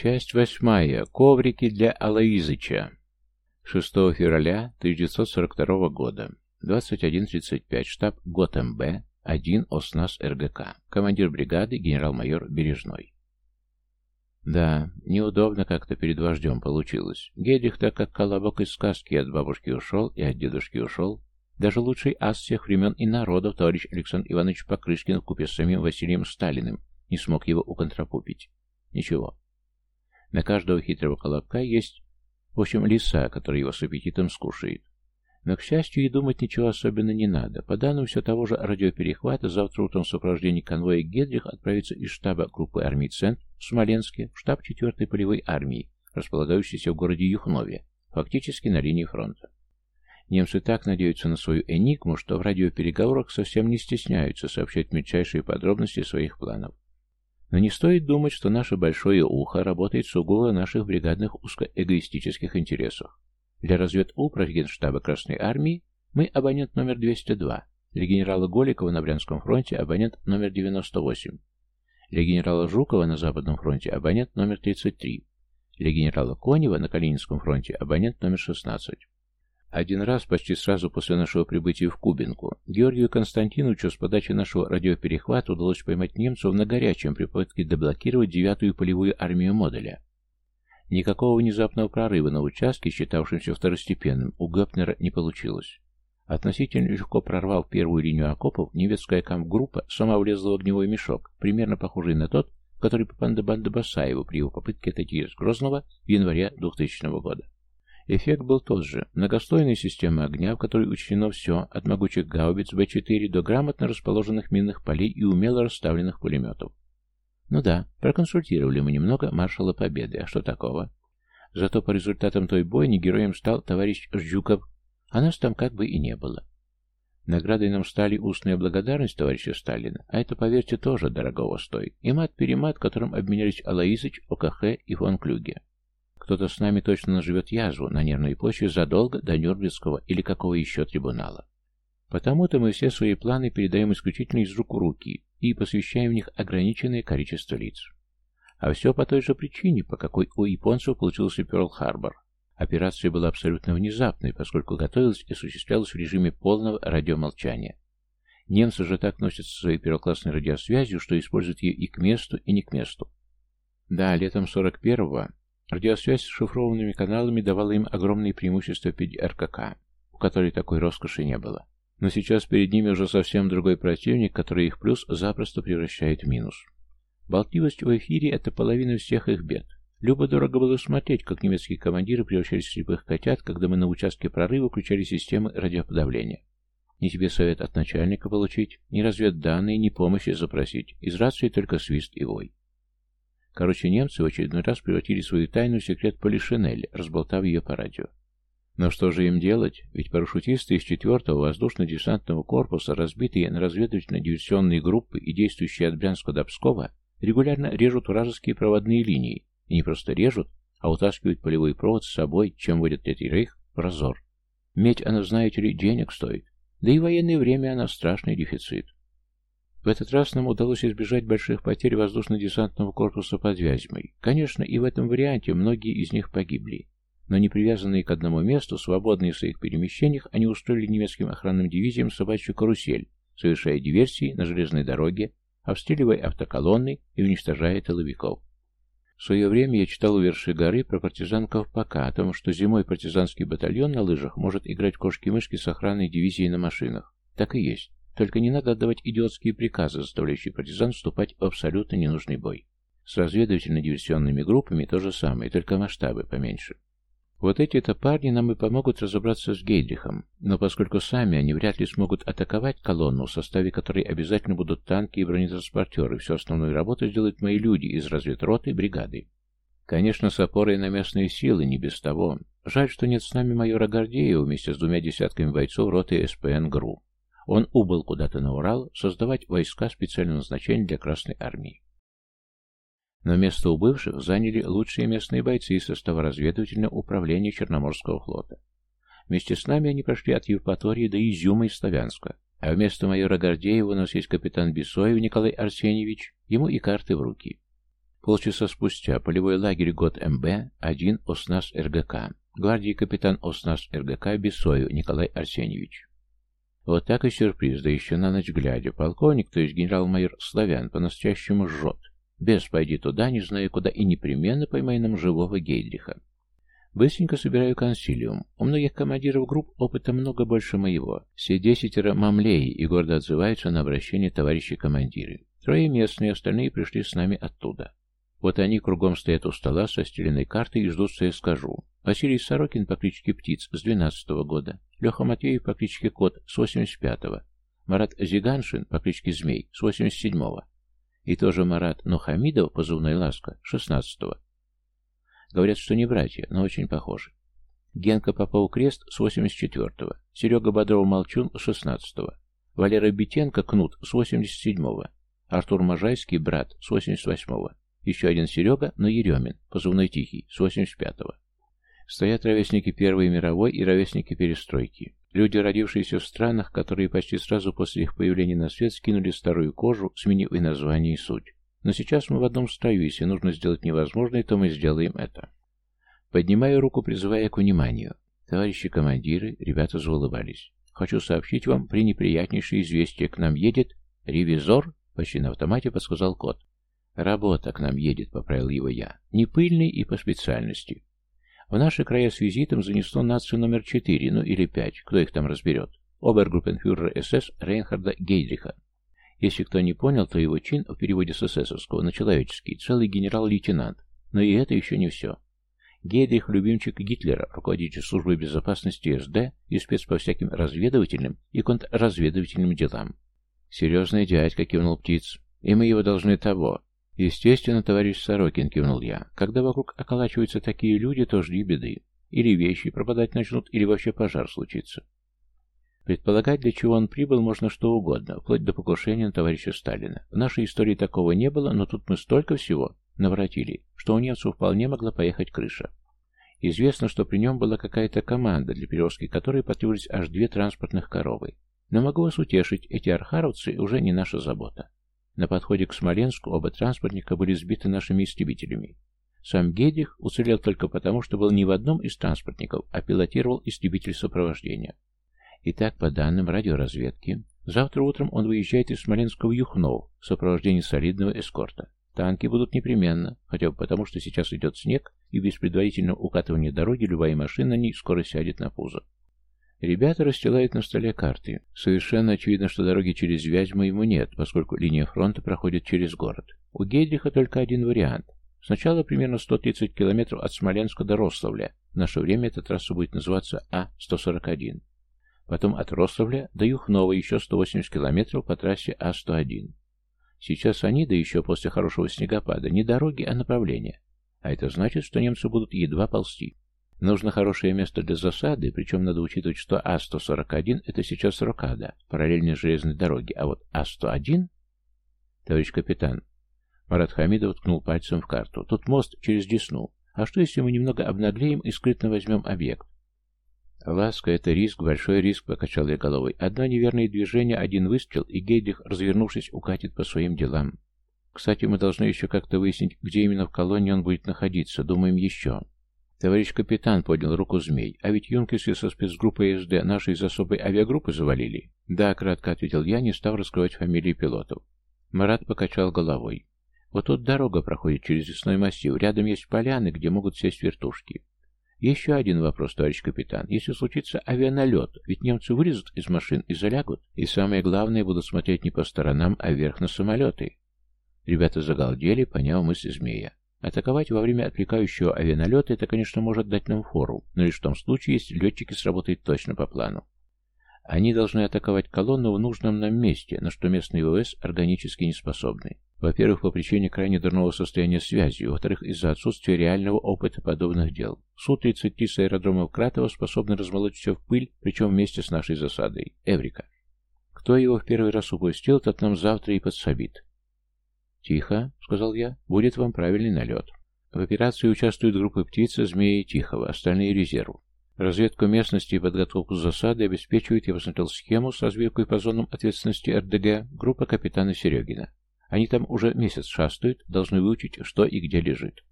Часть восьмая. Коврики для Алаизыча. 6 февраля 1942 года. 21.35. Штаб ГОТМБ. 1 ОСНАС РГК. Командир бригады генерал-майор Бережной. Да, неудобно как-то перед вождем получилось. Гедрих так как колобок из сказки от бабушки ушел и от дедушки ушел. Даже лучший ас всех времен и народов, товарищ Александр Иванович Покрышкин вкупе с самим Василием Сталиным, не смог его уконтрапупить. Ничего. На каждого хитрого колобка есть, в общем, лиса, который его с аппетитом скушает. Но, к счастью, и думать ничего особенно не надо. По данным все того же радиоперехвата, завтра утром в сопровождении конвоя Гедрих отправится из штаба группы армий «Центр» в Смоленске в штаб 4-й полевой армии, располагающейся в городе Юхнове, фактически на линии фронта. Немцы так надеются на свою «Энигму», что в радиопереговорах совсем не стесняются сообщать мельчайшие подробности своих планов. Но не стоит думать, что наше большое ухо работает сугубо наших бригадных узкоэгоистических интересах. Для разведупра Генштаба Красной Армии мы абонент номер 202, для генерала Голикова на Брянском фронте абонент номер 98, для генерала Жукова на Западном фронте абонент номер 33, для генерала Конева на Калининском фронте абонент номер 16. Один раз, почти сразу после нашего прибытия в Кубинку, Георгию Константиновичу с подачи нашего радиоперехвата удалось поймать немцев на горячем при попытке деблокировать девятую полевую армию модуля. Никакого внезапного прорыва на участке, считавшемся второстепенным, у Гепнера не получилось. Относительно легко прорвав первую линию окопов, немецкая кампгруппа сама влезла в огневой мешок, примерно похожий на тот, который попал до банды Басаева при его попытке атаки из Грозного в январе 2000 года. Эффект был тот же. Многослойная система огня, в которой учтено все, от могучих гаубиц Б-4 до грамотно расположенных минных полей и умело расставленных пулеметов. Ну да, проконсультировали мы немного маршала Победы, а что такого? Зато по результатам той бойни героем стал товарищ Жуков, а нас там как бы и не было. Наградой нам стали устная благодарность товарища Сталина, а это, поверьте, тоже дорогого стоит, и мат-перемат, которым обменялись Алаизыч, ОКХ и фон Клюге. Кто-то с нами точно наживет язву на нервной почве задолго до Нюрнбергского или какого еще трибунала. Потому-то мы все свои планы передаем исключительно из рук в руки и посвящаем в них ограниченное количество лиц. А все по той же причине, по какой у японцев получился Пёрл-Харбор. Операция была абсолютно внезапной, поскольку готовилась и осуществлялась в режиме полного радиомолчания. Немцы же так носятся своей первоклассной радиосвязью, что используют ее и к месту, и не к месту. Да, летом 41-го радиосвязь с шифрованными каналами давала им огромные преимущества перед РКК, у которой такой роскоши не было. Но сейчас перед ними уже совсем другой противник, который их плюс запросто превращает в минус. Болтливость в эфире – это половина всех их бед. Любо-дорого было смотреть, как немецкие командиры превращались в слепых котят, когда мы на участке прорыва включали системы радиоподавления. Ни тебе совет от начальника получить, ни разведданные, ни помощи запросить. Из рации только свист и вой. Короче, немцы в очередной раз превратили свою тайну в секрет Полишинель, разболтав ее по радио. Но что же им делать? Ведь парашютисты из 4-го воздушно-десантного корпуса, разбитые на разведывательно-диверсионные группы и действующие от Брянска до Пскова, регулярно режут вражеские проводные линии. И не просто режут, а утаскивают полевой провод с собой, чем вводят Третий Рейх в разор. Медь, она, знаете ли, денег стоит. Да и в военное время она страшный дефицит. В этот раз нам удалось избежать больших потерь воздушно-десантного корпуса под Вязьмой. Конечно, и в этом варианте многие из них погибли но не привязанные к одному месту, свободные в своих перемещениях, они устроили немецким охранным дивизиям собачью карусель, совершая диверсии на железной дороге, обстреливая автоколонны и уничтожая тыловиков. В свое время я читал у верши горы про партизанков ПК, о том, что зимой партизанский батальон на лыжах может играть кошки-мышки с охраной дивизии на машинах. Так и есть. Только не надо отдавать идиотские приказы, заставляющие партизан вступать в абсолютно ненужный бой. С разведывательно-диверсионными группами то же самое, только масштабы поменьше. Вот эти-то парни нам и помогут разобраться с Гейдрихом, но поскольку сами они вряд ли смогут атаковать колонну, в составе которой обязательно будут танки и бронетранспортеры, всю основную работу сделают мои люди из разведроты бригады. Конечно, с опорой на местные силы, не без того. Жаль, что нет с нами майора Гордеева вместе с двумя десятками бойцов роты СПН ГРУ. Он убыл куда-то на Урал создавать войска специального назначения для Красной Армии. Но место у бывших заняли лучшие местные бойцы из состава разведывательного управления Черноморского флота. Вместе с нами они прошли от Евпатории до Изюма и Славянска, а вместо майора Гордеева у нас есть капитан Бесоев Николай Арсеньевич, ему и карты в руки. Полчаса спустя полевой лагерь ГОТ МБ, 1 ОСНАС РГК. Гвардии капитан ОСНАС РГК Бесоев Николай Арсеньевич. Вот так и сюрприз, да еще на ночь глядя. Полковник, то есть генерал-майор Славян, по-настоящему жжет. Без пойди туда, не зная куда, и непременно поймай нам живого Гейдриха. Быстренько собираю консилиум. У многих командиров групп опыта много больше моего. Все десятеро мамлеи и гордо отзываются на обращение товарищи командиры. Трое местные, остальные пришли с нами оттуда. Вот они кругом стоят у стола со стеленой картой и ждут, что я скажу. Василий Сорокин по кличке Птиц с 12 -го года. Леха Матвеев по кличке Кот с 85-го. Марат Зиганшин по кличке Змей с 87-го. И тоже Марат Нухамидов, позывной Ласка, 16-го. Говорят, что не братья, но очень похожи. Генка Попов Крест с 84-го, Серега Бодров Молчун с 16-го, Валера Битенко Кнут с 87-го, Артур Можайский брат с 88-го, еще один Серега, но Еремин, позывной Тихий, с 85-го. Стоят ровесники Первой мировой и ровесники Перестройки. Люди, родившиеся в странах, которые почти сразу после их появления на свет скинули старую кожу, сменив и название, и суть. Но сейчас мы в одном строю, если нужно сделать невозможное, то мы сделаем это. Поднимаю руку, призывая к вниманию. Товарищи командиры, ребята заулыбались. Хочу сообщить вам пренеприятнейшее известие. К нам едет ревизор, почти на автомате подсказал кот. Работа к нам едет, поправил его я. Не пыльный и по специальности. В наши края с визитом занесло нацию номер 4, ну или 5, кто их там разберет. Обергруппенфюрера СС Рейнхарда Гейдриха. Если кто не понял, то его чин в переводе с эсэсовского на человеческий, целый генерал-лейтенант. Но и это еще не все. Гейдрих – любимчик Гитлера, руководитель службы безопасности СД и спец по всяким разведывательным и контрразведывательным делам. «Серьезный дядька», – кивнул птиц. «И мы его должны того». «Естественно, товарищ Сорокин», – кивнул я. «Когда вокруг околачиваются такие люди, то жди беды. Или вещи пропадать начнут, или вообще пожар случится. Предполагать, для чего он прибыл, можно что угодно, вплоть до покушения на товарища Сталина. В нашей истории такого не было, но тут мы столько всего наворотили, что у немцев вполне могла поехать крыша. Известно, что при нем была какая-то команда, для перевозки которой потребовались аж две транспортных коровы. Но могу вас утешить, эти архаровцы уже не наша забота. На подходе к Смоленску оба транспортника были сбиты нашими истребителями. Сам Гедих уцелел только потому, что был не в одном из транспортников, а пилотировал истребитель сопровождения. Итак, по данным радиоразведки, завтра утром он выезжает из Смоленска в Юхнов в сопровождении солидного эскорта. Танки будут непременно, хотя бы потому, что сейчас идет снег, и без предварительного укатывания дороги любая машина на ней скоро сядет на пузо. Ребята расстилают на столе карты. Совершенно очевидно, что дороги через Вязьму ему нет, поскольку линия фронта проходит через город. У Гейдриха только один вариант. Сначала примерно 130 километров от Смоленска до Рославля. В наше время эта трасса будет называться А-141. Потом от Рославля до Юхнова еще 180 километров по трассе А-101. Сейчас они, да еще после хорошего снегопада, не дороги, а направления. А это значит, что немцы будут едва ползти. Нужно хорошее место для засады, причем надо учитывать, что А-141 это сейчас рокада, параллельно железной дороге, а вот А-101... Товарищ капитан, Марат Хамидов ткнул пальцем в карту. Тут мост через Десну. А что, если мы немного обнаглеем и скрытно возьмем объект? «Ласка — это риск, большой риск», — покачал я головой. «Одно неверное движение, один выстрел, и Гейдрих, развернувшись, укатит по своим делам. Кстати, мы должны еще как-то выяснить, где именно в колонии он будет находиться. Думаем еще». «Товарищ капитан», — поднял руку змей, — «а ведь юнкерсы со спецгруппой СД нашей из особой авиагруппы завалили?» «Да», — кратко ответил я, не став раскрывать фамилии пилотов. Марат покачал головой. «Вот тут дорога проходит через лесной массив, рядом есть поляны, где могут сесть вертушки. Еще один вопрос, товарищ капитан. Если случится авианалет, ведь немцы вылезут из машин и залягут, и самое главное, будут смотреть не по сторонам, а вверх на самолеты. Ребята загалдели, поняв мысль змея. Атаковать во время отвлекающего авианалета это, конечно, может дать нам фору, но лишь в том случае, если летчики сработают точно по плану. Они должны атаковать колонну в нужном нам месте, на что местные ВВС органически не способны. Во-первых, по причине крайне дурного состояния связи, во-вторых, из-за отсутствия реального опыта подобных дел. Су-33 с аэродромов Кратова способны размолоть все в пыль, причем вместе с нашей засадой. Эврика. Кто его в первый раз упустил, тот нам завтра и подсобит. «Тихо», — сказал я, — «будет вам правильный налет». В операции участвуют группы птицы, змеи и Тихого, остальные резерв. Разведку местности и подготовку засады обеспечивает, я посмотрел схему с разведкой по зонам ответственности РДГ, группа капитана Серегина. Они там уже месяц шастают, должны выучить, что и где лежит.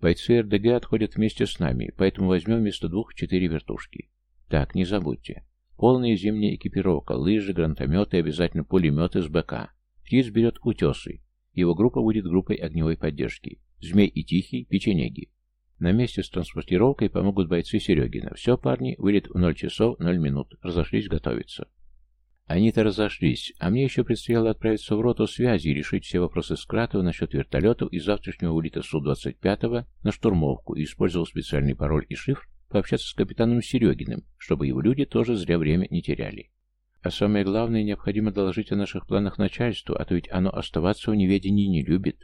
Бойцы РДГ отходят вместе с нами, поэтому возьмем вместо двух четыре вертушки. Так, не забудьте. Полная зимняя экипировка, лыжи, гранатометы и обязательно пулеметы с БК. Птиц берет утесы. Его группа будет группой огневой поддержки. Змей и Тихий – печенеги. На месте с транспортировкой помогут бойцы Серегина. Все, парни, вылет в 0 часов 0 минут. Разошлись готовиться. Они-то разошлись, а мне еще предстояло отправиться в роту связи и решить все вопросы с Кратова насчет вертолетов и завтрашнего улита Су-25 на штурмовку и, использовал специальный пароль и шифр, пообщаться с капитаном Серегиным, чтобы его люди тоже зря время не теряли. А самое главное, необходимо доложить о наших планах начальству, а то ведь оно оставаться в неведении не любит.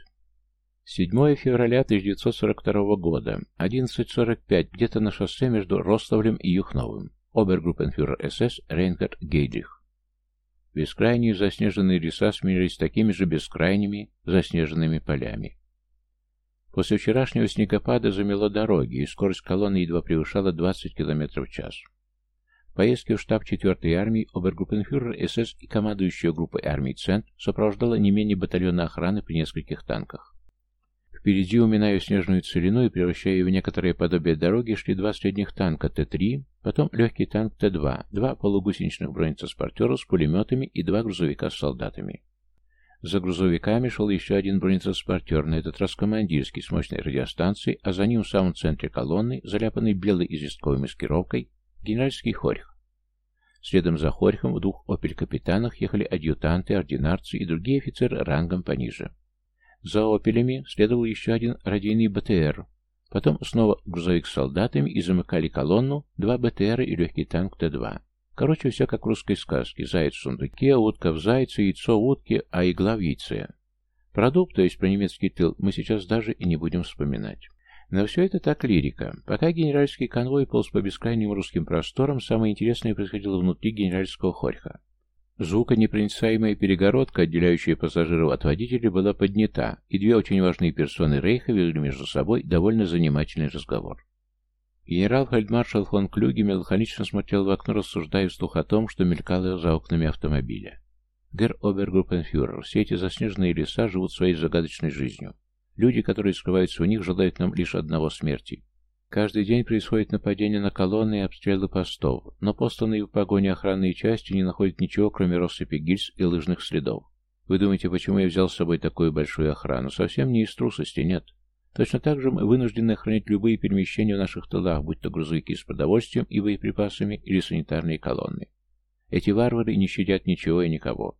7 февраля 1942 года, 11.45, где-то на шоссе между Рославлем и Юхновым. Обергруппенфюрер СС Рейнгард Гейдрих. Бескрайние заснеженные леса сменились такими же бескрайними заснеженными полями. После вчерашнего снегопада замело дороги, и скорость колонны едва превышала 20 км в час. В поездке в штаб 4-й армии обергруппенфюрер СС и командующая группой армий «Центр» сопровождала не менее батальона охраны при нескольких танках. Впереди, уминая снежную целину и превращая ее в некоторое подобие дороги, шли два средних танка Т-3, потом легкий танк Т-2, два полугусеничных бронетранспортера с пулеметами и два грузовика с солдатами. За грузовиками шел еще один бронетранспортер, на этот раз командирский, с мощной радиостанцией, а за ним в самом центре колонны, заляпанный белой известковой маскировкой, генеральский хорьх. Следом за хорьхом в двух «Опель-капитанах» ехали адъютанты, ординарцы и другие офицеры рангом пониже. За «Опелями» следовал еще один радийный БТР, потом снова грузовик с солдатами и замыкали колонну два БТР и легкий танк Т-2. Короче, все как в русской сказке. Заяц в сундуке, утка в зайце, яйцо в утке, а игла в яйце. Продукт, то есть про немецкий тыл, мы сейчас даже и не будем вспоминать. Но все это так лирика. Пока генеральский конвой полз по бескрайним русским просторам, самое интересное происходило внутри генеральского хорьха. Звуконепроницаемая перегородка, отделяющая пассажиров от водителей, была поднята, и две очень важные персоны Рейха вели между собой довольно занимательный разговор. Генерал-фельдмаршал фон Клюге меланхолично смотрел в окно, рассуждая вслух о том, что мелькало за окнами автомобиля. Герр Обергруппенфюрер, все эти заснеженные леса живут своей загадочной жизнью. Люди, которые скрываются в них, желают нам лишь одного смерти. Каждый день происходит нападение на колонны и обстрелы постов, но посланные в погоне охранные части не находят ничего, кроме россыпи гильз и лыжных следов. Вы думаете, почему я взял с собой такую большую охрану? Совсем не из трусости, нет. Точно так же мы вынуждены охранять любые перемещения в наших тылах, будь то грузовики с продовольствием и боеприпасами или санитарные колонны. Эти варвары не щадят ничего и никого.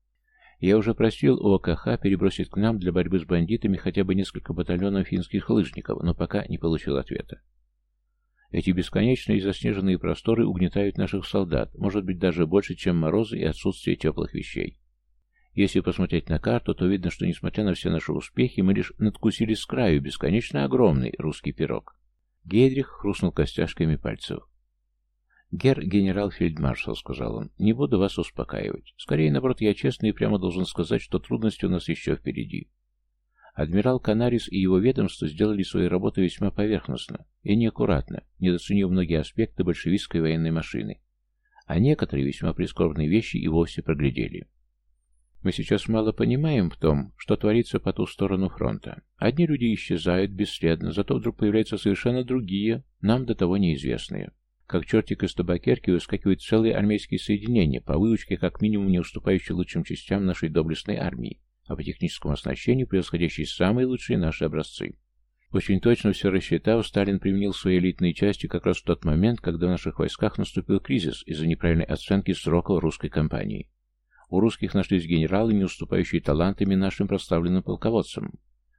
Я уже просил у ОКХ перебросить к нам для борьбы с бандитами хотя бы несколько батальонов финских лыжников, но пока не получил ответа. Эти бесконечные заснеженные просторы угнетают наших солдат, может быть даже больше, чем морозы и отсутствие теплых вещей. Если посмотреть на карту, то видно, что несмотря на все наши успехи, мы лишь надкусили с краю бесконечно огромный русский пирог. Гейдрих хрустнул костяшками пальцев. «Гер генерал-фельдмаршал», — сказал он, — «не буду вас успокаивать. Скорее, наоборот, я честно и прямо должен сказать, что трудности у нас еще впереди. Адмирал Канарис и его ведомство сделали свою работу весьма поверхностно и неаккуратно, недооценив многие аспекты большевистской военной машины. А некоторые весьма прискорбные вещи и вовсе проглядели. Мы сейчас мало понимаем в том, что творится по ту сторону фронта. Одни люди исчезают бесследно, зато вдруг появляются совершенно другие, нам до того неизвестные. Как чертик из табакерки выскакивают целые армейские соединения, по выучке как минимум не уступающие лучшим частям нашей доблестной армии а по техническому оснащению превосходящие самые лучшие наши образцы. Очень точно все рассчитав, Сталин применил свои элитные части как раз в тот момент, когда в наших войсках наступил кризис из-за неправильной оценки сроков русской кампании. У русских нашлись генералы, не уступающие талантами нашим проставленным полководцам.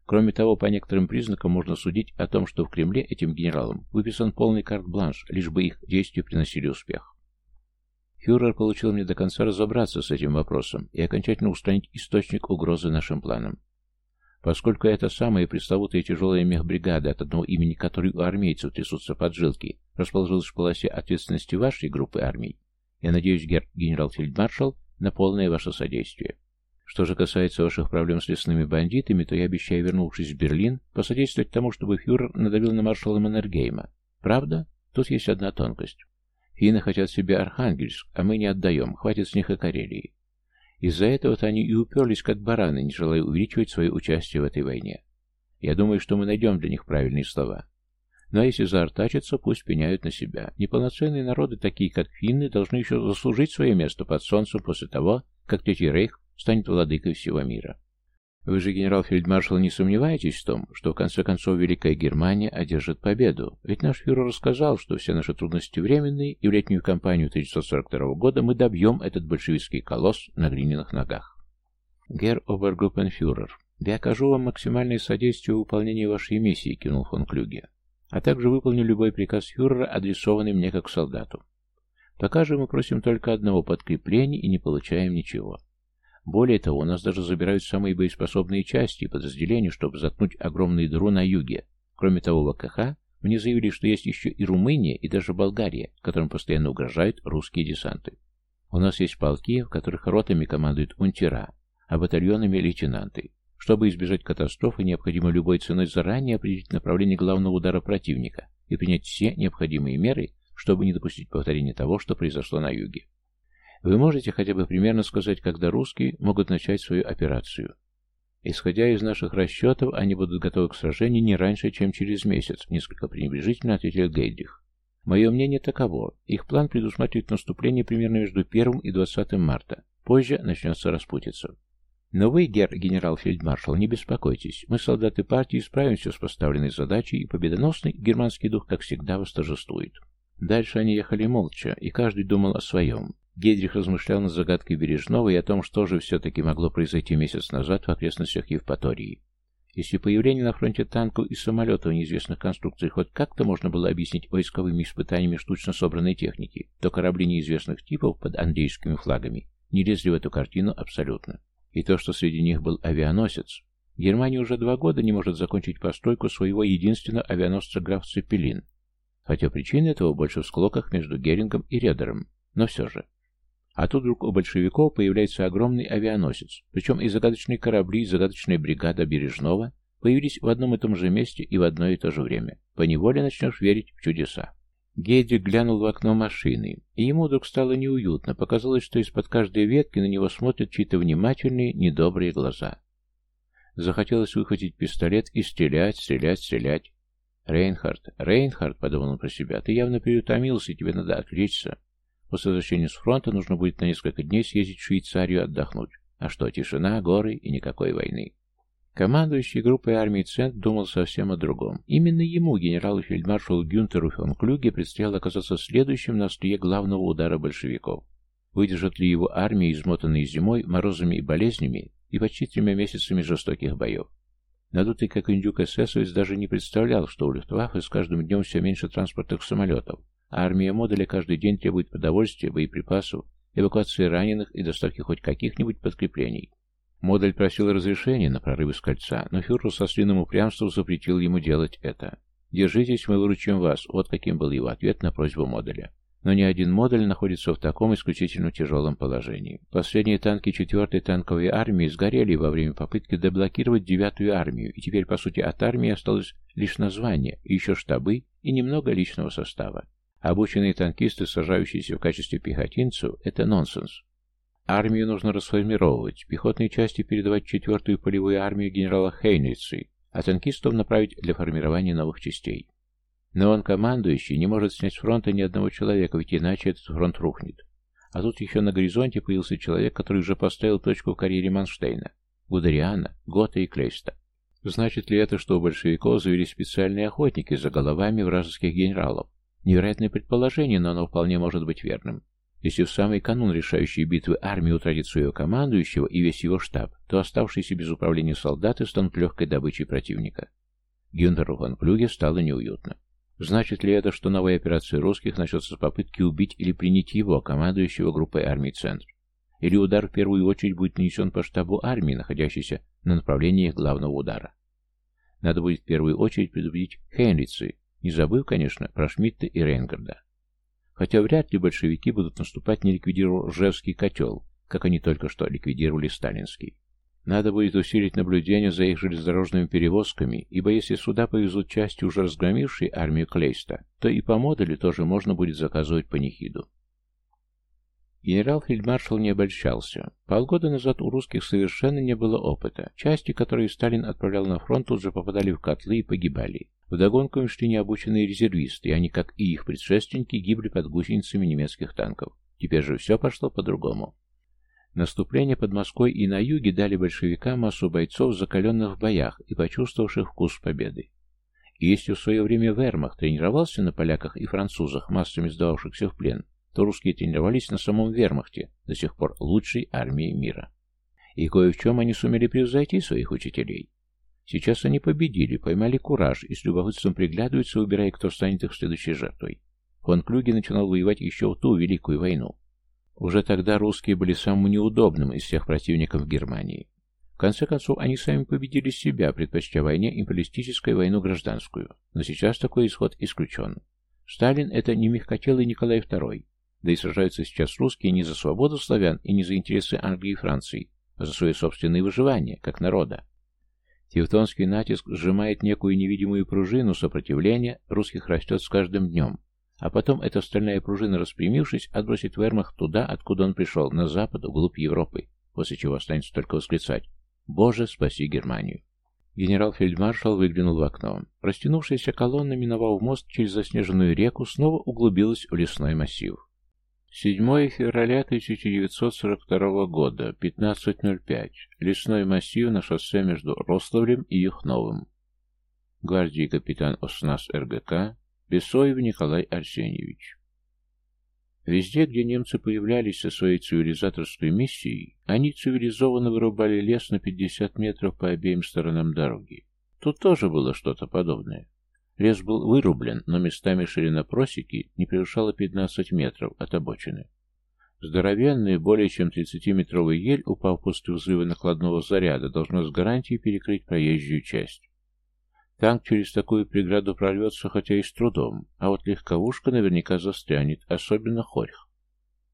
Кроме того, по некоторым признакам можно судить о том, что в Кремле этим генералам выписан полный карт-бланш, лишь бы их действия приносили успех. Фюрер получил мне до конца разобраться с этим вопросом и окончательно устранить источник угрозы нашим планам. Поскольку это самая пресловутая тяжелая мехбригада, от одного имени которой у армейцев трясутся поджилки, расположилась в полосе ответственности вашей группы армий, я надеюсь, генерал-фельдмаршал, на полное ваше содействие. Что же касается ваших проблем с лесными бандитами, то я обещаю, вернувшись в Берлин, посодействовать тому, чтобы фюрер надавил на маршала Маннергейма. Правда? Тут есть одна тонкость. Финны хотят себе Архангельск, а мы не отдаем, хватит с них и Карелии. Из-за этого-то они и уперлись как бараны, не желая увеличивать свое участие в этой войне. Я думаю, что мы найдем для них правильные слова. Но если заортачатся, пусть пеняют на себя. Неполноценные народы, такие как финны, должны еще заслужить свое место под солнцем после того, как Третий Рейх станет владыкой всего мира. Вы же, генерал-фельдмаршал, не сомневаетесь в том, что в конце концов Великая Германия одержит победу? Ведь наш фюрер рассказал, что все наши трудности временные, и в летнюю кампанию 1942 года мы добьем этот большевистский колосс на глиняных ногах. Герр Обергруппенфюрер, я окажу вам максимальное содействие в выполнении вашей миссии, кинул фон Клюге, а также выполню любой приказ фюрера, адресованный мне как солдату. Пока же мы просим только одного подкрепления и не получаем ничего. Более того, у нас даже забирают самые боеспособные части и подразделения, чтобы заткнуть огромные дыру на юге. Кроме того, в АКХ мне заявили, что есть еще и Румыния, и даже Болгария, которым постоянно угрожают русские десанты. У нас есть полки, в которых ротами командуют унтера, а батальонами лейтенанты. Чтобы избежать катастрофы, необходимо любой ценой заранее определить направление главного удара противника и принять все необходимые меры, чтобы не допустить повторения того, что произошло на юге. Вы можете хотя бы примерно сказать, когда русские могут начать свою операцию? Исходя из наших расчетов, они будут готовы к сражению не раньше, чем через месяц, несколько пренебрежительно ответил Гейдрих. Мое мнение таково. Их план предусматривает наступление примерно между 1 и 20 марта. Позже начнется распутиться. Но вы, гер генерал-фельдмаршал, не беспокойтесь. Мы, солдаты партии, справимся с поставленной задачей, и победоносный германский дух, как всегда, восторжествует. Дальше они ехали молча, и каждый думал о своем. Гейдрих размышлял над загадкой Бережного и о том, что же все-таки могло произойти месяц назад в окрестностях Евпатории. Если появление на фронте танков и самолетов неизвестных конструкций хоть как-то можно было объяснить войсковыми испытаниями штучно собранной техники, то корабли неизвестных типов под английскими флагами не лезли в эту картину абсолютно. И то, что среди них был авианосец. Германия уже два года не может закончить постройку своего единственного авианосца граф Цепелин, хотя причина этого больше в склоках между Герингом и Редером, но все же. А тут вдруг у большевиков появляется огромный авианосец, причем и загадочные корабли, и загадочная бригада Бережного появились в одном и том же месте и в одно и то же время. Поневоле начнешь верить в чудеса. Гейдрик глянул в окно машины, и ему вдруг стало неуютно. Показалось, что из-под каждой ветки на него смотрят чьи-то внимательные, недобрые глаза. Захотелось выхватить пистолет и стрелять, стрелять, стрелять. «Рейнхард, Рейнхард», — подумал он про себя, — «ты явно переутомился, тебе надо отвлечься. После возвращения с фронта нужно будет на несколько дней съездить в Швейцарию отдохнуть. А что, тишина, горы и никакой войны. Командующий группой армии Цент думал совсем о другом. Именно ему, генералу-фельдмаршалу Гюнтеру фон Клюге, предстояло оказаться следующим на острие главного удара большевиков. Выдержат ли его армия, измотанные зимой, морозами и болезнями, и почти тремя месяцами жестоких боев? Надутый как индюк эсэсовец даже не представлял, что у Люфтваффе с каждым днем все меньше транспортных самолетов, армия модуля каждый день требует продовольствия, боеприпасов, эвакуации раненых и доставки хоть каких-нибудь подкреплений. Модуль просил разрешения на прорыв из кольца, но фюрер со слиным упрямством запретил ему делать это. «Держитесь, мы выручим вас», вот каким был его ответ на просьбу модуля. Но ни один модуль находится в таком исключительно тяжелом положении. Последние танки 4-й танковой армии сгорели во время попытки деблокировать 9-ю армию, и теперь, по сути, от армии осталось лишь название, еще штабы и немного личного состава. Обученные танкисты, сажающиеся в качестве пехотинцев, это нонсенс. Армию нужно расформировать, пехотные части передавать четвертую полевую армию генерала Хейницы, а танкистов направить для формирования новых частей. Но он, командующий, не может снять с фронта ни одного человека, ведь иначе этот фронт рухнет. А тут еще на горизонте появился человек, который уже поставил точку в карьере Манштейна, Гудериана, Гота и Клейста. Значит ли это, что у большевиков завелись специальные охотники за головами вражеских генералов? Невероятное предположение, но оно вполне может быть верным. Если в самый канун решающей битвы армия утратит своего командующего и весь его штаб, то оставшиеся без управления солдаты станут легкой добычей противника. Гюнтеру фон стало неуютно. Значит ли это, что новая операция русских начнется с попытки убить или принять его, командующего группой армий «Центр»? Или удар в первую очередь будет нанесен по штабу армии, находящейся на направлении главного удара? Надо будет в первую очередь предупредить Хейнрицы, не забыв, конечно, про Шмидта и Рейнгарда. Хотя вряд ли большевики будут наступать, не ликвидировав Ржевский котел, как они только что ликвидировали Сталинский. Надо будет усилить наблюдение за их железнодорожными перевозками, ибо если сюда повезут части, уже разгромившей армию Клейста, то и по модулю тоже можно будет заказывать панихиду. Генерал-фельдмаршал не обольщался. Полгода назад у русских совершенно не было опыта. Части, которые Сталин отправлял на фронт, тут же попадали в котлы и погибали. Вдогонку им шли необученные резервисты, и они, как и их предшественники, гибли под гусеницами немецких танков. Теперь же все пошло по-другому. Наступление под Москвой и на юге дали большевикам массу бойцов, закаленных в боях и почувствовавших вкус победы. И если в свое время Вермахт тренировался на поляках и французах, массами сдававшихся в плен, то русские тренировались на самом Вермахте, до сих пор лучшей армии мира. И кое в чем они сумели превзойти своих учителей. Сейчас они победили, поймали кураж и с любопытством приглядываются, выбирая, кто станет их следующей жертвой. Фон Клюге начинал воевать еще в ту Великую войну. Уже тогда русские были самым неудобным из всех противников Германии. В конце концов, они сами победили себя, предпочтя войне империалистическую войну гражданскую. Но сейчас такой исход исключен. Сталин — это не мягкотелый Николай II. Да и сражаются сейчас русские не за свободу славян и не за интересы Англии и Франции, а за свое собственное выживание, как народа. Тевтонский натиск сжимает некую невидимую пружину сопротивления, русских растет с каждым днем, а потом эта стальная пружина, распрямившись, отбросит вермахт туда, откуда он пришел, на запад, вглубь Европы, после чего останется только восклицать «Боже, спаси Германию!». Генерал-фельдмаршал выглянул в окно. Растянувшаяся колонна, миновав мост через заснеженную реку, снова углубилась в лесной массив. 7 февраля 1942 года, 15.05. Лесной массив на шоссе между Рославлем и Юхновым. Гвардии капитан ОСНАС РГК Бесоев Николай Арсеньевич. Везде, где немцы появлялись со своей цивилизаторской миссией, они цивилизованно вырубали лес на 50 метров по обеим сторонам дороги. Тут тоже было что-то подобное. Лес был вырублен, но местами ширина просеки не превышала 15 метров от обочины. Здоровенная, более чем 30-метровый ель, упав после взрыва накладного заряда, должна с гарантией перекрыть проезжую часть. Танк через такую преграду прорвется, хотя и с трудом, а вот легковушка наверняка застрянет, особенно хорьх.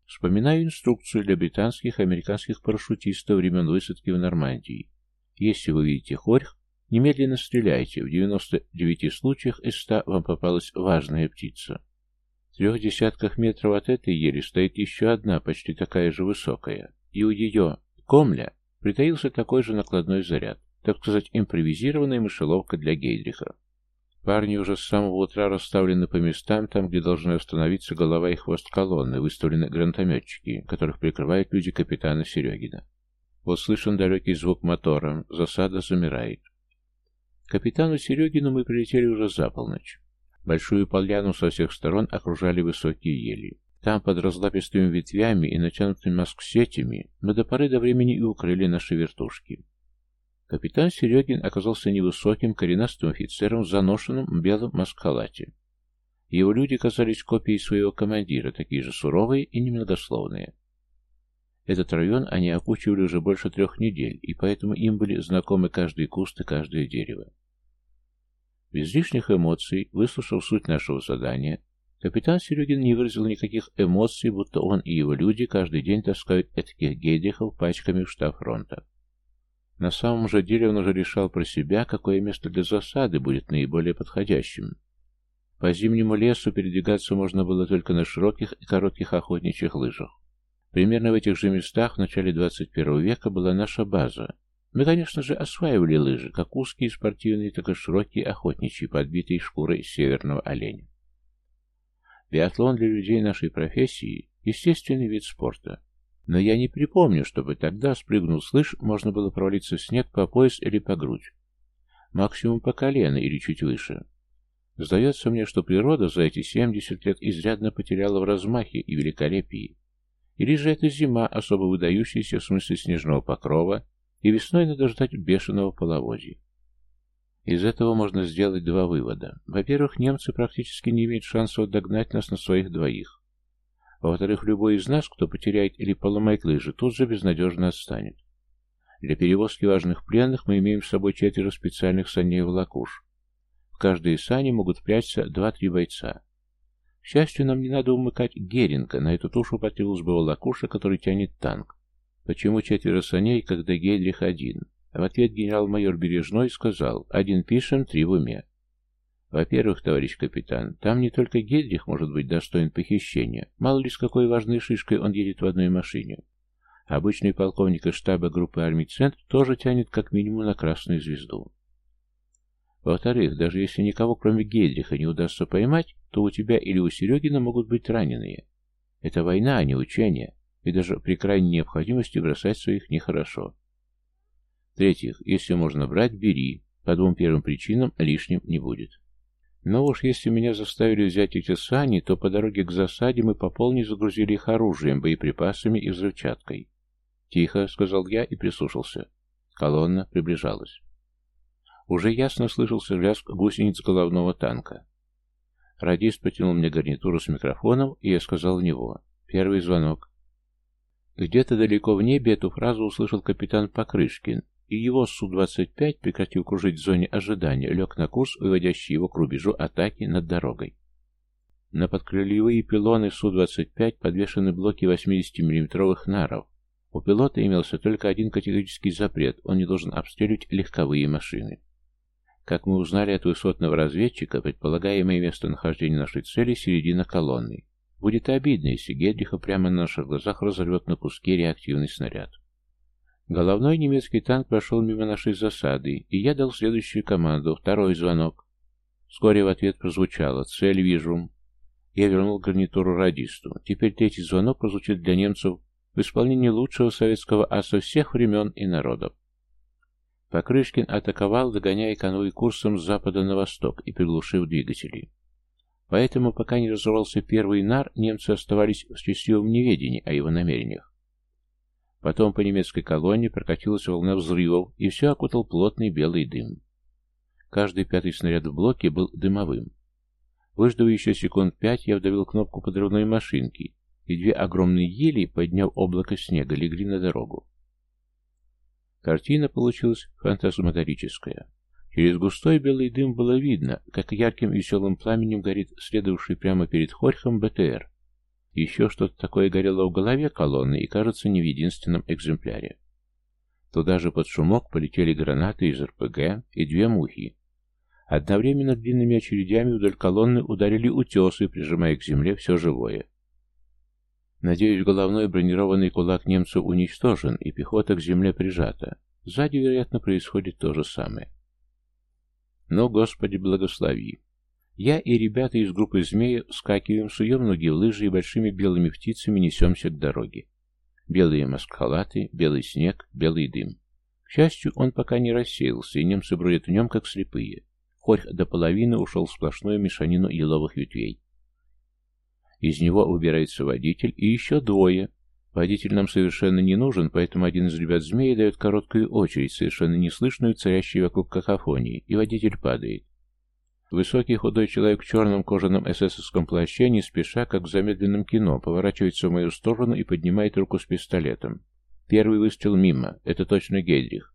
Вспоминаю инструкцию для британских и американских парашютистов времен высадки в Нормандии. Если вы видите хорьх, немедленно стреляйте, в 99 случаях из 100 вам попалась важная птица. В трех десятках метров от этой ели стоит еще одна, почти такая же высокая, и у ее комля притаился такой же накладной заряд так сказать, импровизированная мышеловка для Гейдриха. Парни уже с самого утра расставлены по местам, там, где должны остановиться голова и хвост колонны, выставлены гранатометчики, которых прикрывают люди капитана Серегина. Вот слышен далекий звук мотора, засада замирает. Капитану Серегину мы прилетели уже за полночь. Большую поляну со всех сторон окружали высокие ели. Там, под разлапистыми ветвями и натянутыми маск-сетями, мы до поры до времени и укрыли наши вертушки. Капитан Серегин оказался невысоким, коренастым офицером в заношенном белом маскалате. Его люди казались копией своего командира, такие же суровые и немногословные. Этот район они окучивали уже больше трех недель, и поэтому им были знакомы каждый куст и каждое дерево. Без лишних эмоций, выслушав суть нашего задания, капитан Серегин не выразил никаких эмоций, будто он и его люди каждый день таскают этих гейдрихов пачками в штаб фронта. На самом же деле он уже решал про себя, какое место для засады будет наиболее подходящим. По зимнему лесу передвигаться можно было только на широких и коротких охотничьих лыжах. Примерно в этих же местах в начале 21 века была наша база. Мы, конечно же, осваивали лыжи, как узкие спортивные, так и широкие охотничьи, подбитые шкурой северного оленя. Биатлон для людей нашей профессии – естественный вид спорта. Но я не припомню, чтобы тогда, спрыгнув с лыж, можно было провалиться в снег по пояс или по грудь. Максимум по колено или чуть выше. Сдается мне, что природа за эти 70 лет изрядно потеряла в размахе и великолепии. Или же это зима, особо выдающаяся в смысле снежного покрова, и весной надо ждать бешеного половодья. Из этого можно сделать два вывода. Во-первых, немцы практически не имеют шансов догнать нас на своих двоих. Во-вторых, любой из нас, кто потеряет или поломает лыжи, тут же безнадежно отстанет. Для перевозки важных пленных мы имеем с собой четверо специальных саней-волокуш. В каждой сани могут прячься два-три бойца. К счастью, нам не надо умыкать Геринга, на эту тушу потребовалась бы волокуша, который тянет танк. Почему четверо саней, когда Гейдрих один? В ответ генерал-майор Бережной сказал, один пишем, три в уме. Во-первых, товарищ капитан, там не только Гейдрих может быть достоин похищения, мало ли с какой важной шишкой он едет в одной машине. Обычный полковник из штаба группы армий «Центр» тоже тянет как минимум на красную звезду. Во-вторых, даже если никого кроме Гейдриха не удастся поймать, то у тебя или у Серегина могут быть раненые. Это война, а не учение, и даже при крайней необходимости бросать своих нехорошо. В-третьих, если можно брать, бери, по двум первым причинам лишним не будет. Но уж если меня заставили взять эти сани, то по дороге к засаде мы по полной загрузили их оружием, боеприпасами и взрывчаткой. «Тихо», — сказал я и прислушался. Колонна приближалась. Уже ясно слышался лязг гусениц головного танка. Радист потянул мне гарнитуру с микрофоном, и я сказал в него. Первый звонок. Где-то далеко в небе эту фразу услышал капитан Покрышкин, и его Су-25, прекратив кружить в зоне ожидания, лег на курс, выводящий его к рубежу атаки над дорогой. На подкрыльевые пилоны Су-25 подвешены блоки 80 миллиметровых наров, у пилота имелся только один категорический запрет, он не должен обстреливать легковые машины. Как мы узнали от высотного разведчика, предполагаемое местонахождение нашей цели – середина колонны. Будет обидно, если Гедриха прямо на наших глазах разорвет на куски реактивный снаряд. Головной немецкий танк прошел мимо нашей засады, и я дал следующую команду, второй звонок. Вскоре в ответ прозвучало «Цель вижу». Я вернул гарнитуру радисту. Теперь третий звонок прозвучит для немцев в исполнении лучшего советского аса всех времен и народов. Покрышкин атаковал, догоняя конвой курсом с запада на восток и приглушив двигатели. Поэтому, пока не разорвался первый нар, немцы оставались в счастливом неведении о его намерениях. Потом по немецкой колонне прокатилась волна взрывов, и все окутал плотный белый дым. Каждый пятый снаряд в блоке был дымовым. Выждав еще секунд пять, я вдавил кнопку подрывной машинки, и две огромные ели, подняв облако снега, легли на дорогу. Картина получилась фантазматорическая. Через густой белый дым было видно, как ярким веселым пламенем горит следовавший прямо перед Хорьхом БТР. Еще что-то такое горело в голове колонны и, кажется, не в единственном экземпляре. Туда же под шумок полетели гранаты из РПГ и две мухи. Одновременно длинными очередями вдоль колонны ударили утесы, прижимая к земле все живое. Надеюсь, головной бронированный кулак немцев уничтожен, и пехота к земле прижата. Сзади, вероятно, происходит то же самое. Но, Господи, благослови. Я и ребята из группы «Змея» скакиваем, суем ноги в лыжи и большими белыми птицами несемся к дороге. Белые маскхалаты, белый снег, белый дым. К счастью, он пока не рассеялся, и немцы бродят в нем, как слепые. Хорь до половины ушел в сплошную мешанину еловых ветвей. Из него убирается водитель и еще двое. Водитель нам совершенно не нужен, поэтому один из ребят змеи дает короткую очередь, совершенно неслышную, царящей вокруг какофонии, и водитель падает. Высокий худой человек в черном кожаном эсэсовском плаще, не спеша, как в замедленном кино, поворачивается в мою сторону и поднимает руку с пистолетом. Первый выстрел мимо. Это точно Гейдрих.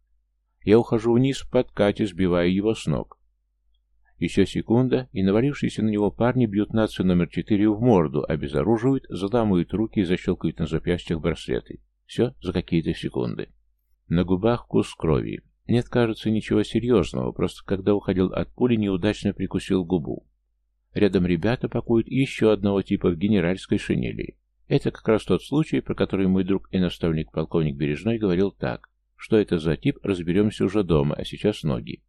Я ухожу вниз в подкате, сбивая его с ног. Еще секунда, и навалившиеся на него парни бьют нацию номер четыре в морду, обезоруживают, заламывают руки и защелкают на запястьях браслеты. Все за какие-то секунды. На губах вкус крови. Нет, кажется, ничего серьезного, просто когда уходил от пули, неудачно прикусил губу. Рядом ребята пакуют еще одного типа в генеральской шинели. Это как раз тот случай, про который мой друг и наставник полковник Бережной говорил так. Что это за тип, разберемся уже дома, а сейчас ноги.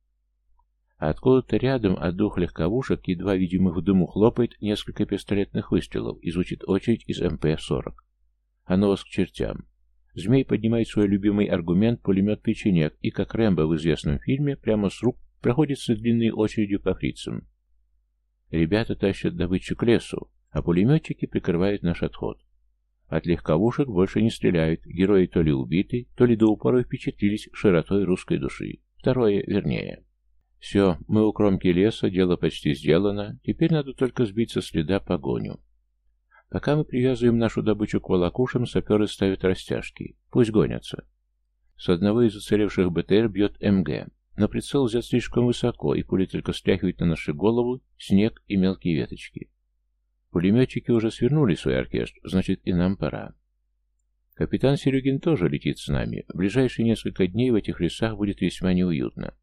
А откуда-то рядом от двух легковушек, едва видимых в дыму, хлопает несколько пистолетных выстрелов и звучит очередь из МП-40. Оно вас к чертям. Змей поднимает свой любимый аргумент пулемет-печенек и, как Рэмбо в известном фильме, прямо с рук проходится длинной очередью по фрицам. Ребята тащат добычу к лесу, а пулеметчики прикрывают наш отход. От легковушек больше не стреляют, герои то ли убиты, то ли до упора впечатлились широтой русской души. Второе вернее. Все, мы у кромки леса, дело почти сделано, теперь надо только сбить со следа погоню. Пока мы привязываем нашу добычу к волокушам, саперы ставят растяжки. Пусть гонятся. С одного из уцелевших БТР бьет МГ, но прицел взят слишком высоко, и пули только стряхивают на нашу голову снег и мелкие веточки. Пулеметчики уже свернули свой оркестр, значит и нам пора. Капитан Серегин тоже летит с нами. В ближайшие несколько дней в этих лесах будет весьма неуютно.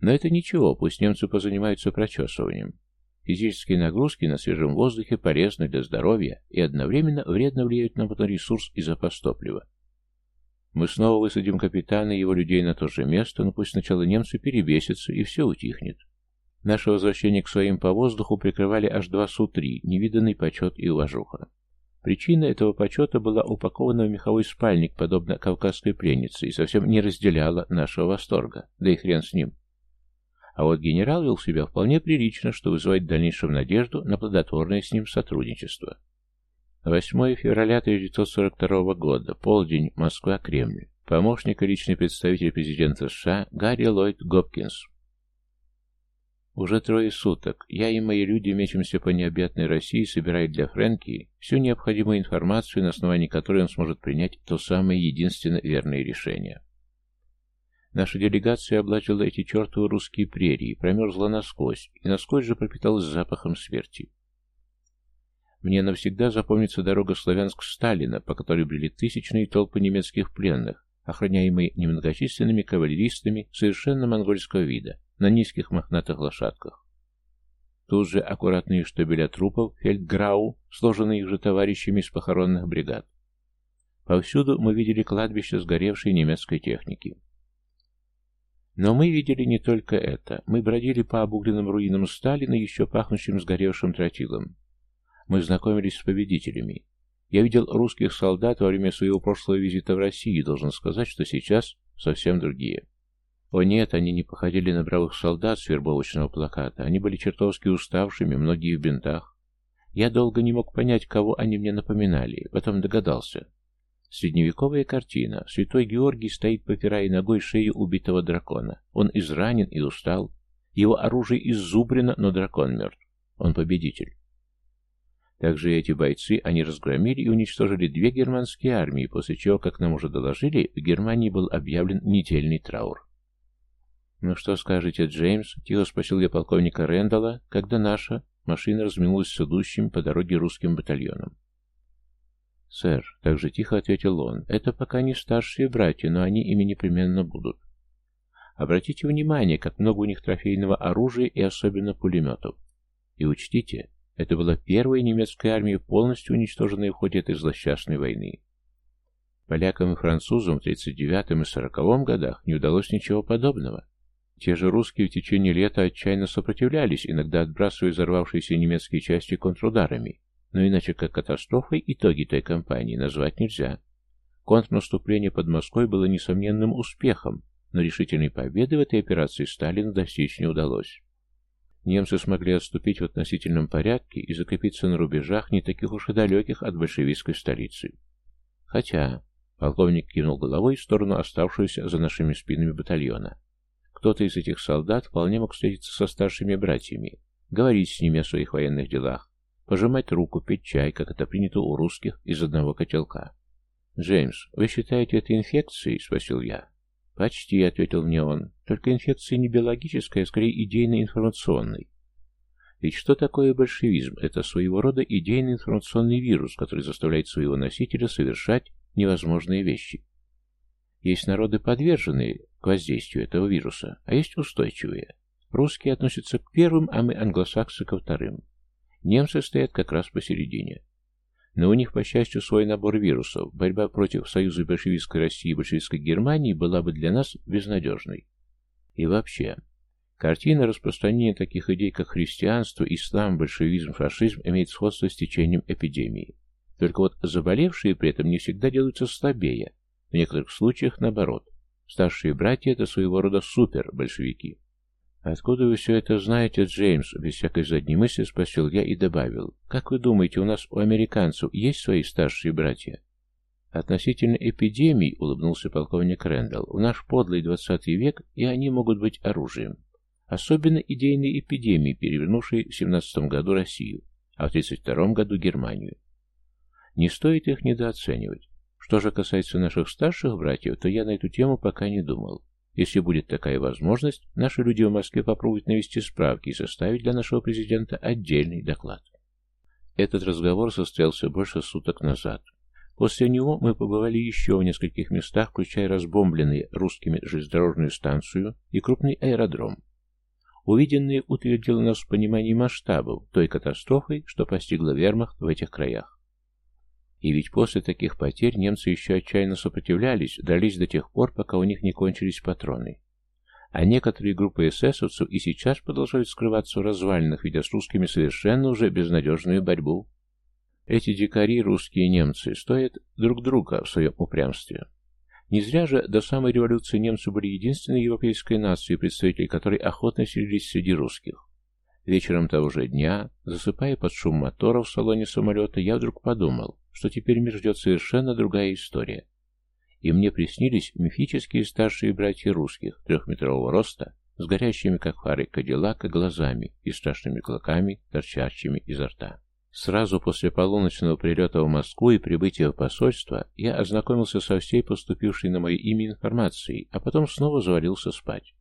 Но это ничего, пусть немцы позанимаются прочесыванием. Физические нагрузки на свежем воздухе полезны для здоровья и одновременно вредно влияют на моторесурс и запас топлива. Мы снова высадим капитана и его людей на то же место, но пусть сначала немцы перебесятся и все утихнет. Наше возвращение к своим по воздуху прикрывали аж два Су-3, невиданный почет и уважуха. Причина этого почета была упакована в меховой спальник, подобно кавказской пленнице, и совсем не разделяла нашего восторга, да и хрен с ним. А вот генерал вел себя вполне прилично, что вызывает в дальнейшем надежду на плодотворное с ним сотрудничество. 8 февраля 1942 года, полдень, Москва, Кремль. Помощник и личный представитель президента США Гарри Ллойд Гопкинс. Уже трое суток я и мои люди мечемся по необъятной России, собирая для Фрэнки всю необходимую информацию, на основании которой он сможет принять то самое единственно верное решение. Наша делегация облачила эти чертовы русские прерии, промерзла насквозь, и насквозь же пропиталась запахом смерти. Мне навсегда запомнится дорога Славянск-Сталина, по которой брели тысячные толпы немецких пленных, охраняемые немногочисленными кавалеристами совершенно монгольского вида, на низких мохнатых лошадках. Тут же аккуратные штабеля трупов, фельдграу, сложенные их же товарищами из похоронных бригад. Повсюду мы видели кладбище сгоревшей немецкой техники. Но мы видели не только это. Мы бродили по обугленным руинам Сталина, еще пахнущим сгоревшим тротилом. Мы знакомились с победителями. Я видел русских солдат во время своего прошлого визита в Россию должен сказать, что сейчас совсем другие. О нет, они не походили на бравых солдат с вербовочного плаката. Они были чертовски уставшими, многие в бинтах. Я долго не мог понять, кого они мне напоминали, потом догадался. Средневековая картина. Святой Георгий стоит, попирая ногой шею убитого дракона. Он изранен и устал. Его оружие иззубрено, но дракон мертв. Он победитель. Также эти бойцы, они разгромили и уничтожили две германские армии, после чего, как нам уже доложили, в Германии был объявлен недельный траур. «Ну что скажете, Джеймс?» — тихо спросил я полковника Рэндалла, когда наша машина разминулась с идущим по дороге русским батальоном. «Сэр», — также тихо ответил он, — «это пока не старшие братья, но они ими непременно будут. Обратите внимание, как много у них трофейного оружия и особенно пулеметов. И учтите, это была первая немецкая армия, полностью уничтоженная в ходе этой злосчастной войны. Полякам и французам в 39-м и 40-м годах не удалось ничего подобного. Те же русские в течение лета отчаянно сопротивлялись, иногда отбрасывая взорвавшиеся немецкие части контрударами, но иначе как катастрофой итоги той кампании назвать нельзя. Контрнаступление под Москвой было несомненным успехом, но решительной победы в этой операции Сталину достичь не удалось. Немцы смогли отступить в относительном порядке и закрепиться на рубежах, не таких уж и далеких от большевистской столицы. Хотя, полковник кинул головой в сторону оставшегося за нашими спинами батальона. Кто-то из этих солдат вполне мог встретиться со старшими братьями, говорить с ними о своих военных делах, пожимать руку, пить чай, как это принято у русских из одного котелка. «Джеймс, вы считаете это инфекцией?» — спросил я. «Почти», — ответил мне он. «Только инфекция не биологическая, а скорее идейно-информационной. Ведь что такое большевизм? Это своего рода идейно-информационный вирус, который заставляет своего носителя совершать невозможные вещи. Есть народы, подверженные к воздействию этого вируса, а есть устойчивые. Русские относятся к первым, а мы англосаксы ко вторым. Немцы стоят как раз посередине. Но у них, по счастью, свой набор вирусов. Борьба против союза большевистской России и большевистской Германии была бы для нас безнадежной. И вообще, картина распространения таких идей, как христианство, ислам, большевизм, фашизм, имеет сходство с течением эпидемии. Только вот заболевшие при этом не всегда делаются слабее. В некоторых случаях наоборот. Старшие братья – это своего рода супер-большевики. «Откуда вы все это знаете, Джеймс?» Без всякой задней мысли спросил я и добавил. «Как вы думаете, у нас, у американцев, есть свои старшие братья?» Относительно эпидемий, улыбнулся полковник Рэндалл, в наш подлый двадцатый век и они могут быть оружием. Особенно идейные эпидемии, перевернувшие в 17 году Россию, а в 32 году Германию. Не стоит их недооценивать. Что же касается наших старших братьев, то я на эту тему пока не думал. Если будет такая возможность, наши люди в Москве попробуют навести справки и составить для нашего президента отдельный доклад. Этот разговор состоялся больше суток назад. После него мы побывали еще в нескольких местах, включая разбомбленные русскими железнодорожную станцию и крупный аэродром, Увиденное утвердило нас в понимании масштабов той катастрофы, что постигла вермахт в этих краях. И ведь после таких потерь немцы еще отчаянно сопротивлялись, дрались до тех пор, пока у них не кончились патроны. А некоторые группы эсэсовцев и сейчас продолжают скрываться в развалинах, ведя с русскими совершенно уже безнадежную борьбу. Эти дикари, русские немцы, стоят друг друга в своем упрямстве. Не зря же до самой революции немцы были единственной европейской нацией, представители которой охотно селились среди русских. Вечером того же дня, засыпая под шум мотора в салоне самолета, я вдруг подумал, что теперь мир ждет совершенно другая история. И мне приснились мифические старшие братья русских, трехметрового роста, с горящими, как фары Кадиллака, глазами и страшными клоками, торчащими изо рта. Сразу после полуночного прилета в Москву и прибытия в посольство я ознакомился со всей поступившей на мое имя информацией, а потом снова завалился спать.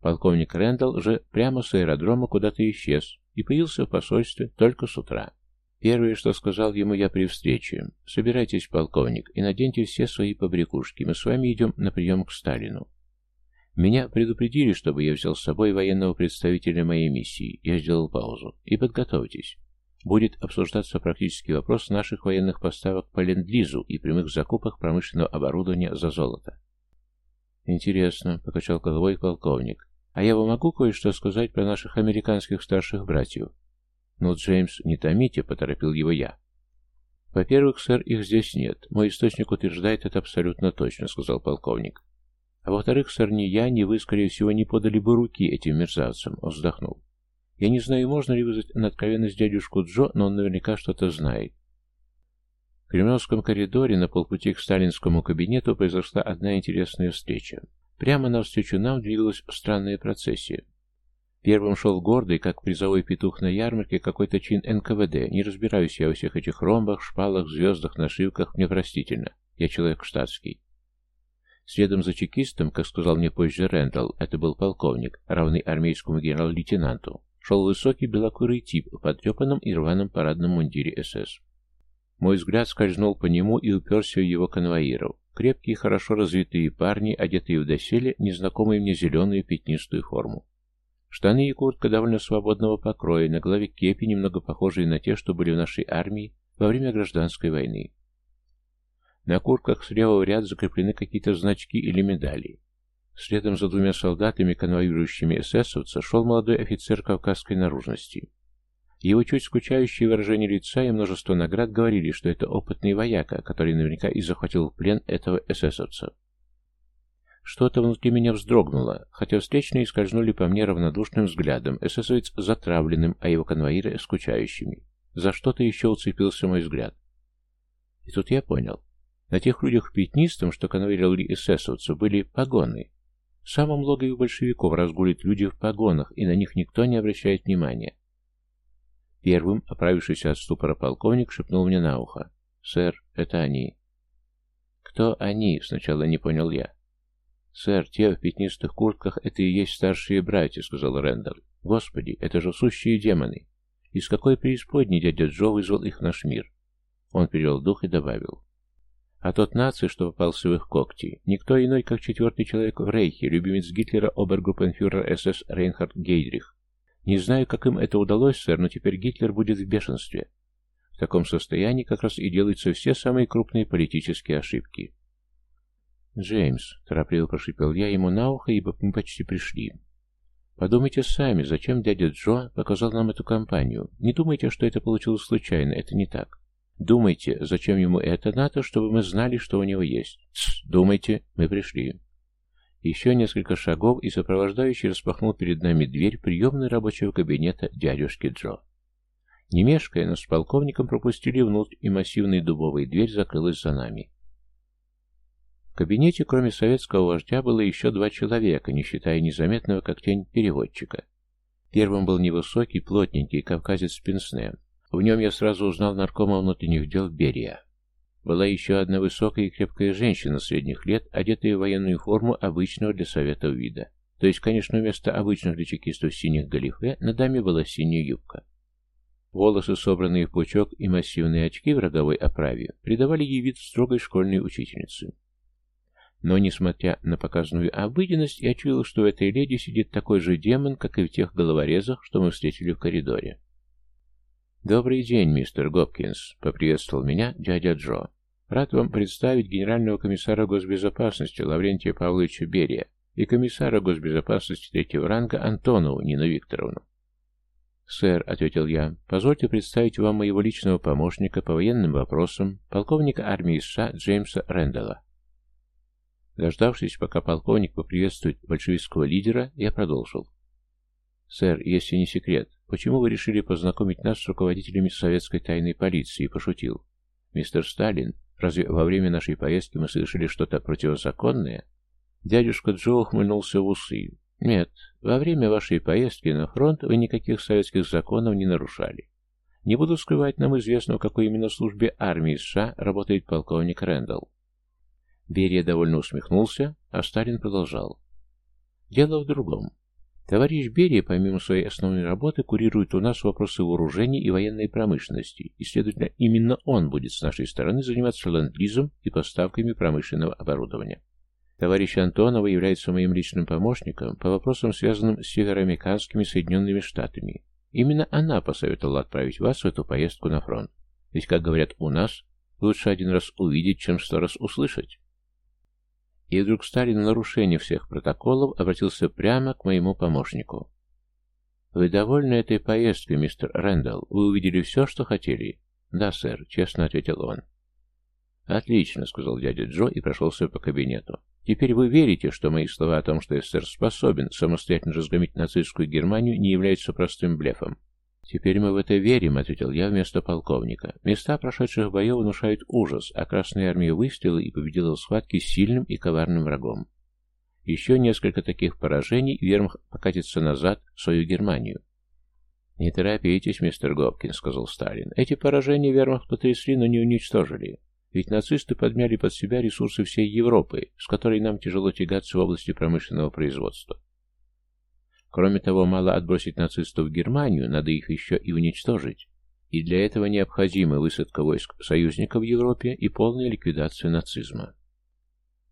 Полковник Рэндалл же прямо с аэродрома куда-то исчез и появился в посольстве только с утра. Первое, что сказал ему я при встрече, «Собирайтесь, полковник, и наденьте все свои побрякушки, мы с вами идем на прием к Сталину». Меня предупредили, чтобы я взял с собой военного представителя моей миссии. Я сделал паузу. И подготовьтесь. Будет обсуждаться практический вопрос наших военных поставок по Ленд-Лизу и прямых закупок промышленного оборудования за золото. «Интересно», — покачал головой полковник. «А я вам могу кое-что сказать про наших американских старших братьев?» «Ну, Джеймс, не томите», — поторопил его я. «Во-первых, сэр, их здесь нет. Мой источник утверждает это абсолютно точно», — сказал полковник. «А во-вторых, сэр, ни я, ни вы, скорее всего, не подали бы руки этим мерзавцам», — он вздохнул. Я не знаю, можно ли вызвать на откровенность дядюшку Джо, но он наверняка что-то знает. В Кремлевском коридоре на полпути к сталинскому кабинету произошла одна интересная встреча. Прямо навстречу нам двигалась странная процессия. Первым шел гордый, как призовой петух на ярмарке, какой-то чин НКВД. Не разбираюсь я во всех этих ромбах, шпалах, звездах, нашивках, мне простительно. Я человек штатский. Следом за чекистом, как сказал мне позже Рэндалл, это был полковник, равный армейскому генерал-лейтенанту, шел высокий белокурый тип в потрепанном и рваном парадном мундире СС. Мой взгляд скользнул по нему и уперся в его конвоиров. Крепкие, хорошо развитые парни, одетые в доселе незнакомую мне зеленую пятнистую форму. Штаны и куртка довольно свободного покроя, на голове кепи, немного похожие на те, что были в нашей армии во время гражданской войны. На куртках с левого ряда закреплены какие-то значки или медали. Следом за двумя солдатами, конвоирующими эсэсовца, шел молодой офицер кавказской наружности. Его чуть скучающее выражение лица и множество наград говорили, что это опытный вояка, который наверняка и захватил в плен этого эсэсовца. Что-то внутри меня вздрогнуло, хотя встречные скользнули по мне равнодушным взглядом, эсэсовец затравленным, а его конвоиры скучающими. За что-то еще уцепился мой взгляд. И тут я понял. На тех людях в пятнистом, что конвоировали эсэсовцев, были погоны. В самом логове большевиков разгулят люди в погонах, и на них никто не обращает внимания. Первым, оправившийся от ступора полковник, шепнул мне на ухо. «Сэр, это они». «Кто они?» — сначала не понял я. «Сэр, те в пятнистых куртках — это и есть старшие братья», — сказал Рэндалл. «Господи, это же сущие демоны! Из какой преисподней дядя Джо вызвал их в наш мир?» Он перевел дух и добавил. А тот наций, что попался в их когти, никто иной, как четвертый человек в Рейхе, любимец Гитлера, обергруппенфюрер СС Рейнхард Гейдрих. Не знаю, как им это удалось, сэр, но теперь Гитлер будет в бешенстве. В таком состоянии как раз и делаются все самые крупные политические ошибки. «Джеймс», — торопливо прошипел я ему на ухо, ибо мы почти пришли. «Подумайте сами, зачем дядя Джо показал нам эту компанию. Не думайте, что это получилось случайно, это не так. Думайте, зачем ему это надо, чтобы мы знали, что у него есть. Тс, думайте, мы пришли. Еще несколько шагов, и сопровождающий распахнул перед нами дверь приемной рабочего кабинета дядюшки Джо. Не мешкая, нас с полковником пропустили внутрь, и массивная дубовая дверь закрылась за нами. В кабинете, кроме советского вождя, было еще два человека, не считая незаметного, как тень, переводчика. Первым был невысокий, плотненький кавказец Пенсне, в нем я сразу узнал наркома внутренних дел Берия. Была еще одна высокая и крепкая женщина средних лет, одетая в военную форму обычного для советов вида. То есть, конечно, вместо обычных для чекистов синих галифе на даме была синяя юбка. Волосы, собранные в пучок, и массивные очки в роговой оправе придавали ей вид строгой школьной учительницы. Но, несмотря на показанную обыденность, я чуял, что в этой леди сидит такой же демон, как и в тех головорезах, что мы встретили в коридоре. «Добрый день, мистер Гопкинс», — поприветствовал меня дядя Джо. «Рад вам представить генерального комиссара госбезопасности Лаврентия Павловича Берия и комиссара госбезопасности третьего ранга Антонову Нину Викторовну». «Сэр», — ответил я, — «позвольте представить вам моего личного помощника по военным вопросам, полковника армии США Джеймса Рэндалла». Дождавшись, пока полковник поприветствует большевистского лидера, я продолжил. «Сэр, если не секрет, почему вы решили познакомить нас с руководителями советской тайной полиции?» пошутил. «Мистер Сталин, разве во время нашей поездки мы совершили что-то противозаконное?» Дядюшка Джо ухмыльнулся в усы. «Нет, во время вашей поездки на фронт вы никаких советских законов не нарушали. Не буду скрывать, нам известно, в какой именно службе армии США работает полковник Рэндалл. Берия довольно усмехнулся, а Сталин продолжал. Дело в другом. Товарищ Берия, помимо своей основной работы, курирует у нас вопросы вооружений и военной промышленности, и, следовательно, именно он будет с нашей стороны заниматься ленд-лизом и поставками промышленного оборудования. Товарищ Антонова является моим личным помощником по вопросам, связанным с североамериканскими Соединенными Штатами. Именно она посоветовала отправить вас в эту поездку на фронт. Ведь, как говорят у нас, лучше один раз увидеть, чем сто раз услышать. И вдруг Сталин в нарушение всех протоколов обратился прямо к моему помощнику. «Вы довольны этой поездкой, мистер Рэндалл? Вы увидели все, что хотели?» «Да, сэр», — честно ответил он. «Отлично», — сказал дядя Джо и прошелся по кабинету. «Теперь вы верите, что мои слова о том, что СССР способен самостоятельно разгромить нацистскую Германию, не являются простым блефом?» «Теперь мы в это верим», — ответил я вместо полковника. «Места прошедших боев внушают ужас, а Красная Армия выстрелила и победила в схватке с сильным и коварным врагом. Еще несколько таких поражений, и вермахт покатится назад в свою Германию». «Не торопитесь, мистер Гопкин», — сказал Сталин. «Эти поражения вермахт потрясли, но не уничтожили. Ведь нацисты подмяли под себя ресурсы всей Европы, с которой нам тяжело тягаться в области промышленного производства. Кроме того, мало отбросить нацистов в Германию, надо их еще и уничтожить. И для этого необходима высадка войск союзников в Европе и полная ликвидация нацизма.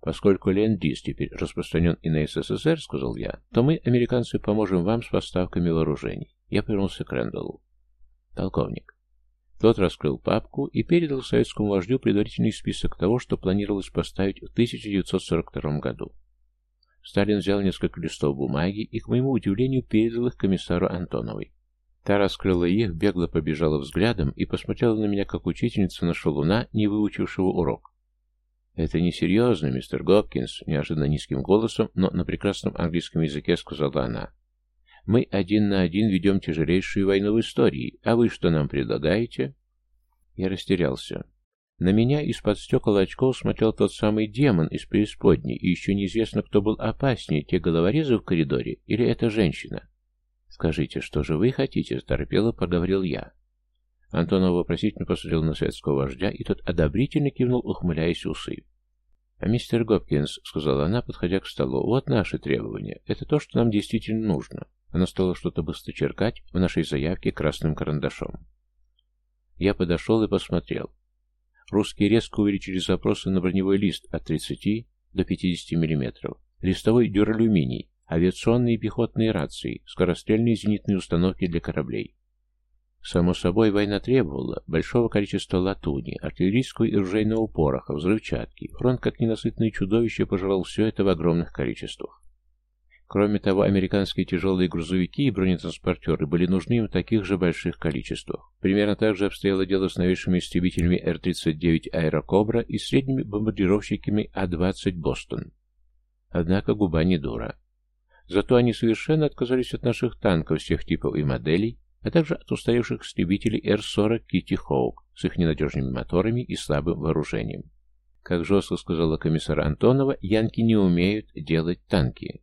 Поскольку ленд-лиз теперь распространен и на СССР, сказал я, то мы, американцы, поможем вам с поставками вооружений. Я повернулся к Рэндаллу. Полковник. Тот раскрыл папку и передал советскому вождю предварительный список того, что планировалось поставить в 1942 году. Сталин взял несколько листов бумаги и, к моему удивлению, передал их комиссару Антоновой. Та раскрыла их, бегло побежала взглядом и посмотрела на меня, как учительница на шалуна, не выучившего урок. «Это несерьезно, мистер Гопкинс», — неожиданно низким голосом, но на прекрасном английском языке сказала она. «Мы один на один ведем тяжелейшую войну в истории, а вы что нам предлагаете?» Я растерялся. На меня из-под стекол очков смотрел тот самый демон из преисподней, и еще неизвестно, кто был опаснее, те головорезы в коридоре или эта женщина. «Скажите, что же вы хотите?» — торопело поговорил я. Антонов вопросительно посмотрел на светского вождя, и тот одобрительно кивнул, ухмыляясь усы. «А мистер Гопкинс», — сказала она, подходя к столу, — «вот наши требования. Это то, что нам действительно нужно». Она стала что-то быстро черкать в нашей заявке красным карандашом. Я подошел и посмотрел. Русские резко увеличили запросы на броневой лист от 30 до 50 мм, листовой дюралюминий, авиационные и пехотные рации, скорострельные зенитные установки для кораблей. Само собой, война требовала большого количества латуни, артиллерийского и оружейного пороха, взрывчатки. Фронт, как ненасытное чудовище, пожрал все это в огромных количествах. Кроме того, американские тяжелые грузовики и бронетранспортеры были нужны им в таких же больших количествах. Примерно так же обстояло дело с новейшими истребителями Р-39 «Аэрокобра» и средними бомбардировщиками А-20 «Бостон». Однако губа не дура. Зато они совершенно отказались от наших танков всех типов и моделей, а также от устаревших истребителей Р-40 «Китти Хоук» с их ненадежными моторами и слабым вооружением. Как жестко сказала комиссар Антонова, янки не умеют делать танки.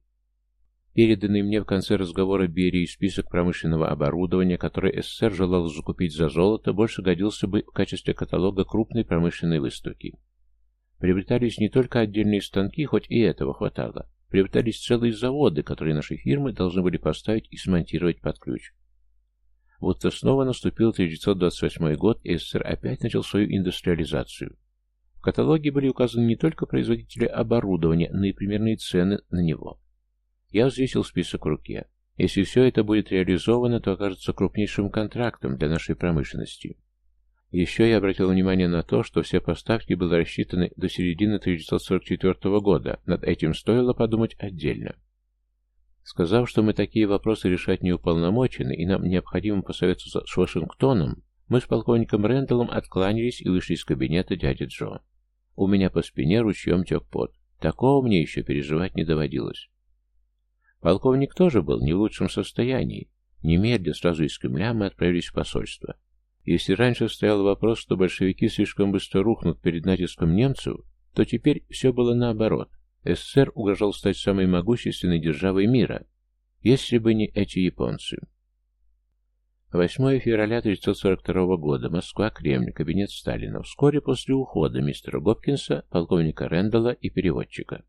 Переданный мне в конце разговора Берии список промышленного оборудования, которое СССР желал закупить за золото, больше годился бы в качестве каталога крупной промышленной выставки. Приобретались не только отдельные станки, хоть и этого хватало. Приобретались целые заводы, которые наши фирмы должны были поставить и смонтировать под ключ. Вот-то снова наступил 1928 год, и СССР опять начал свою индустриализацию. В каталоге были указаны не только производители оборудования, но и примерные цены на него. Я взвесил список в руке. Если все это будет реализовано, то окажется крупнейшим контрактом для нашей промышленности. Еще я обратил внимание на то, что все поставки были рассчитаны до середины 1944 года. Над этим стоило подумать отдельно. Сказав, что мы такие вопросы решать не уполномочены и нам необходимо посоветоваться с Вашингтоном, мы с полковником Рэндаллом откланялись и вышли из кабинета дяди Джо. У меня по спине ручьем тек пот. Такого мне еще переживать не доводилось. Полковник тоже был не в лучшем состоянии. Немедля, сразу из Кремля, мы отправились в посольство. Если раньше стоял вопрос, что большевики слишком быстро рухнут перед натиском немцев, то теперь все было наоборот. СССР угрожал стать самой могущественной державой мира, если бы не эти японцы. 8 февраля 1942 года. Москва, Кремль, кабинет Сталина. Вскоре после ухода мистера Гопкинса, полковника Рэндалла и переводчика.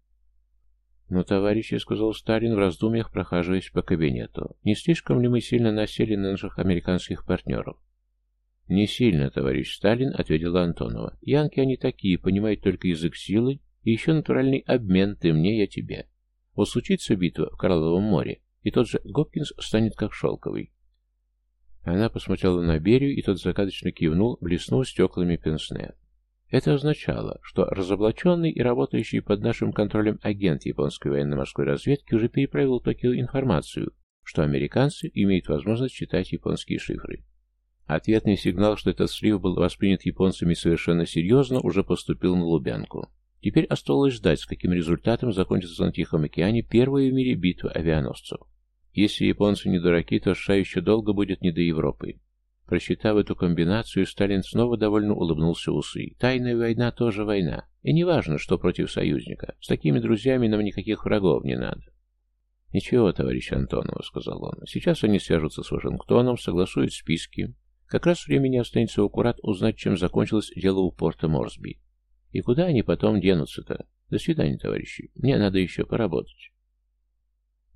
«Ну, товарищи», — сказал Сталин в раздумьях, прохаживаясь по кабинету, — «не слишком ли мы сильно насели на наших американских партнеров?» «Не сильно, товарищ Сталин», — ответила Антонова. «Янки они такие, понимают только язык силы и еще натуральный обмен ты мне, я тебе. Вот случится битва в Карловом море, и тот же Гопкинс станет как шелковый. Она посмотрела на Берию, и тот загадочно кивнул, блеснув стеклами пенсне. Это означало, что разоблаченный и работающий под нашим контролем агент японской военно-морской разведки уже переправил Токио информацию, что американцы имеют возможность читать японские шифры. Ответный сигнал, что этот слив был воспринят японцами совершенно серьезно, уже поступил на Лубянку. Теперь осталось ждать, с каким результатом закончится на Тихом океане первая в мире битва авианосцев. Если японцы не дураки, то США еще долго будет не до Европы. Просчитав эту комбинацию, Сталин снова довольно улыбнулся усы. Тайная война тоже война. И не важно, что против союзника. С такими друзьями нам никаких врагов не надо. «Ничего, товарищ Антонов», — сказал он. «Сейчас они свяжутся с Вашингтоном, согласуют списки. Как раз времени останется у Курат узнать, чем закончилось дело у порта Морсби. И куда они потом денутся-то? До свидания, товарищи. Мне надо еще поработать».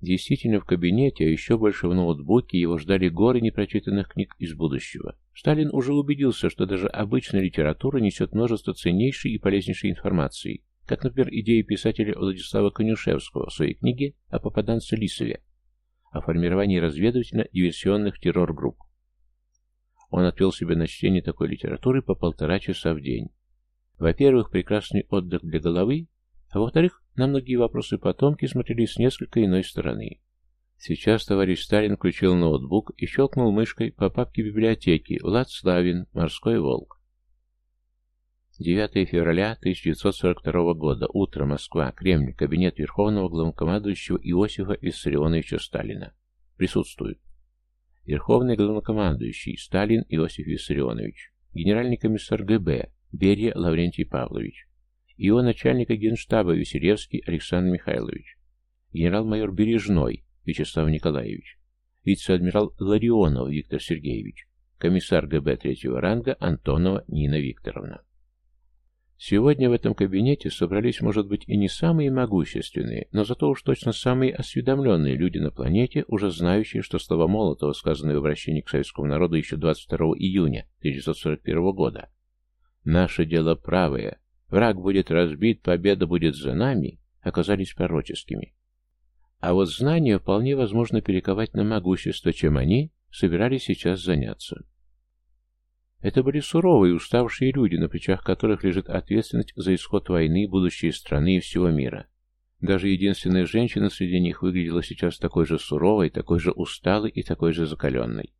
Действительно, в кабинете, а еще больше в ноутбуке, его ждали горы непрочитанных книг из будущего. Сталин уже убедился, что даже обычная литература несет множество ценнейшей и полезнейшей информации, как, например, идеи писателя Владислава Конюшевского в своей книге о попаданце Лисове, о формировании разведывательно-диверсионных террор-групп. Он отвел себе на чтение такой литературы по полтора часа в день. Во-первых, прекрасный отдых для головы, а во-вторых, на многие вопросы потомки смотрели с несколько иной стороны. Сейчас товарищ Сталин включил ноутбук и щелкнул мышкой по папке библиотеки «Влад Славин. Морской волк». 9 февраля 1942 года. Утро. Москва. Кремль. Кабинет Верховного Главнокомандующего Иосифа Виссарионовича Сталина. Присутствует. Верховный Главнокомандующий Сталин Иосиф Виссарионович. Генеральный комиссар ГБ Берия Лаврентий Павлович его начальника генштаба Веселевский Александр Михайлович, генерал-майор Бережной Вячеслав Николаевич, вице-адмирал Ларионов Виктор Сергеевич, комиссар ГБ третьего ранга Антонова Нина Викторовна. Сегодня в этом кабинете собрались, может быть, и не самые могущественные, но зато уж точно самые осведомленные люди на планете, уже знающие, что слова Молотова, сказанные в обращении к советскому народу еще 22 июня 1941 года, «Наше дело правое, Враг будет разбит, победа будет за нами, оказались пророческими. А вот знания вполне возможно перековать на могущество, чем они собирались сейчас заняться. Это были суровые, уставшие люди, на плечах которых лежит ответственность за исход войны, будущее страны и всего мира. Даже единственная женщина среди них выглядела сейчас такой же суровой, такой же усталой и такой же закаленной.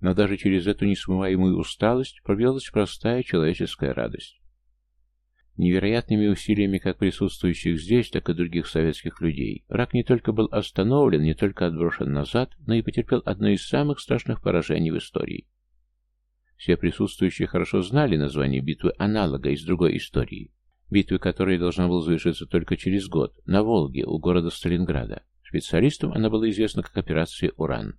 Но даже через эту несмываемую усталость пробилась простая человеческая радость. Невероятными усилиями как присутствующих здесь, так и других советских людей, враг не только был остановлен, не только отброшен назад, но и потерпел одно из самых страшных поражений в истории. Все присутствующие хорошо знали название битвы аналога из другой истории, битвы которой должна была завершиться только через год, на Волге, у города Сталинграда. Специалистам она была известна как операция «Уран».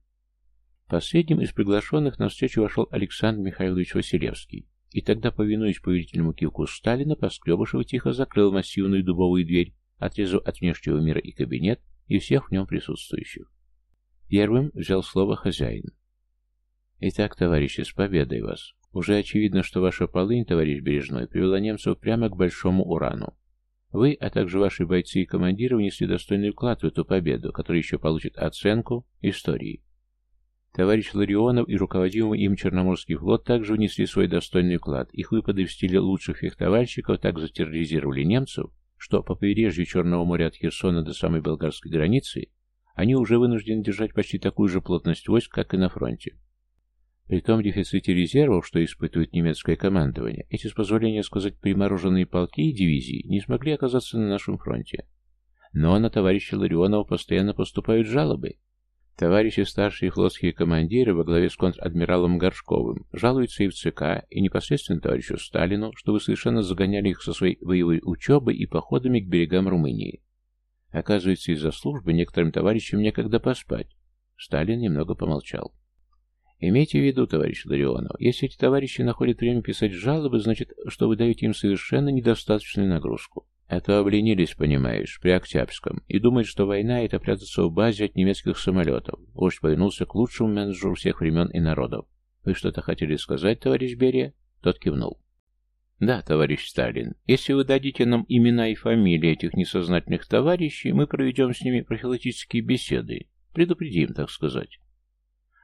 Последним из приглашенных на встречу вошел Александр Михайлович Василевский. И тогда, повинуясь повелительному кивку Сталина, Поскребышев тихо закрыл массивную дубовую дверь, отрезав от внешнего мира и кабинет, и всех в нем присутствующих. Первым взял слово хозяин. «Итак, товарищи, с победой вас! Уже очевидно, что ваша полынь, товарищ Бережной, привела немцев прямо к большому урану. Вы, а также ваши бойцы и командиры внесли достойный вклад в эту победу, который еще получит оценку истории. Товарищ Ларионов и руководимый им Черноморский флот также внесли свой достойный вклад. Их выпады в стиле лучших фехтовальщиков так затерроризировали немцев, что по побережью Черного моря от Херсона до самой болгарской границы они уже вынуждены держать почти такую же плотность войск, как и на фронте. При том дефиците резервов, что испытывает немецкое командование, эти, с позволения сказать, примороженные полки и дивизии не смогли оказаться на нашем фронте. Но на товарища Ларионова постоянно поступают жалобы. Товарищи старшие флотские командиры во главе с контр-адмиралом Горшковым жалуются и в ЦК, и непосредственно товарищу Сталину, что вы совершенно загоняли их со своей боевой учебой и походами к берегам Румынии. Оказывается, из-за службы некоторым товарищам некогда поспать. Сталин немного помолчал. Имейте в виду, товарищ Ларионов, если эти товарищи находят время писать жалобы, значит, что вы даете им совершенно недостаточную нагрузку. А то обленились, понимаешь, при Октябрьском, и думают, что война — это прятаться в базе от немецких самолетов. Вождь повернулся к лучшему менеджеру всех времен и народов. Вы что-то хотели сказать, товарищ Берия? Тот кивнул. Да, товарищ Сталин, если вы дадите нам имена и фамилии этих несознательных товарищей, мы проведем с ними профилактические беседы. Предупредим, так сказать.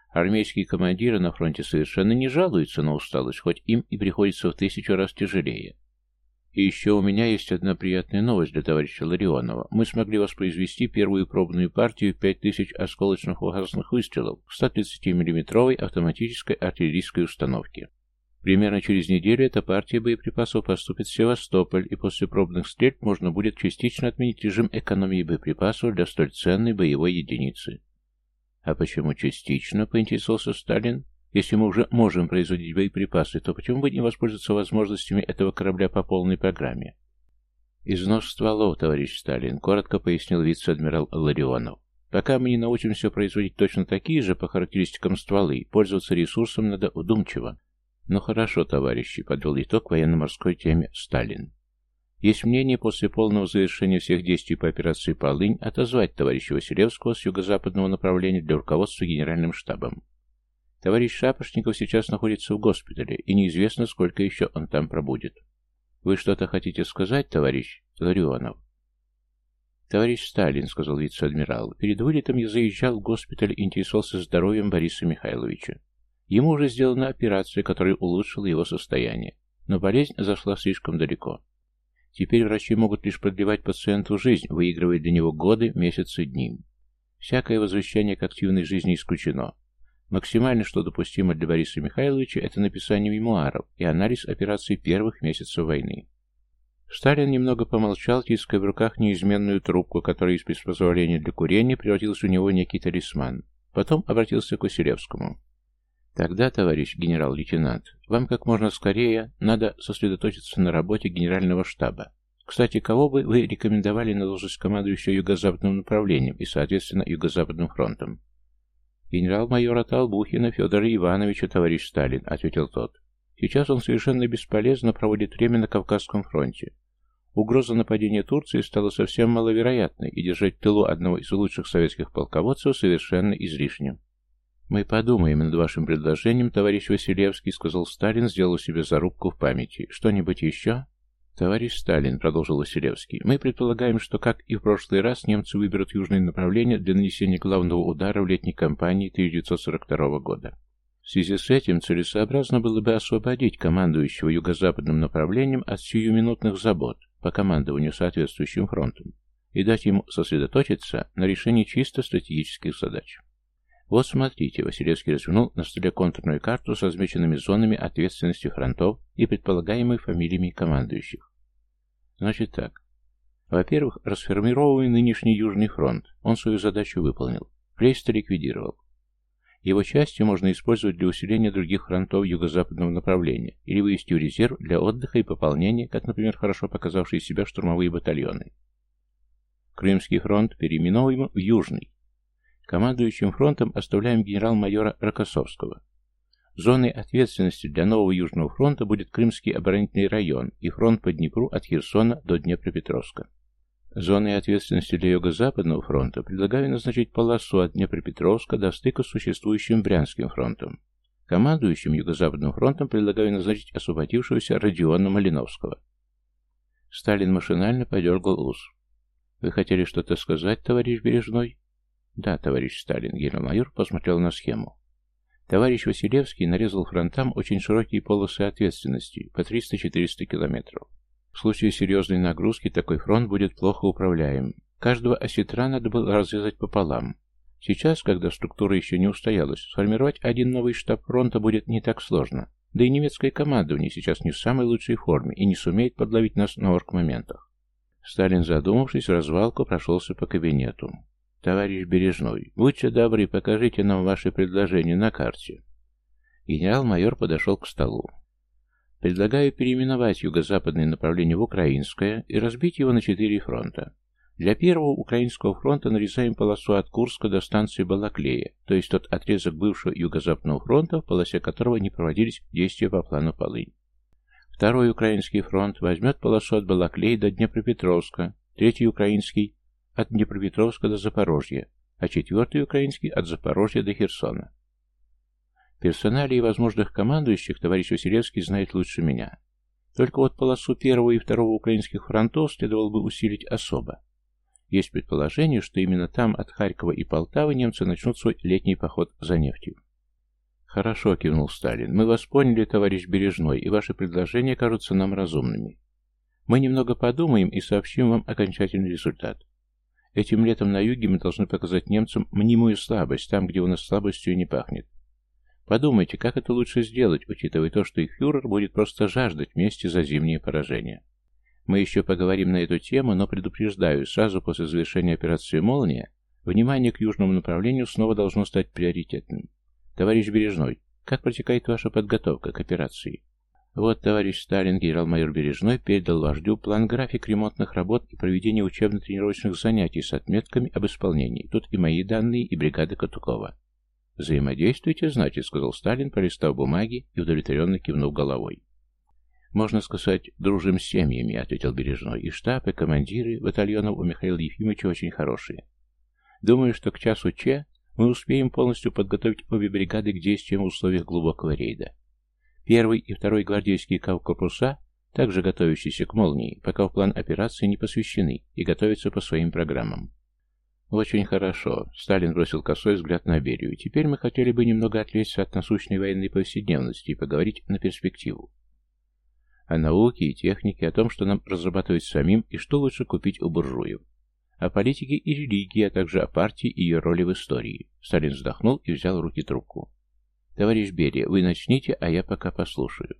Армейские командиры на фронте совершенно не жалуются на усталость, хоть им и приходится в тысячу раз тяжелее. И еще у меня есть одна приятная новость для товарища Ларионова. Мы смогли воспроизвести первую пробную партию 5000 осколочных фугасных выстрелов в 130 миллиметровой автоматической артиллерийской установке. Примерно через неделю эта партия боеприпасов поступит в Севастополь, и после пробных стрельб можно будет частично отменить режим экономии боеприпасов для столь ценной боевой единицы. «А почему частично?» — поинтересовался Сталин. «Если мы уже можем производить боеприпасы, то почему бы не воспользоваться возможностями этого корабля по полной программе?» «Износ стволов, товарищ Сталин», — коротко пояснил вице-адмирал Ларионов. «Пока мы не научимся производить точно такие же по характеристикам стволы, пользоваться ресурсом надо вдумчиво». «Ну хорошо, товарищи», — подвел итог военно-морской теме Сталин. Есть мнение после полного завершения всех действий по операции «Полынь» отозвать товарища Василевского с юго-западного направления для руководства генеральным штабом. Товарищ Шапошников сейчас находится в госпитале, и неизвестно, сколько еще он там пробудет. Вы что-то хотите сказать, товарищ Ларионов? Товарищ Сталин, сказал вице-адмирал, перед вылетом я заезжал в госпиталь и интересовался здоровьем Бориса Михайловича. Ему уже сделана операция, которая улучшила его состояние, но болезнь зашла слишком далеко. Теперь врачи могут лишь продлевать пациенту жизнь, выигрывая для него годы, месяцы, дни. Всякое возвращение к активной жизни исключено. Максимально, что допустимо для Бориса Михайловича, это написание мемуаров и анализ операций первых месяцев войны. Сталин немного помолчал, тиская в руках неизменную трубку, которая из приспособления для курения превратился у него в некий талисман. Потом обратился к Василевскому. Тогда, товарищ генерал-лейтенант, вам как можно скорее надо сосредоточиться на работе генерального штаба. Кстати, кого бы вы рекомендовали на должность командующего юго-западным направлением и, соответственно, юго-западным фронтом? Генерал-майора Толбухина Федора Ивановича, товарищ Сталин, ответил тот. Сейчас он совершенно бесполезно проводит время на Кавказском фронте. Угроза нападения Турции стала совсем маловероятной, и держать тылу одного из лучших советских полководцев совершенно излишним. «Мы подумаем над вашим предложением, товарищ Василевский», — сказал Сталин, сделал себе зарубку в памяти. «Что-нибудь еще?» «Товарищ Сталин», — продолжил Василевский, — «мы предполагаем, что, как и в прошлый раз, немцы выберут южное направление для нанесения главного удара в летней кампании 1942 года. В связи с этим целесообразно было бы освободить командующего юго-западным направлением от сиюминутных забот по командованию соответствующим фронтом и дать ему сосредоточиться на решении чисто стратегических задач. Вот смотрите, Василевский развернул на столе контурную карту с размеченными зонами ответственности фронтов и предполагаемыми фамилиями командующих. Значит так. Во-первых, расформированный нынешний Южный фронт. Он свою задачу выполнил. Клейста ликвидировал. Его части можно использовать для усиления других фронтов юго-западного направления или вывести в резерв для отдыха и пополнения, как, например, хорошо показавшие себя штурмовые батальоны. Крымский фронт переименовываем в Южный. Командующим фронтом оставляем генерал-майора Рокоссовского. Зоной ответственности для нового Южного фронта будет Крымский оборонительный район и фронт по Днепру от Херсона до Днепропетровска. Зоной ответственности для Юго-Западного фронта предлагаю назначить полосу от Днепропетровска до стыка с существующим Брянским фронтом. Командующим Юго-Западным фронтом предлагаю назначить освободившегося Родиона Малиновского. Сталин машинально подергал ус. «Вы хотели что-то сказать, товарищ Бережной?» «Да, товарищ Сталин», — генерал-майор посмотрел на схему. Товарищ Василевский нарезал фронтам очень широкие полосы ответственности, по 300-400 километров. В случае серьезной нагрузки такой фронт будет плохо управляем. Каждого осетра надо было разрезать пополам. Сейчас, когда структура еще не устоялась, сформировать один новый штаб фронта будет не так сложно. Да и немецкое командование сейчас не в самой лучшей форме и не сумеет подловить нас на орг-моментах. Сталин, задумавшись, в развалку прошелся по кабинету. «Товарищ Бережной, будьте добры, покажите нам ваши предложения на карте». Генерал-майор подошел к столу. «Предлагаю переименовать юго-западное направление в украинское и разбить его на четыре фронта. Для первого украинского фронта нарезаем полосу от Курска до станции Балаклея, то есть тот отрезок бывшего юго-западного фронта, в полосе которого не проводились действия по плану Полынь. Второй украинский фронт возьмет полосу от Балаклея до Днепропетровска, третий украинский от Днепропетровска до Запорожья, а четвертый украинский от Запорожья до Херсона. Персоналии возможных командующих товарищ Василевский знает лучше меня. Только вот полосу первого и второго украинских фронтов следовало бы усилить особо. Есть предположение, что именно там, от Харькова и Полтавы, немцы начнут свой летний поход за нефтью. «Хорошо», — кивнул Сталин. «Мы вас поняли, товарищ Бережной, и ваши предложения кажутся нам разумными. Мы немного подумаем и сообщим вам окончательный результат. Этим летом на юге мы должны показать немцам мнимую слабость, там, где у нас слабостью не пахнет. Подумайте, как это лучше сделать, учитывая то, что их фюрер будет просто жаждать вместе за зимнее поражение. Мы еще поговорим на эту тему, но предупреждаю, сразу после завершения операции «Молния» внимание к южному направлению снова должно стать приоритетным. Товарищ Бережной, как протекает ваша подготовка к операции? Вот товарищ Сталин, генерал-майор Бережной, передал вождю план-график ремонтных работ и проведения учебно-тренировочных занятий с отметками об исполнении. Тут и мои данные, и бригада Катукова. «Взаимодействуйте, значит», — сказал Сталин, пролистав бумаги и удовлетворенно кивнув головой. «Можно сказать, дружим с семьями», — ответил Бережной. «И штаб, и командиры батальонов у Михаила Ефимовича очень хорошие. Думаю, что к часу Че мы успеем полностью подготовить обе бригады к действиям в условиях глубокого рейда. Первый и второй гвардейские корпуса, также готовящиеся к молнии, пока в план операции не посвящены и готовятся по своим программам. «Очень хорошо», — Сталин бросил косой взгляд на Берию. «Теперь мы хотели бы немного отвлечься от насущной военной повседневности и поговорить на перспективу о науке и технике, о том, что нам разрабатывать самим и что лучше купить у буржуев, о политике и религии, а также о партии и ее роли в истории. Сталин вздохнул и взял в руки трубку. «Товарищ Берия, вы начните, а я пока послушаю».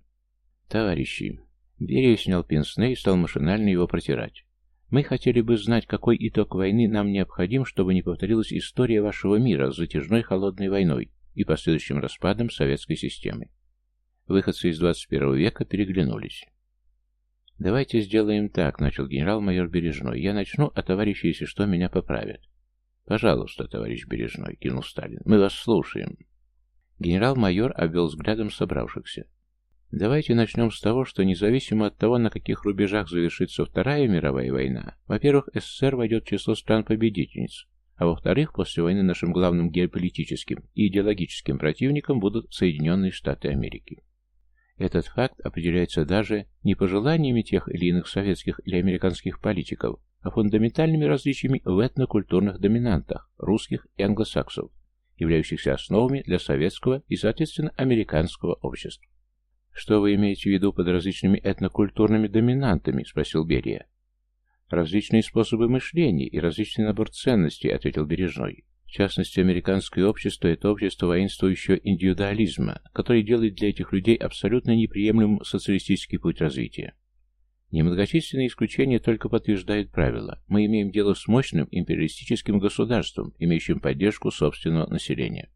«Товарищи». Берия снял пенсне и стал машинально его протирать. «Мы хотели бы знать, какой итог войны нам необходим, чтобы не повторилась история вашего мира с затяжной холодной войной и последующим распадом советской системы. Выходцы из 21 века переглянулись. «Давайте сделаем так», — начал генерал-майор Бережной. «Я начну, а товарищи, если что, меня поправят». «Пожалуйста, товарищ Бережной», — кинул Сталин. «Мы вас слушаем». Генерал-майор обвел взглядом собравшихся. Давайте начнем с того, что независимо от того, на каких рубежах завершится Вторая мировая война, во-первых, СССР войдет в число стран-победительниц, а во-вторых, после войны нашим главным геополитическим и идеологическим противником будут Соединенные Штаты Америки. Этот факт определяется даже не пожеланиями тех или иных советских или американских политиков, а фундаментальными различиями в этнокультурных доминантах русских и англосаксов, являющихся основами для советского и, соответственно, американского общества. «Что вы имеете в виду под различными этнокультурными доминантами?» – спросил Берия. «Различные способы мышления и различный набор ценностей», – ответил Бережной. В частности, американское общество – это общество воинствующего индивидуализма, который делает для этих людей абсолютно неприемлемым социалистический путь развития. Немногочисленные исключения только подтверждают правило. Мы имеем дело с мощным империалистическим государством, имеющим поддержку собственного населения.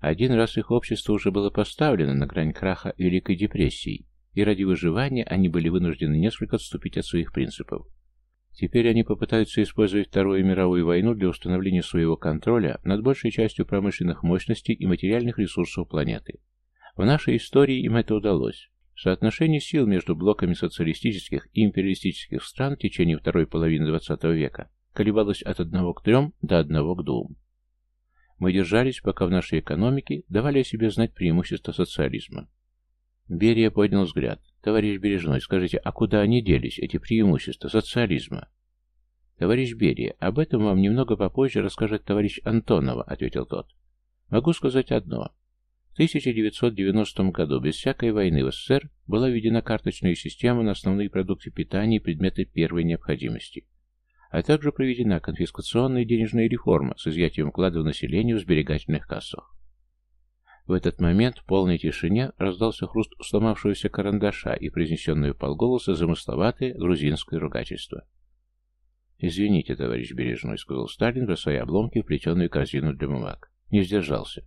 Один раз их общество уже было поставлено на грань краха Великой депрессии, и ради выживания они были вынуждены несколько отступить от своих принципов. Теперь они попытаются использовать Вторую мировую войну для установления своего контроля над большей частью промышленных мощностей и материальных ресурсов планеты. В нашей истории им это удалось. Соотношение сил между блоками социалистических и империалистических стран в течение второй половины XX века колебалось от 1 к 3 до 1 к 2. Мы держались, пока в нашей экономике давали о себе знать преимущества социализма. Берия поднял взгляд. «Товарищ Бережной, скажите, а куда они делись, эти преимущества социализма?» «Товарищ Берия, об этом вам немного попозже расскажет товарищ Антонова», — ответил тот. «Могу сказать одно. В 1990 году без всякой войны в СССР была введена карточная система на основные продукты питания и предметы первой необходимости а также проведена конфискационная денежная реформа с изъятием вкладов населения в сберегательных кассах. В этот момент в полной тишине раздался хруст сломавшегося карандаша и произнесенное полголоса замысловатое грузинское ругательство. «Извините, товарищ Бережной», — сказал Сталин, бросая обломки в плетеную корзину для бумаг. «Не сдержался.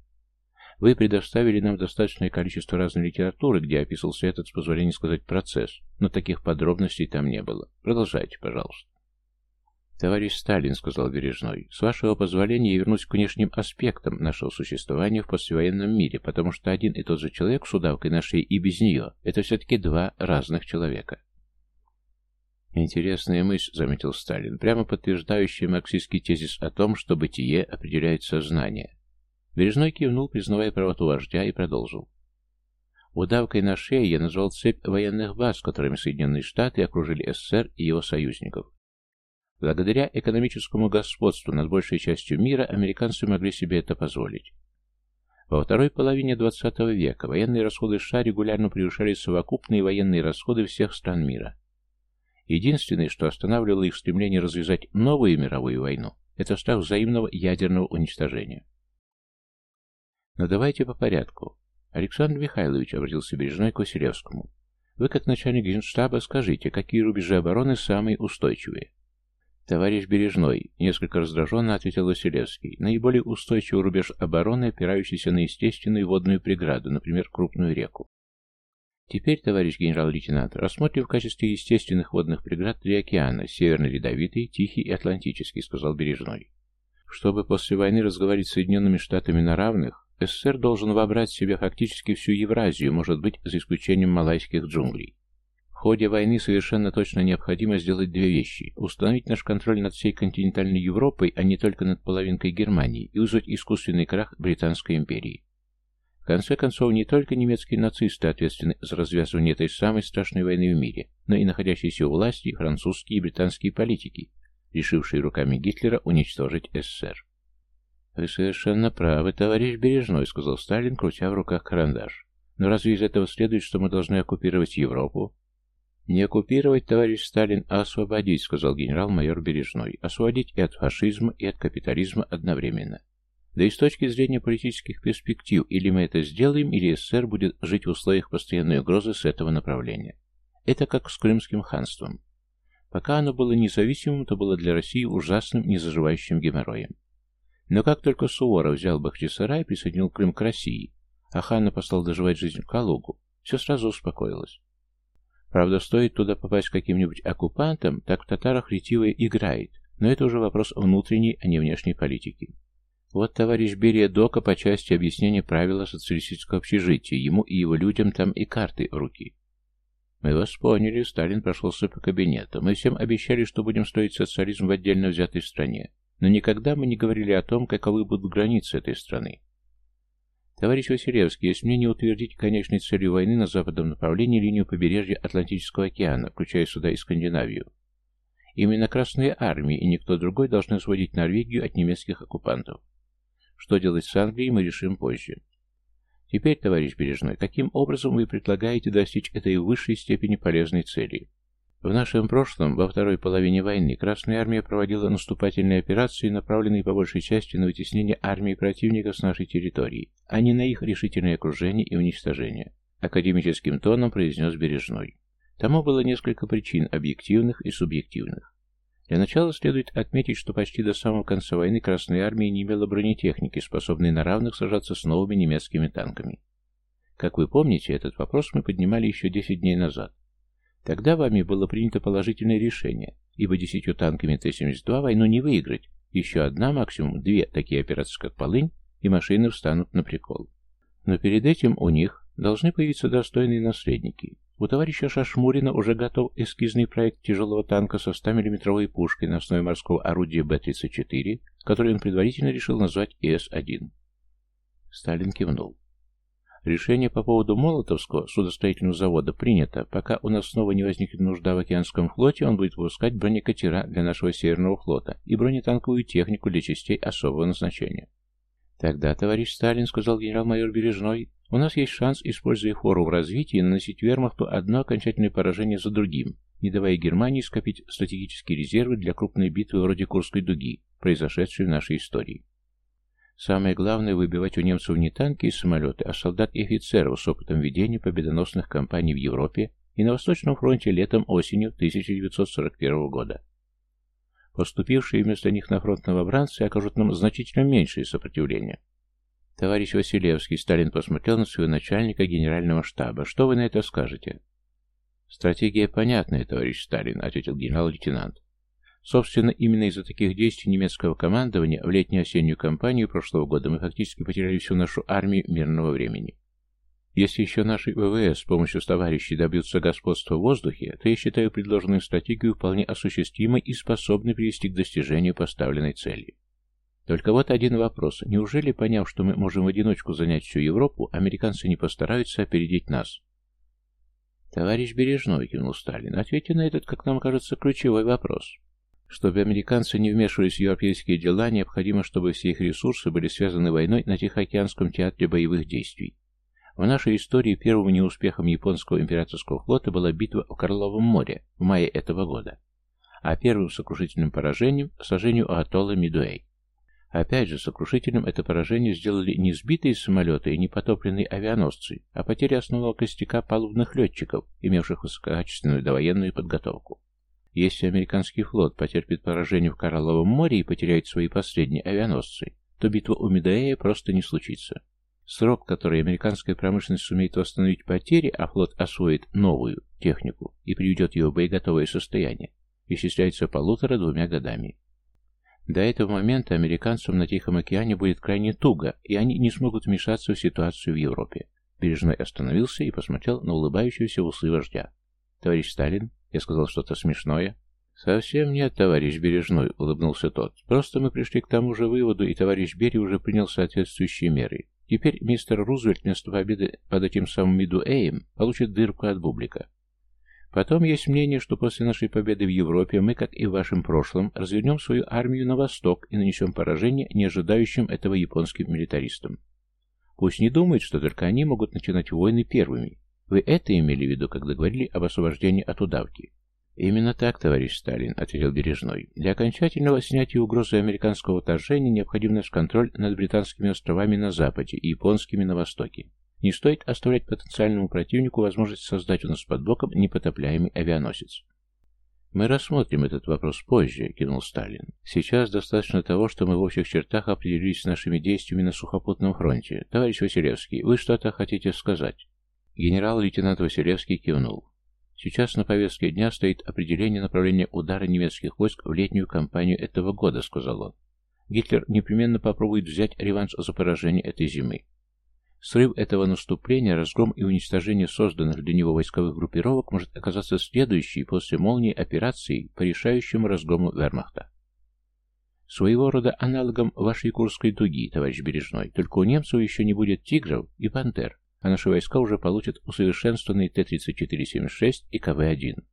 Вы предоставили нам достаточное количество разной литературы, где описывался этот, с позволения сказать, процесс, но таких подробностей там не было. Продолжайте, пожалуйста». «Товарищ Сталин», — сказал Бережной, — «с вашего позволения я вернусь к внешним аспектам нашего существования в послевоенном мире, потому что один и тот же человек с удавкой на шее и без нее — это все-таки два разных человека». «Интересная мысль», — заметил Сталин, прямо подтверждающая марксистский тезис о том, что бытие определяет сознание. Бережной кивнул, признавая правоту вождя, и продолжил. Удавкой на шее я назвал цепь военных баз, которыми Соединенные Штаты окружили СССР и его союзников. Благодаря экономическому господству над большей частью мира американцы могли себе это позволить. Во второй половине XX века военные расходы США регулярно превышали совокупные военные расходы всех стран мира. Единственное, что останавливало их стремление развязать новую мировую войну, это страх взаимного ядерного уничтожения. Но давайте по порядку. Александр Михайлович обратился Бережной к Василевскому. Вы, как начальник генштаба, скажите, какие рубежи обороны самые устойчивые? «Товарищ Бережной», — несколько раздраженно ответил Василевский, «наиболее устойчивый рубеж обороны, опирающийся на естественную водную преграду, например, крупную реку. Теперь, товарищ генерал-лейтенант, рассмотрим в качестве естественных водных преград три океана, Северный Ледовитый, Тихий и Атлантический, сказал Бережной. Чтобы после войны разговаривать с Соединенными Штатами на равных, СССР должен вобрать в себя фактически всю Евразию, может быть, за исключением малайских джунглей. В ходе войны совершенно точно необходимо сделать две вещи. Установить наш контроль над всей континентальной Европой, а не только над половинкой Германии, и вызвать искусственный крах Британской империи. В конце концов, не только немецкие нацисты ответственны за развязывание этой самой страшной войны в мире, но и находящиеся у власти французские и британские политики, решившие руками Гитлера уничтожить СССР. «Вы совершенно правы, товарищ Бережной», — сказал Сталин, крутя в руках карандаш. «Но разве из этого следует, что мы должны оккупировать Европу? «Не оккупировать, товарищ Сталин, а освободить», — сказал генерал-майор Бережной. «Освободить и от фашизма, и от капитализма одновременно. Да и с точки зрения политических перспектив, или мы это сделаем, или СССР будет жить в условиях постоянной угрозы с этого направления. Это как с Крымским ханством. Пока оно было независимым, то было для России ужасным, незаживающим геморроем. Но как только Суворов взял Бахчисарай присоединил Крым к России, а хана послал доживать жизнь в Калугу, все сразу успокоилось. Правда, стоит туда попасть каким-нибудь оккупантом, так в татарах ретивый играет, но это уже вопрос внутренней, а не внешней политики. Вот товарищ Берия Дока по части объяснения правила социалистического общежития, ему и его людям там и карты в руки. Мы вас поняли, Сталин прошелся по кабинету. Мы всем обещали, что будем строить социализм в отдельно взятой стране, но никогда мы не говорили о том, каковы будут границы этой страны. Товарищ Василевский, если мне не утвердить конечной целью войны на западном направлении линию побережья Атлантического океана, включая сюда и Скандинавию, именно Красные армии и никто другой должны освободить Норвегию от немецких оккупантов. Что делать с Англией, мы решим позже. Теперь, товарищ Бережной, каким образом вы предлагаете достичь этой высшей степени полезной цели? В нашем прошлом, во второй половине войны, Красная Армия проводила наступательные операции, направленные по большей части на вытеснение армии противника с нашей территории, а не на их решительное окружение и уничтожение. Академическим тоном произнес Бережной. Тому было несколько причин, объективных и субъективных. Для начала следует отметить, что почти до самого конца войны Красная Армия не имела бронетехники, способной на равных сражаться с новыми немецкими танками. Как вы помните, этот вопрос мы поднимали еще 10 дней назад. Тогда вами было принято положительное решение, ибо десятью танками Т-72 войну не выиграть, еще одна, максимум две такие операции, как «Полынь», и машины встанут на прикол. Но перед этим у них должны появиться достойные наследники. У товарища Шашмурина уже готов эскизный проект тяжелого танка со 100-мм пушкой на основе морского орудия Б-34, который он предварительно решил назвать ИС-1. Сталин кивнул. Решение по поводу Молотовского судостроительного завода принято. Пока у нас снова не возникнет нужда в океанском флоте, он будет выпускать бронекатера для нашего Северного флота и бронетанковую технику для частей особого назначения. Тогда, товарищ Сталин, сказал генерал-майор Бережной, у нас есть шанс, используя фору в развитии, наносить вермахту одно окончательное поражение за другим, не давая Германии скопить стратегические резервы для крупной битвы вроде Курской дуги, произошедшей в нашей истории. Самое главное – выбивать у немцев не танки и самолеты, а солдат и офицеров с опытом ведения победоносных кампаний в Европе и на Восточном фронте летом-осенью 1941 года. Поступившие вместо них на фронт новобранцы окажут нам значительно меньшее сопротивление. Товарищ Василевский, Сталин посмотрел на своего начальника генерального штаба. Что вы на это скажете? Стратегия понятная, товарищ Сталин, ответил генерал-лейтенант. Собственно, именно из-за таких действий немецкого командования в летнюю-осеннюю кампанию прошлого года мы фактически потеряли всю нашу армию мирного времени. Если еще наши ВВС с помощью товарищей добьются господства в воздухе, то я считаю предложенную стратегию вполне осуществимой и способной привести к достижению поставленной цели. Только вот один вопрос. Неужели, поняв, что мы можем в одиночку занять всю Европу, американцы не постараются опередить нас? Товарищ Бережной, кинул Сталин, ответьте на этот, как нам кажется, ключевой вопрос. Чтобы американцы не вмешивались в европейские дела, необходимо, чтобы все их ресурсы были связаны войной на Тихоокеанском театре боевых действий. В нашей истории первым неуспехом японского императорского флота была битва в Карловом море в мае этого года, а первым сокрушительным поражением – сожжению атолла Мидуэй. Опять же, сокрушительным это поражение сделали не сбитые самолеты и не потопленные авианосцы, а потери основного костяка палубных летчиков, имевших высококачественную довоенную подготовку. Если американский флот потерпит поражение в Коралловом море и потеряет свои последние авианосцы, то битва у Медоэя просто не случится. Срок, который американская промышленность сумеет восстановить потери, а флот освоит новую технику и приведет ее в боеготовое состояние, исчисляется полутора-двумя годами. До этого момента американцам на Тихом океане будет крайне туго, и они не смогут вмешаться в ситуацию в Европе. Бережной остановился и посмотрел на улыбающегося усы вождя. «Товарищ Сталин, я сказал что-то смешное. «Совсем нет, товарищ Бережной», — улыбнулся тот. «Просто мы пришли к тому же выводу, и товарищ Берри уже принял соответствующие меры. Теперь мистер Рузвельт вместо победы под этим самым Мидуэем получит дырку от бублика. Потом есть мнение, что после нашей победы в Европе мы, как и в вашем прошлом, развернем свою армию на восток и нанесем поражение не ожидающим этого японским милитаристам. Пусть не думают, что только они могут начинать войны первыми. Вы это имели в виду, когда говорили об освобождении от удавки? Именно так, товарищ Сталин, ответил Бережной. Для окончательного снятия угрозы американского вторжения необходим наш контроль над британскими островами на западе и японскими на востоке. Не стоит оставлять потенциальному противнику возможность создать у нас под боком непотопляемый авианосец. «Мы рассмотрим этот вопрос позже», — кивнул Сталин. «Сейчас достаточно того, что мы в общих чертах определились с нашими действиями на сухопутном фронте. Товарищ Василевский, вы что-то хотите сказать?» Генерал-лейтенант Василевский кивнул. Сейчас на повестке дня стоит определение направления удара немецких войск в летнюю кампанию этого года, сказал он. Гитлер непременно попробует взять реванш за поражение этой зимы. Срыв этого наступления, разгром и уничтожение созданных для него войсковых группировок может оказаться следующей после молнии операцией по решающему разгрому вермахта. Своего рода аналогом вашей Курской дуги, товарищ Бережной, только у немцев еще не будет тигров и пантер а наши войска уже получат усовершенствованный Т-34-76 и КВ-1.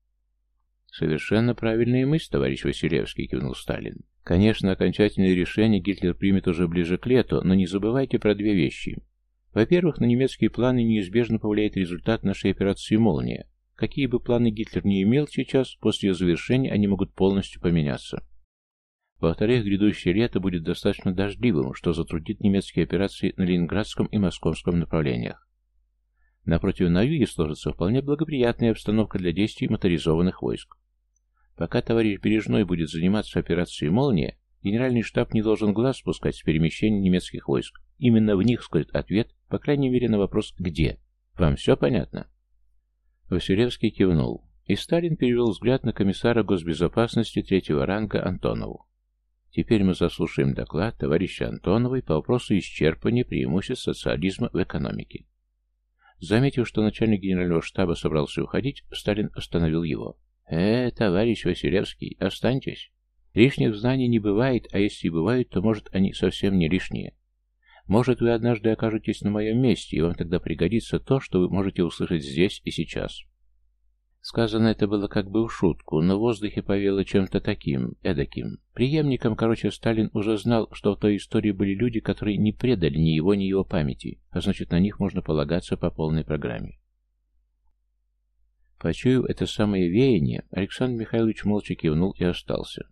«Совершенно правильная мысль, товарищ Василевский», — кивнул Сталин. «Конечно, окончательное решение Гитлер примет уже ближе к лету, но не забывайте про две вещи. Во-первых, на немецкие планы неизбежно повлияет результат нашей операции «Молния». Какие бы планы Гитлер не имел сейчас, после ее завершения они могут полностью поменяться. Во-вторых, грядущее лето будет достаточно дождливым, что затруднит немецкие операции на Ленинградском и Московском направлениях. Напротив, на юге сложится вполне благоприятная обстановка для действий моторизованных войск. Пока товарищ Бережной будет заниматься операцией «Молния», генеральный штаб не должен глаз спускать с перемещения немецких войск. Именно в них скрыт ответ, по крайней мере, на вопрос «где?». Вам все понятно? Василевский кивнул, и Сталин перевел взгляд на комиссара госбезопасности третьего ранга Антонову. Теперь мы заслушаем доклад товарища Антоновой по вопросу исчерпания преимуществ социализма в экономике. Заметив, что начальник генерального штаба собрался уходить, Сталин остановил его. «Э, товарищ Василевский, останьтесь. Лишних знаний не бывает, а если и бывают, то, может, они совсем не лишние. Может, вы однажды окажетесь на моем месте, и вам тогда пригодится то, что вы можете услышать здесь и сейчас». Сказано это было как бы в шутку, но в воздухе повело чем-то таким, эдаким. Приемником, короче, Сталин уже знал, что в той истории были люди, которые не предали ни его, ни его памяти, а значит, на них можно полагаться по полной программе. Почуяв это самое веяние, Александр Михайлович молча кивнул и остался.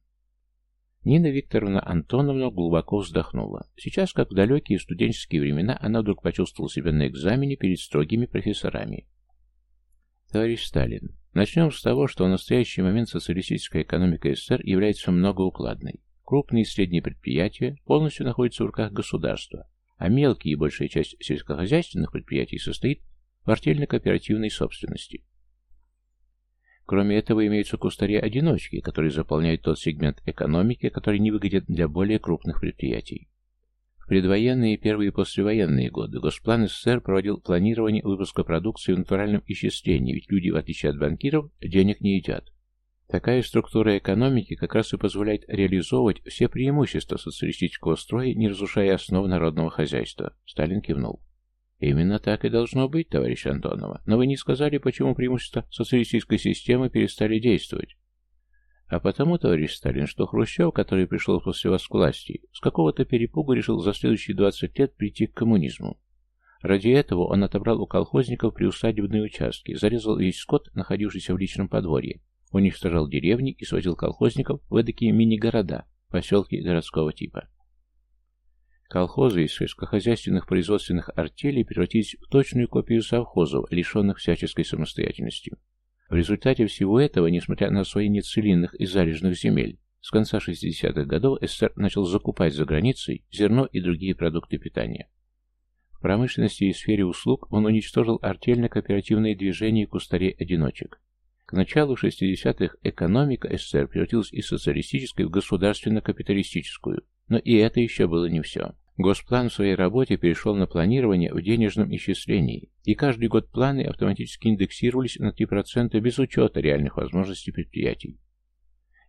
Нина Викторовна Антоновна глубоко вздохнула. Сейчас, как в далекие студенческие времена, она вдруг почувствовала себя на экзамене перед строгими профессорами. Товарищ Сталин, начнем с того, что в настоящий момент социалистическая экономика СССР является многоукладной. Крупные и средние предприятия полностью находятся в руках государства, а мелкие и большая часть сельскохозяйственных предприятий состоит в артельно-кооперативной собственности. Кроме этого, имеются кустари-одиночки, которые заполняют тот сегмент экономики, который не выгоден для более крупных предприятий. Предвоенные и первые послевоенные годы Госплан СССР проводил планирование выпуска продукции в натуральном исчислении, ведь люди, в отличие от банкиров, денег не едят. Такая структура экономики как раз и позволяет реализовывать все преимущества социалистического строя, не разрушая основ народного хозяйства. Сталин кивнул. Именно так и должно быть, товарищ Антонова. Но вы не сказали, почему преимущества социалистической системы перестали действовать. А потому, товарищ Сталин, что Хрущев, который пришел после вас к власти, с какого-то перепугу решил за следующие 20 лет прийти к коммунизму. Ради этого он отобрал у колхозников приусадебные участки, зарезал весь скот, находившийся в личном подворье, уничтожал деревни и свозил колхозников в эдакие мини-города, поселки городского типа. Колхозы из сельскохозяйственных производственных артелей превратились в точную копию совхозов, лишенных всяческой самостоятельности. В результате всего этого, несмотря на освоение целинных и залежных земель, с конца 60-х годов СССР начал закупать за границей зерно и другие продукты питания. В промышленности и сфере услуг он уничтожил артельно-кооперативные движения кустарей-одиночек. К началу 60-х экономика СССР превратилась из социалистической в государственно-капиталистическую, но и это еще было не все. Госплан в своей работе перешел на планирование в денежном исчислении, и каждый год планы автоматически индексировались на 3% без учета реальных возможностей предприятий.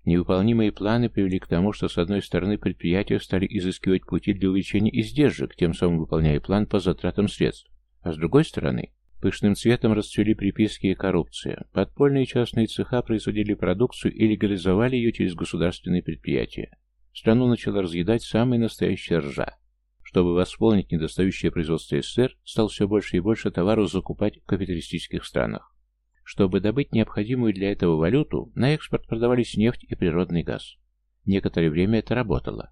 Невыполнимые планы привели к тому, что с одной стороны предприятия стали изыскивать пути для увеличения издержек, тем самым выполняя план по затратам средств, а с другой стороны Пышным цветом расцвели приписки и коррупция. Подпольные частные цеха производили продукцию и легализовали ее через государственные предприятия. Страну начала разъедать самая настоящая ржа. Чтобы восполнить недостающее производство СССР, стал все больше и больше товаров закупать в капиталистических странах. Чтобы добыть необходимую для этого валюту, на экспорт продавались нефть и природный газ. Некоторое время это работало.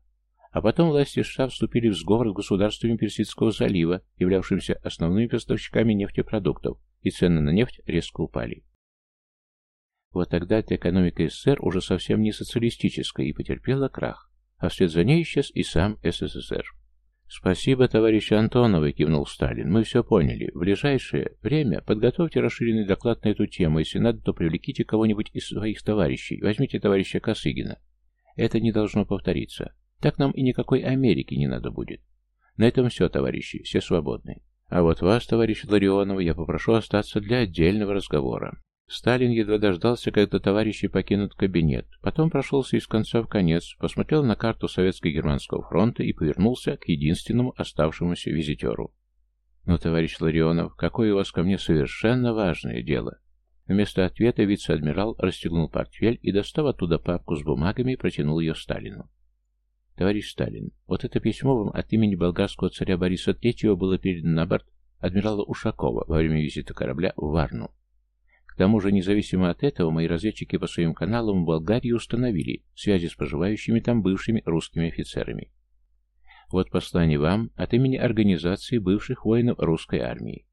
А потом власти США вступили в сговор с государствами Персидского залива, являвшимися основными поставщиками нефтепродуктов, и цены на нефть резко упали. Вот тогда эта экономика СССР уже совсем не социалистическая и потерпела крах, а вслед за ней исчез и сам СССР. «Спасибо, товарищ Антоновый», — кивнул Сталин. «Мы все поняли. В ближайшее время подготовьте расширенный доклад на эту тему. Если надо, то привлеките кого-нибудь из своих товарищей. Возьмите товарища Косыгина. Это не должно повториться. Так нам и никакой Америки не надо будет. На этом все, товарищи. Все свободны. А вот вас, товарищ Ларионов, я попрошу остаться для отдельного разговора». Сталин едва дождался, когда товарищи покинут кабинет. Потом прошелся из конца в конец, посмотрел на карту Советско-Германского фронта и повернулся к единственному оставшемуся визитеру. «Ну, товарищ Ларионов, какое у вас ко мне совершенно важное дело?» Вместо ответа вице-адмирал расстегнул портфель и, достав оттуда папку с бумагами, протянул ее Сталину. «Товарищ Сталин, вот это письмо вам от имени болгарского царя Бориса III было передано на борт адмирала Ушакова во время визита корабля в Варну. К тому же, независимо от этого, мои разведчики по своим каналам в Болгарии установили связи с проживающими там бывшими русскими офицерами. Вот послание вам от имени организации бывших воинов русской армии.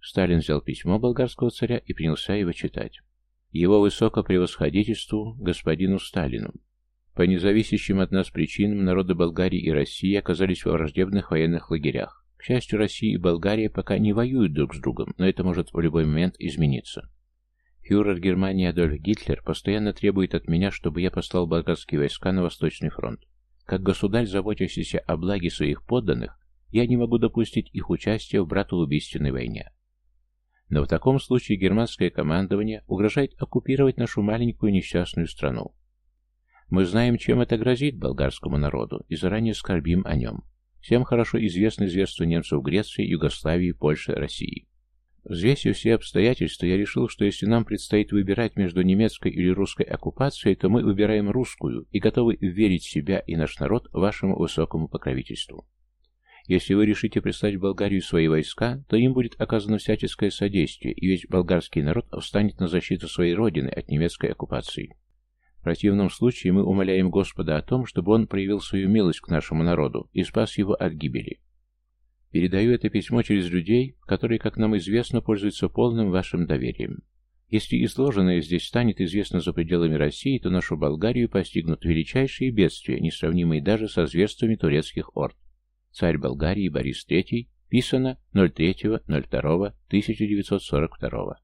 Сталин взял письмо болгарского царя и принялся его читать. Его высокопревосходительству, господину Сталину. По независящим от нас причинам народы Болгарии и России оказались во враждебных военных лагерях. К счастью, Россия и Болгария пока не воюют друг с другом, но это может в любой момент измениться. Фюрер Германии Адольф Гитлер постоянно требует от меня, чтобы я послал болгарские войска на Восточный фронт. Как государь, заботящийся о благе своих подданных, я не могу допустить их участия в братоубийственной войне. Но в таком случае германское командование угрожает оккупировать нашу маленькую несчастную страну. Мы знаем, чем это грозит болгарскому народу, и заранее скорбим о нем. Всем хорошо известны зверства немцев Греции, Югославии, Польше, России. Взвесив все обстоятельства, я решил, что если нам предстоит выбирать между немецкой или русской оккупацией, то мы выбираем русскую и готовы верить себя и наш народ вашему высокому покровительству. Если вы решите прислать в Болгарию свои войска, то им будет оказано всяческое содействие, и весь болгарский народ встанет на защиту своей родины от немецкой оккупации. В противном случае мы умоляем Господа о том, чтобы Он проявил свою милость к нашему народу и спас его от гибели. Передаю это письмо через людей, которые, как нам известно, пользуются полным вашим доверием. Если изложенное здесь станет известно за пределами России, то нашу Болгарию постигнут величайшие бедствия, несравнимые даже со зверствами турецких орд. Царь Болгарии Борис III, писано 03.02.1942.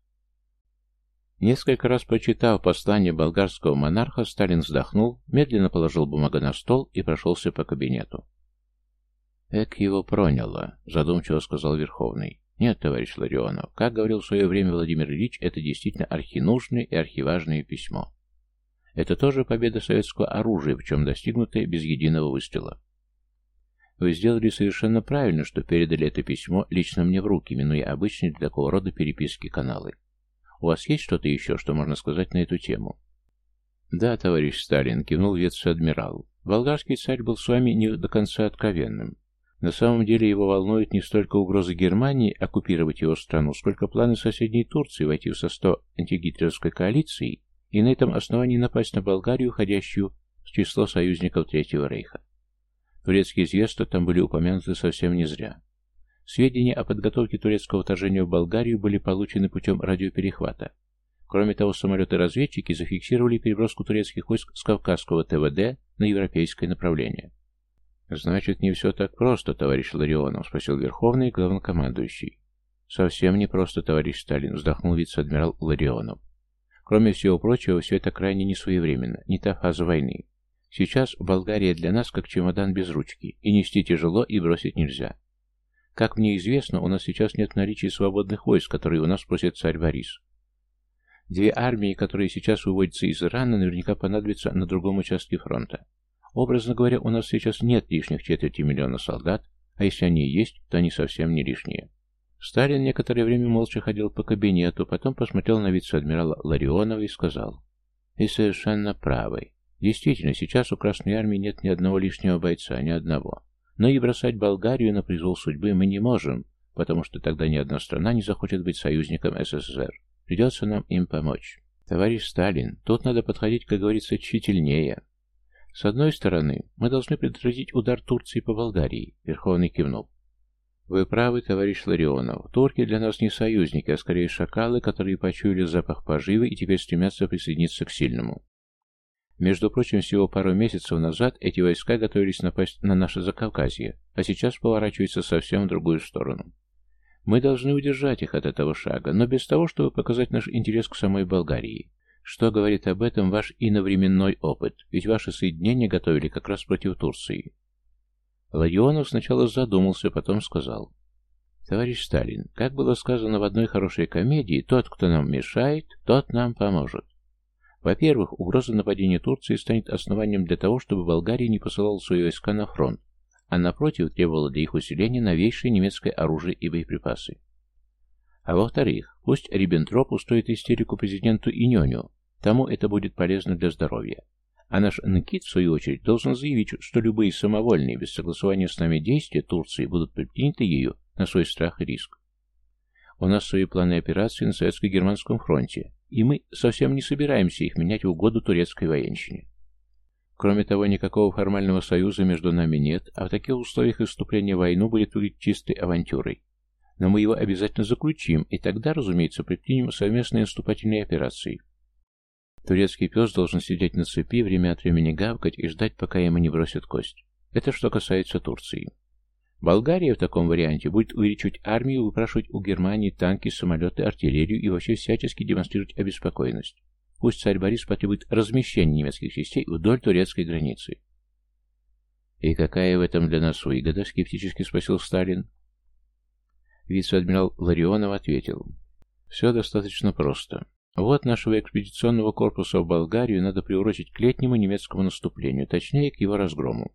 Несколько раз прочитав послание болгарского монарха, Сталин вздохнул, медленно положил бумагу на стол и прошелся по кабинету. «Эк его проняло», — задумчиво сказал Верховный. «Нет, товарищ Ларионов, как говорил в свое время Владимир Ильич, это действительно архинужное и архиважное письмо. Это тоже победа советского оружия, причем достигнутая без единого выстрела. Вы сделали совершенно правильно, что передали это письмо лично мне в руки, минуя обычные для такого рода переписки каналы. У вас есть что-то еще, что можно сказать на эту тему?» «Да, товарищ Сталин», — кивнул вице-адмирал. «Болгарский царь был с вами не до конца откровенным. На самом деле его волнует не столько угроза Германии оккупировать его страну, сколько планы соседней Турции войти в состав антигитлеровской коалиции и на этом основании напасть на Болгарию, входящую в число союзников Третьего Рейха. Турецкие известия там были упомянуты совсем не зря. Сведения о подготовке турецкого вторжения в Болгарию были получены путем радиоперехвата. Кроме того, самолеты-разведчики зафиксировали переброску турецких войск с Кавказского ТВД на европейское направление. «Значит, не все так просто, товарищ Ларионов?» — спросил Верховный главнокомандующий. «Совсем не просто, товарищ Сталин», — вздохнул вице-адмирал Ларионов. «Кроме всего прочего, все это крайне несвоевременно, не та фаза войны. Сейчас Болгария для нас как чемодан без ручки, и нести тяжело, и бросить нельзя. Как мне известно, у нас сейчас нет в наличии свободных войск, которые у нас просит царь Борис. Две армии, которые сейчас выводятся из Ирана, наверняка понадобятся на другом участке фронта. Образно говоря, у нас сейчас нет лишних четверти миллиона солдат, а если они и есть, то они совсем не лишние. Сталин некоторое время молча ходил по кабинету, потом посмотрел на вице-адмирала Ларионова и сказал, «И совершенно правый. Действительно, сейчас у Красной Армии нет ни одного лишнего бойца, ни одного. Но и бросать Болгарию на произвол судьбы мы не можем, потому что тогда ни одна страна не захочет быть союзником СССР. Придется нам им помочь. Товарищ Сталин, тут надо подходить, как говорится, тщательнее. С одной стороны, мы должны предотвратить удар Турции по Болгарии, Верховный кивнул. Вы правы, товарищ Ларионов. Турки для нас не союзники, а скорее шакалы, которые почуяли запах поживы и теперь стремятся присоединиться к сильному. Между прочим, всего пару месяцев назад эти войска готовились напасть на наше Закавказье, а сейчас поворачиваются совсем в другую сторону. Мы должны удержать их от этого шага, но без того, чтобы показать наш интерес к самой Болгарии. Что говорит об этом ваш иновременной опыт? Ведь ваши соединения готовили как раз против Турции. Ладионов сначала задумался, потом сказал. Товарищ Сталин, как было сказано в одной хорошей комедии, тот, кто нам мешает, тот нам поможет. Во-первых, угроза нападения Турции станет основанием для того, чтобы Болгария не посылала свои войска на фронт, а напротив требовала для их усиления новейшее немецкое оружие и боеприпасы. А во-вторых, пусть Риббентроп устроит истерику президенту Иньоню, Тому это будет полезно для здоровья. А наш Нкит, в свою очередь, должен заявить, что любые самовольные, без согласования с нами действия Турции будут предприняты ею на свой страх и риск. У нас свои планы операции на советско-германском фронте, и мы совсем не собираемся их менять в угоду турецкой военщине. Кроме того, никакого формального союза между нами нет, а в таких условиях вступления в войну будет выглядеть чистой авантюрой. Но мы его обязательно заключим, и тогда, разумеется, предпримем совместные наступательные операции. Турецкий пес должен сидеть на цепи, время от времени гавкать и ждать, пока ему не бросят кость. Это что касается Турции. Болгария в таком варианте будет увеличивать армию, выпрашивать у Германии танки, самолеты, артиллерию и вообще всячески демонстрировать обеспокоенность. Пусть царь Борис потребует размещения немецких частей вдоль турецкой границы. «И какая в этом для нас выгода?» — скептически спросил Сталин. Вице-адмирал Ларионов ответил. Все достаточно просто. Вот нашего экспедиционного корпуса в Болгарию надо приурочить к летнему немецкому наступлению, точнее, к его разгрому.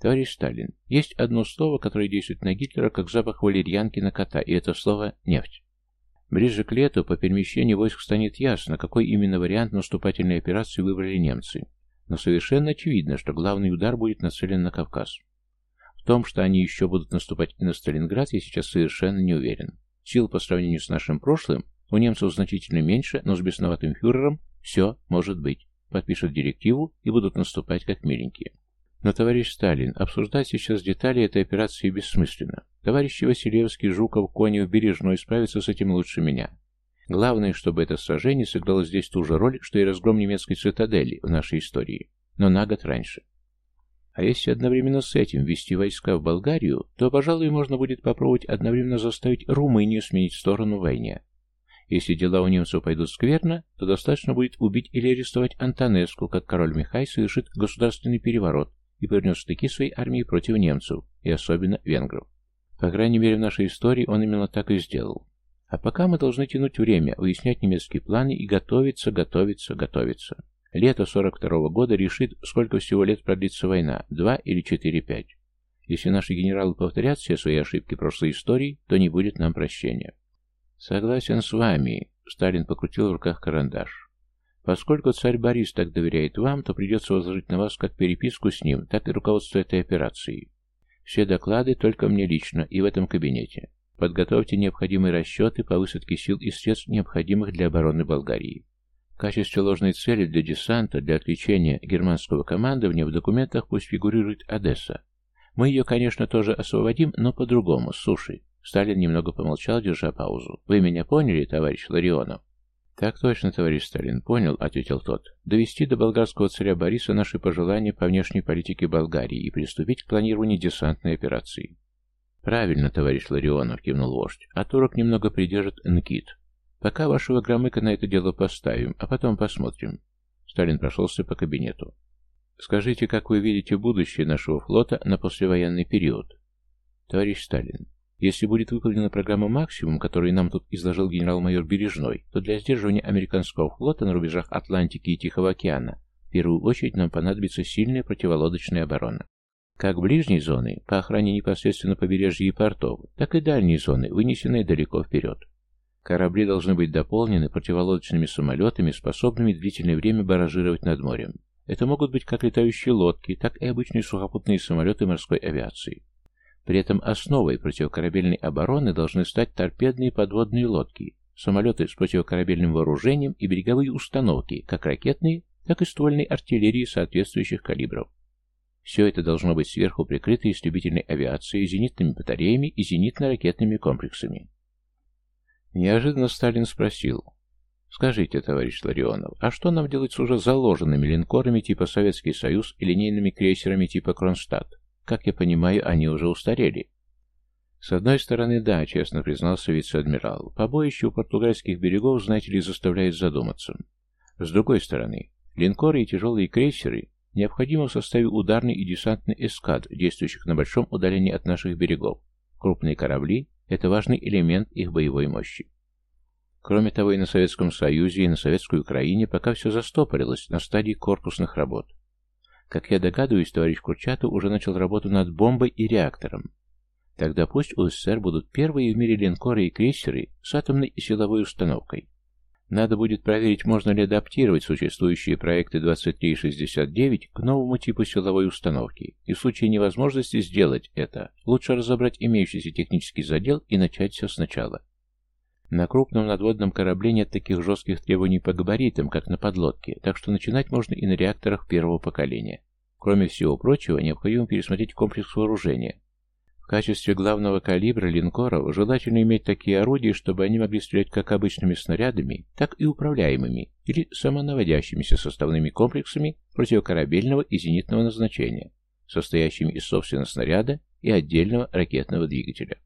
Товарищ Сталин, есть одно слово, которое действует на Гитлера, как запах валерьянки на кота, и это слово «нефть». Ближе к лету по перемещению войск станет ясно, какой именно вариант наступательной операции выбрали немцы. Но совершенно очевидно, что главный удар будет нацелен на Кавказ. В том, что они еще будут наступать и на Сталинград, я сейчас совершенно не уверен. Сил по сравнению с нашим прошлым у немцев значительно меньше, но с бесноватым фюрером все может быть. Подпишут директиву и будут наступать как миленькие. Но, товарищ Сталин, обсуждать сейчас детали этой операции бессмысленно. Товарищи Василевский, Жуков, Конев, Бережной справятся с этим лучше меня. Главное, чтобы это сражение сыграло здесь ту же роль, что и разгром немецкой цитадели в нашей истории, но на год раньше. А если одновременно с этим ввести войска в Болгарию, то, пожалуй, можно будет попробовать одновременно заставить Румынию сменить сторону в войне. Если дела у немцев пойдут скверно, то достаточно будет убить или арестовать Антонеску, как король Михай совершит государственный переворот и повернет штыки своей армии против немцев, и особенно венгров. По крайней мере, в нашей истории он именно так и сделал. А пока мы должны тянуть время, выяснять немецкие планы и готовиться, готовиться, готовиться. Лето 42 -го года решит, сколько всего лет продлится война, два или четыре-пять. Если наши генералы повторят все свои ошибки прошлой истории, то не будет нам прощения. Согласен с вами, Сталин покрутил в руках карандаш. Поскольку царь Борис так доверяет вам, то придется возложить на вас как переписку с ним, так и руководство этой операцией. Все доклады только мне лично и в этом кабинете. Подготовьте необходимые расчеты по высадке сил и средств, необходимых для обороны Болгарии. В качестве ложной цели для десанта, для отвлечения германского командования в документах пусть фигурирует Одесса. Мы ее, конечно, тоже освободим, но по-другому, с суши. Сталин немного помолчал, держа паузу. «Вы меня поняли, товарищ Ларионов?» «Так точно, товарищ Сталин, понял», — ответил тот. «Довести до болгарского царя Бориса наши пожелания по внешней политике Болгарии и приступить к планированию десантной операции». «Правильно, товарищ Ларионов», — кивнул вождь. «А турок немного придержит Нкит. Пока вашего громыка на это дело поставим, а потом посмотрим». Сталин прошелся по кабинету. «Скажите, как вы видите будущее нашего флота на послевоенный период?» «Товарищ Сталин, если будет выполнена программа «Максимум», которую нам тут изложил генерал-майор Бережной, то для сдерживания американского флота на рубежах Атлантики и Тихого океана в первую очередь нам понадобится сильная противолодочная оборона. Как ближней зоны, по охране непосредственно побережья и портов, так и дальние зоны, вынесенные далеко вперед. Корабли должны быть дополнены противолодочными самолетами, способными длительное время баражировать над морем. Это могут быть как летающие лодки, так и обычные сухопутные самолеты морской авиации. При этом основой противокорабельной обороны должны стать торпедные подводные лодки, самолеты с противокорабельным вооружением и береговые установки, как ракетные, так и ствольной артиллерии соответствующих калибров. Все это должно быть сверху прикрыто истребительной авиацией, зенитными батареями и зенитно-ракетными комплексами. Неожиданно Сталин спросил, «Скажите, товарищ Ларионов, а что нам делать с уже заложенными линкорами типа Советский Союз и линейными крейсерами типа Кронштадт? Как я понимаю, они уже устарели. С одной стороны, да, честно признался вице-адмирал. Побоище у португальских берегов, знаете ли, заставляет задуматься. С другой стороны, линкоры и тяжелые крейсеры необходимы в составе ударной и десантной эскад, действующих на большом удалении от наших берегов. Крупные корабли – это важный элемент их боевой мощи. Кроме того, и на Советском Союзе, и на Советской Украине пока все застопорилось на стадии корпусных работ. Как я догадываюсь, товарищ Курчатов уже начал работу над бомбой и реактором. Тогда пусть у СССР будут первые в мире линкоры и крейсеры с атомной и силовой установкой. Надо будет проверить, можно ли адаптировать существующие проекты 23 и 69 к новому типу силовой установки. И в случае невозможности сделать это, лучше разобрать имеющийся технический задел и начать все сначала. На крупном надводном корабле нет таких жестких требований по габаритам, как на подлодке, так что начинать можно и на реакторах первого поколения. Кроме всего прочего, необходимо пересмотреть комплекс вооружения. В качестве главного калибра линкоров желательно иметь такие орудия, чтобы они могли стрелять как обычными снарядами, так и управляемыми или самонаводящимися составными комплексами противокорабельного и зенитного назначения, состоящими из собственного снаряда и отдельного ракетного двигателя.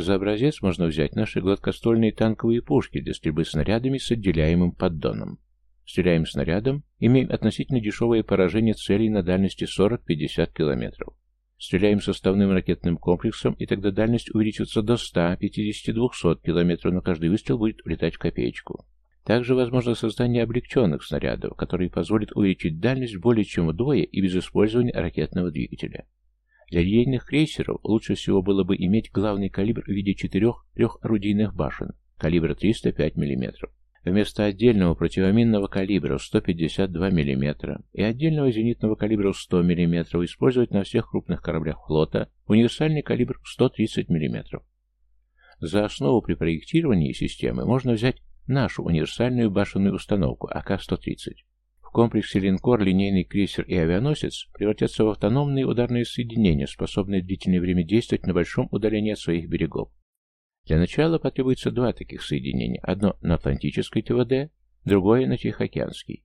За образец можно взять наши гладкоствольные танковые пушки для стрельбы снарядами с отделяемым поддоном. Стреляем снарядом, имеем относительно дешевое поражение целей на дальности 40-50 километров. Стреляем составным ракетным комплексом, и тогда дальность увеличится до 100-50-200 км, но каждый выстрел будет влетать в копеечку. Также возможно создание облегченных снарядов, которые позволят увеличить дальность более чем вдвое и без использования ракетного двигателя. Для линейных крейсеров лучше всего было бы иметь главный калибр в виде четырех трехорудийных башен, калибра 305 мм. Вместо отдельного противоминного калибра 152 мм и отдельного зенитного калибра 100 мм использовать на всех крупных кораблях флота универсальный калибр 130 мм. За основу при проектировании системы можно взять нашу универсальную башенную установку АК-130. В комплексе линкор, линейный крейсер и авианосец превратятся в автономные ударные соединения, способные длительное время действовать на большом удалении от своих берегов. Для начала потребуется два таких соединения. Одно на Атлантической ТВД, другое на Тихоокеанский.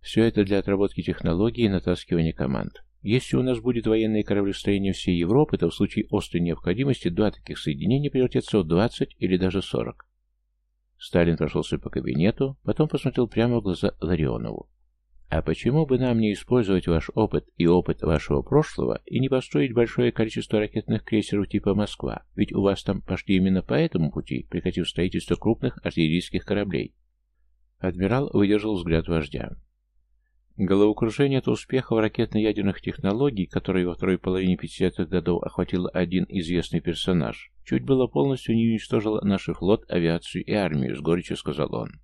Все это для отработки технологий и натаскивания команд. Если у нас будет военное кораблестроение всей Европы, то в случае острой необходимости два таких соединения превратятся в 20 или даже 40. Сталин прошелся по кабинету, потом посмотрел прямо в глаза Ларионову. А почему бы нам не использовать ваш опыт и опыт вашего прошлого и не построить большое количество ракетных крейсеров типа «Москва»? Ведь у вас там пошли именно по этому пути, прекратив строительство крупных артиллерийских кораблей. Адмирал выдержал взгляд вождя. Головокружение от успехов ракетно-ядерных технологий, которые во второй половине 50-х годов охватил один известный персонаж, чуть было полностью не уничтожило наш флот, авиацию и армию, с горечью сказал он.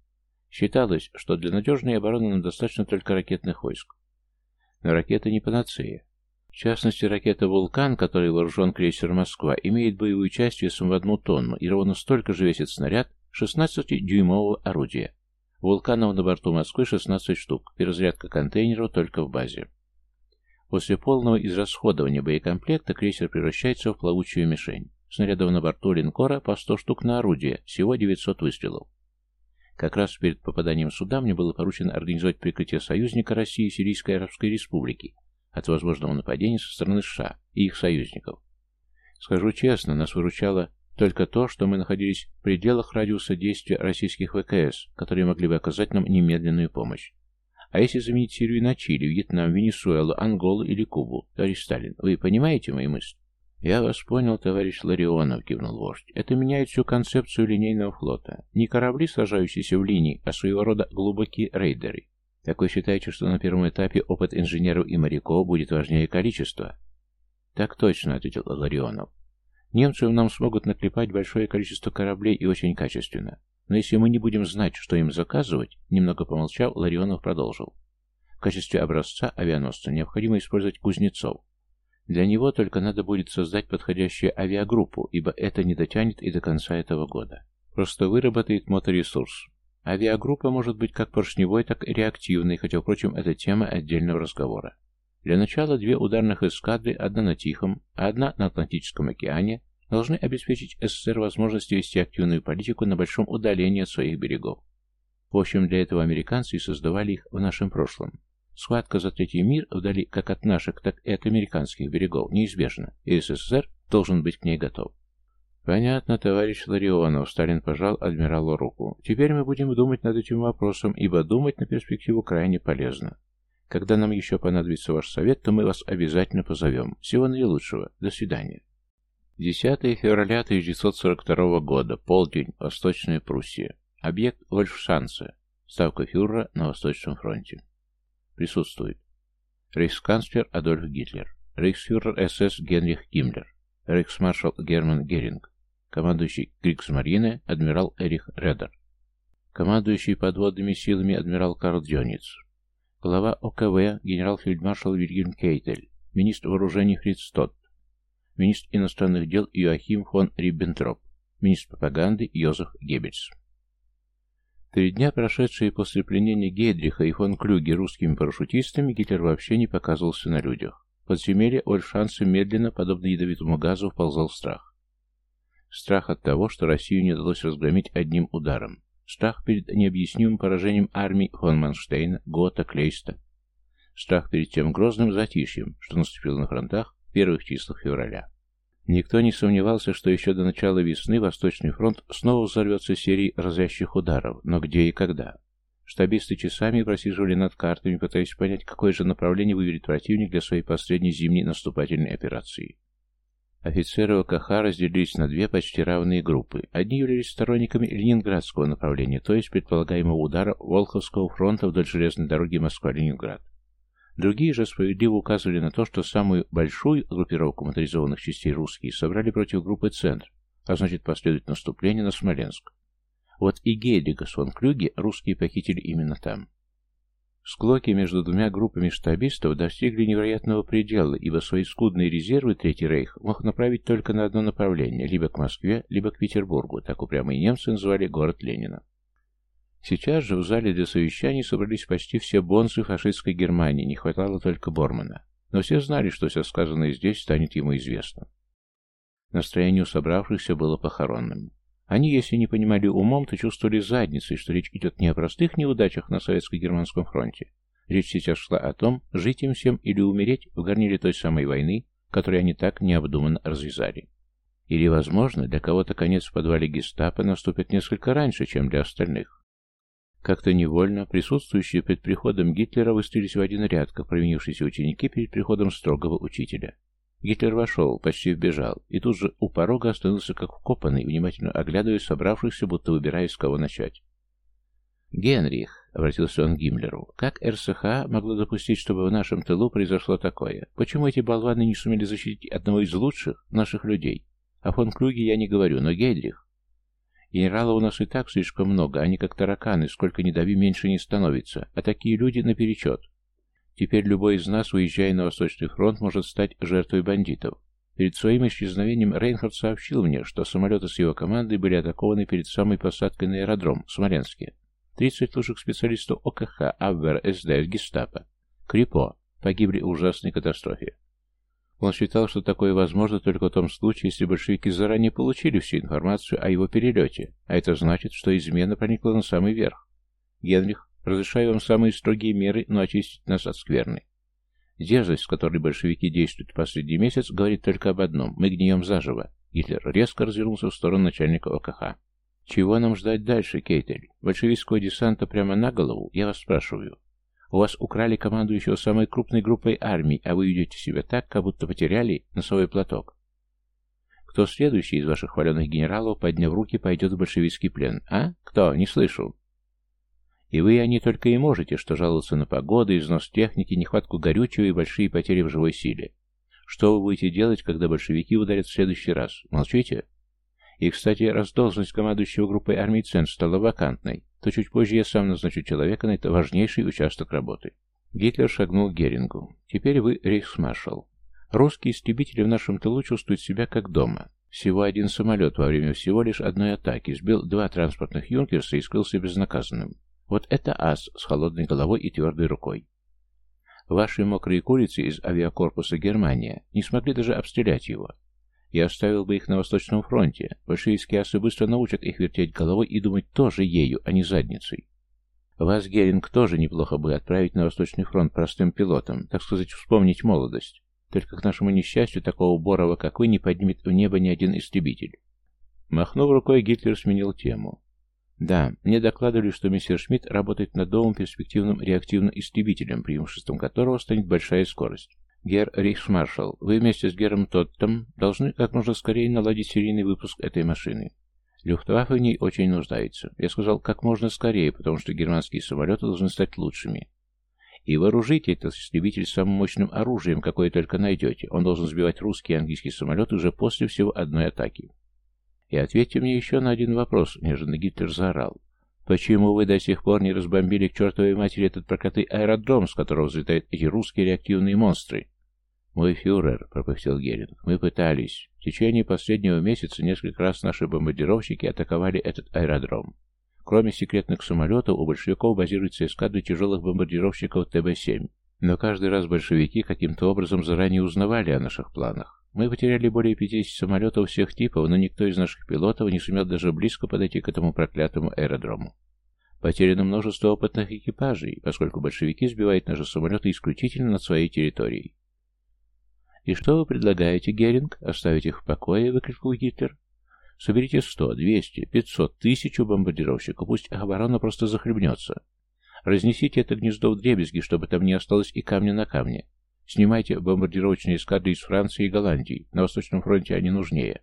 Считалось, что для надежной обороны нам достаточно только ракетных войск. Но ракеты не панацея. В частности, ракета «Вулкан», которой вооружен крейсер «Москва», имеет боевую часть весом в одну тонну и ровно столько же весит снаряд 16-дюймового орудия. Вулканов на борту Москвы 16 штук, перезарядка контейнеров только в базе. После полного израсходования боекомплекта крейсер превращается в плавучую мишень. Снарядов на борту линкора по 100 штук на орудие, всего 900 выстрелов. Как раз перед попаданием сюда мне было поручено организовать прикрытие союзника России и Сирийской Арабской Республики от возможного нападения со стороны США и их союзников. Скажу честно, нас выручало только то, что мы находились в пределах радиуса действия российских ВКС, которые могли бы оказать нам немедленную помощь. А если заменить Сирию на Чили, Вьетнам, Венесуэлу, Анголу или Кубу, товарищ Сталин, вы понимаете мои мысли? «Я вас понял, товарищ Ларионов», — кивнул вождь. «Это меняет всю концепцию линейного флота. Не корабли, сражающиеся в линии, а своего рода глубокие рейдеры. Так вы считаете, что на первом этапе опыт инженеров и моряков будет важнее количества?» «Так точно», — ответил Ларионов. «Немцы нам смогут наклепать большое количество кораблей и очень качественно. Но если мы не будем знать, что им заказывать», — немного помолчав, Ларионов продолжил. «В качестве образца авианосца необходимо использовать кузнецов, для него только надо будет создать подходящую авиагруппу, ибо это не дотянет и до конца этого года. Просто выработает моторесурс. Авиагруппа может быть как поршневой, так и реактивной, хотя, впрочем, это тема отдельного разговора. Для начала две ударных эскадры, одна на Тихом, а одна на Атлантическом океане, должны обеспечить СССР возможность вести активную политику на большом удалении от своих берегов. В общем, для этого американцы и создавали их в нашем прошлом. Схватка за третий мир вдали как от наших, так и от американских берегов неизбежна, и СССР должен быть к ней готов. «Понятно, товарищ Ларионов», — Сталин пожал адмиралу руку. «Теперь мы будем думать над этим вопросом, ибо думать на перспективу крайне полезно. Когда нам еще понадобится ваш совет, то мы вас обязательно позовем. Всего наилучшего. До свидания». 10 февраля 1942 года. Полдень. Восточная Пруссия. Объект Вольфшанце. Ставка фюрера на Восточном фронте. Присутствует. Рейхсканцлер Адольф Гитлер. Рейхсфюрер СС Генрих Гиммлер. Рейхсмаршал Герман Геринг. Командующий Криксмарине адмирал Эрих Редер. Командующий подводными силами адмирал Карл Дёниц. Глава ОКВ генерал-фельдмаршал Вильгельм Кейтель. Министр вооружений Фриц Тотт. Министр иностранных дел Иоахим фон Риббентроп. Министр пропаганды Йозеф Геббельс. Три дня, прошедшие после пленения Гейдриха и фон Клюги русскими парашютистами, Гитлер вообще не показывался на людях. В подземелье Ольшанца медленно, подобно ядовитому газу, вползал страх. Страх от того, что Россию не удалось разгромить одним ударом. Страх перед необъяснимым поражением армий фон Манштейна, Гота, Клейста. Страх перед тем грозным затишьем, что наступило на фронтах в первых числах февраля. Никто не сомневался, что еще до начала весны Восточный фронт снова взорвется серией разящих ударов, но где и когда? Штабисты часами просиживали над картами, пытаясь понять, какое же направление выберет противник для своей последней зимней наступательной операции. Офицеры ОКХ разделились на две почти равные группы. Одни являлись сторонниками ленинградского направления, то есть предполагаемого удара Волховского фронта вдоль железной дороги Москва-Ленинград. Другие же справедливо указывали на то, что самую большую группировку моторизованных частей русские собрали против группы «Центр», а значит последует наступление на Смоленск. Вот и Гейдрига с фон русские похитили именно там. Склоки между двумя группами штабистов достигли невероятного предела, ибо свои скудные резервы Третий Рейх мог направить только на одно направление, либо к Москве, либо к Петербургу, так упрямые немцы называли город Ленина. Сейчас же в зале для совещаний собрались почти все бонсы фашистской Германии, не хватало только Бормана. Но все знали, что все сказанное здесь станет ему известно. Настроение у собравшихся было похоронным. Они, если не понимали умом, то чувствовали задницей, что речь идет не о простых неудачах на советско-германском фронте. Речь сейчас шла о том, жить им всем или умереть в горниле той самой войны, которую они так необдуманно развязали. Или, возможно, для кого-то конец в подвале гестапо наступит несколько раньше, чем для остальных. Как-то невольно присутствующие перед приходом Гитлера выстроились в один ряд, как провинившиеся ученики перед приходом строгого учителя. Гитлер вошел, почти вбежал, и тут же у порога остановился как вкопанный, внимательно оглядывая собравшихся, будто выбирая, с кого начать. «Генрих», — обратился он к Гиммлеру, — «как РСХ могло допустить, чтобы в нашем тылу произошло такое? Почему эти болваны не сумели защитить одного из лучших наших людей? О фон Клюге я не говорю, но Гейдрих. Генералов у нас и так слишком много, они как тараканы, сколько ни дави, меньше не становится, а такие люди наперечет. Теперь любой из нас, уезжая на Восточный фронт, может стать жертвой бандитов. Перед своим исчезновением Рейнхард сообщил мне, что самолеты с его командой были атакованы перед самой посадкой на аэродром в Смоленске. 30 лучших специалистов ОКХ, Абвер, СД, Гестапо, Крипо погибли в ужасной катастрофе. Он считал, что такое возможно только в том случае, если большевики заранее получили всю информацию о его перелете, а это значит, что измена проникла на самый верх. Генрих Разрешаю вам самые строгие меры, но очистить нас от скверны. Дерзость, с которой большевики действуют в последний месяц, говорит только об одном – мы гнием заживо. Гитлер резко развернулся в сторону начальника ОКХ. Чего нам ждать дальше, Кейтель? Большевистского десанта прямо на голову? Я вас спрашиваю. У вас украли командующего самой крупной группой армий, а вы ведете себя так, как будто потеряли носовой платок. Кто следующий из ваших хваленных генералов, подняв руки, пойдет в большевистский плен? А? Кто? Не слышу. И вы, они только и можете, что жаловаться на погоду, износ техники, нехватку горючего и большие потери в живой силе. Что вы будете делать, когда большевики ударят в следующий раз? Молчите? И, кстати, раз должность командующего группой армий Цент стала вакантной, то чуть позже я сам назначу человека на это важнейший участок работы. Гитлер шагнул к Герингу. Теперь вы рейхсмаршал. Русские истребители в нашем тылу чувствуют себя как дома. Всего один самолет во время всего лишь одной атаки сбил два транспортных юнкерса и скрылся безнаказанным. Вот это ас с холодной головой и твердой рукой. Ваши мокрые курицы из авиакорпуса Германия не смогли даже обстрелять его. Я оставил бы их на Восточном фронте. Большевистские асы быстро научат их вертеть головой и думать тоже ею, а не задницей. Вас, Геринг, тоже неплохо бы отправить на Восточный фронт простым пилотом, так сказать, вспомнить молодость. Только к нашему несчастью такого Борова, как вы, не поднимет в небо ни один истребитель. Махнув рукой, Гитлер сменил тему. Да, мне докладывали, что мистер Шмидт работает над новым перспективным реактивным истребителем, преимуществом которого станет большая скорость. Гер Рейхсмаршал, вы вместе с Гером Тоттом должны как можно скорее наладить серийный выпуск этой машины. Люфтваффе в ней очень нуждается. Я сказал, как можно скорее, потому что германские самолеты должны стать лучшими. И вооружите этот истребитель самым мощным оружием, какое только найдете. Он должен сбивать русские и английские самолеты уже после всего одной атаки. И ответьте мне еще на один вопрос, нежно Гитлер заорал. Почему вы до сих пор не разбомбили к чертовой матери этот проклятый аэродром, с которого взлетают эти русские реактивные монстры? Мой фюрер, пропыхтел Геринг, мы пытались. В течение последнего месяца несколько раз наши бомбардировщики атаковали этот аэродром. Кроме секретных самолетов, у большевиков базируется эскадра тяжелых бомбардировщиков ТБ-7. Но каждый раз большевики каким-то образом заранее узнавали о наших планах. Мы потеряли более 50 самолетов всех типов, но никто из наших пилотов не сумел даже близко подойти к этому проклятому аэродрому. Потеряно множество опытных экипажей, поскольку большевики сбивают наши самолеты исключительно над своей территорией. «И что вы предлагаете, Геринг? Оставить их в покое?» — выкрикнул Гитлер. «Соберите сто, двести, пятьсот, тысячу бомбардировщиков, пусть оборона просто захлебнется. Разнесите это гнездо в дребезги, чтобы там не осталось и камня на камне. Снимайте бомбардировочные эскадры из Франции и Голландии. На Восточном фронте они нужнее.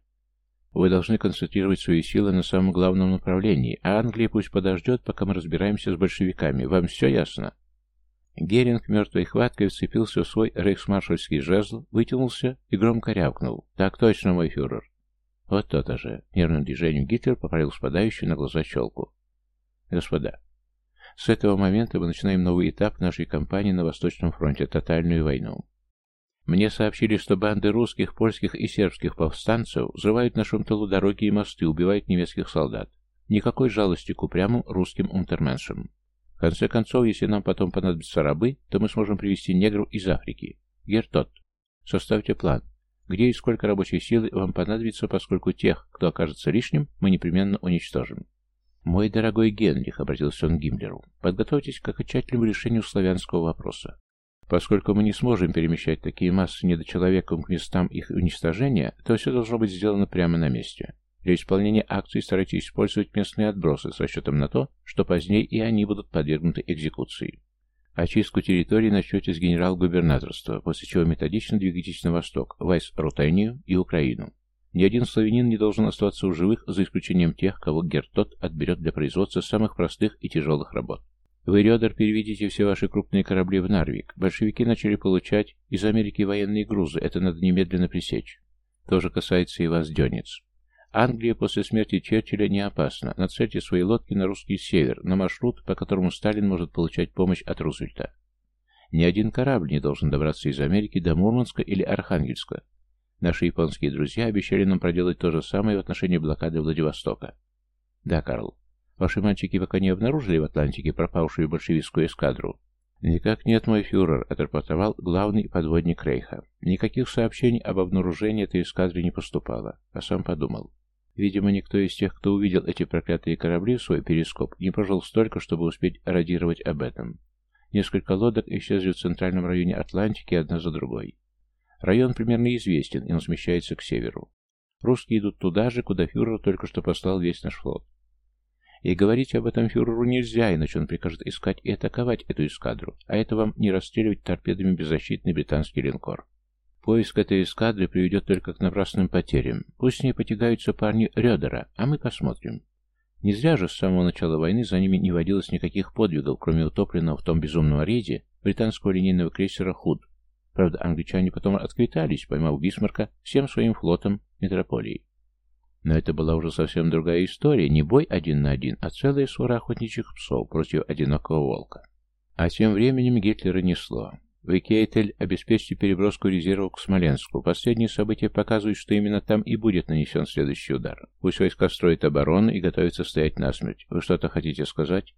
Вы должны концентрировать свои силы на самом главном направлении, а Англия пусть подождет, пока мы разбираемся с большевиками. Вам все ясно?» Геринг мертвой хваткой вцепился в свой рейхсмаршальский жезл, вытянулся и громко рявкнул. «Так точно, мой фюрер!» Вот то-то же. Нервным движением Гитлер поправил спадающую на глаза челку. «Господа, с этого момента мы начинаем новый этап нашей кампании на Восточном фронте, тотальную войну. Мне сообщили, что банды русских, польских и сербских повстанцев взрывают нашем тылу дороги и мосты, убивают немецких солдат. Никакой жалости к упрямым русским унтерменшам. Конце концов, если нам потом понадобятся рабы, то мы сможем привезти негров из Африки. Гертот, составьте план, где и сколько рабочей силы вам понадобится, поскольку тех, кто окажется лишним, мы непременно уничтожим. «Мой дорогой Генрих», — обратился он к Гиммлеру, — «подготовьтесь к окончательному решению славянского вопроса. Поскольку мы не сможем перемещать такие массы недочеловеком к местам их уничтожения, то все должно быть сделано прямо на месте. Для исполнения акций старайтесь использовать местные отбросы с расчетом на то, что позднее и они будут подвергнуты экзекуции. Очистку территории начнете с генерал-губернаторства, после чего методично двигайтесь на восток, в Айс-Рутению и Украину. Ни один славянин не должен оставаться в живых, за исключением тех, кого Гертот отберет для производства самых простых и тяжелых работ. Вы, Рёдер, переведите все ваши крупные корабли в Нарвик. Большевики начали получать из Америки военные грузы, это надо немедленно пресечь. То же касается и вас, Дёнец. Англия после смерти Черчилля не опасна. Нацельте свои лодки на русский север, на маршрут, по которому Сталин может получать помощь от Рузвельта. Ни один корабль не должен добраться из Америки до Мурманска или Архангельска. Наши японские друзья обещали нам проделать то же самое в отношении блокады Владивостока. Да, Карл, Ваши мальчики пока не обнаружили в Атлантике пропавшую большевистскую эскадру? Никак нет, мой фюрер, отрапортовал главный подводник Рейха. Никаких сообщений об обнаружении этой эскадры не поступало, а сам подумал. Видимо, никто из тех, кто увидел эти проклятые корабли в свой перископ, не прожил столько, чтобы успеть радировать об этом. Несколько лодок исчезли в центральном районе Атлантики одна за другой. Район примерно известен, и он смещается к северу. Русские идут туда же, куда фюрер только что послал весь наш флот. И говорить об этом фюреру нельзя, иначе он прикажет искать и атаковать эту эскадру, а это вам не расстреливать торпедами беззащитный британский линкор. Поиск этой эскадры приведет только к напрасным потерям. Пусть с ней потягаются парни Рёдера, а мы посмотрим. Не зря же с самого начала войны за ними не водилось никаких подвигов, кроме утопленного в том безумном рейде британского линейного крейсера «Худ». Правда, англичане потом отквитались, поймав Бисмарка всем своим флотом метрополии. Но это была уже совсем другая история, не бой один на один, а целая свора охотничьих псов против одинокого волка. А тем временем Гитлера несло. В Кейтель обеспечьте переброску резервов к Смоленску. Последние события показывают, что именно там и будет нанесен следующий удар. Пусть войска строят оборону и готовятся стоять насмерть. Вы что-то хотите сказать?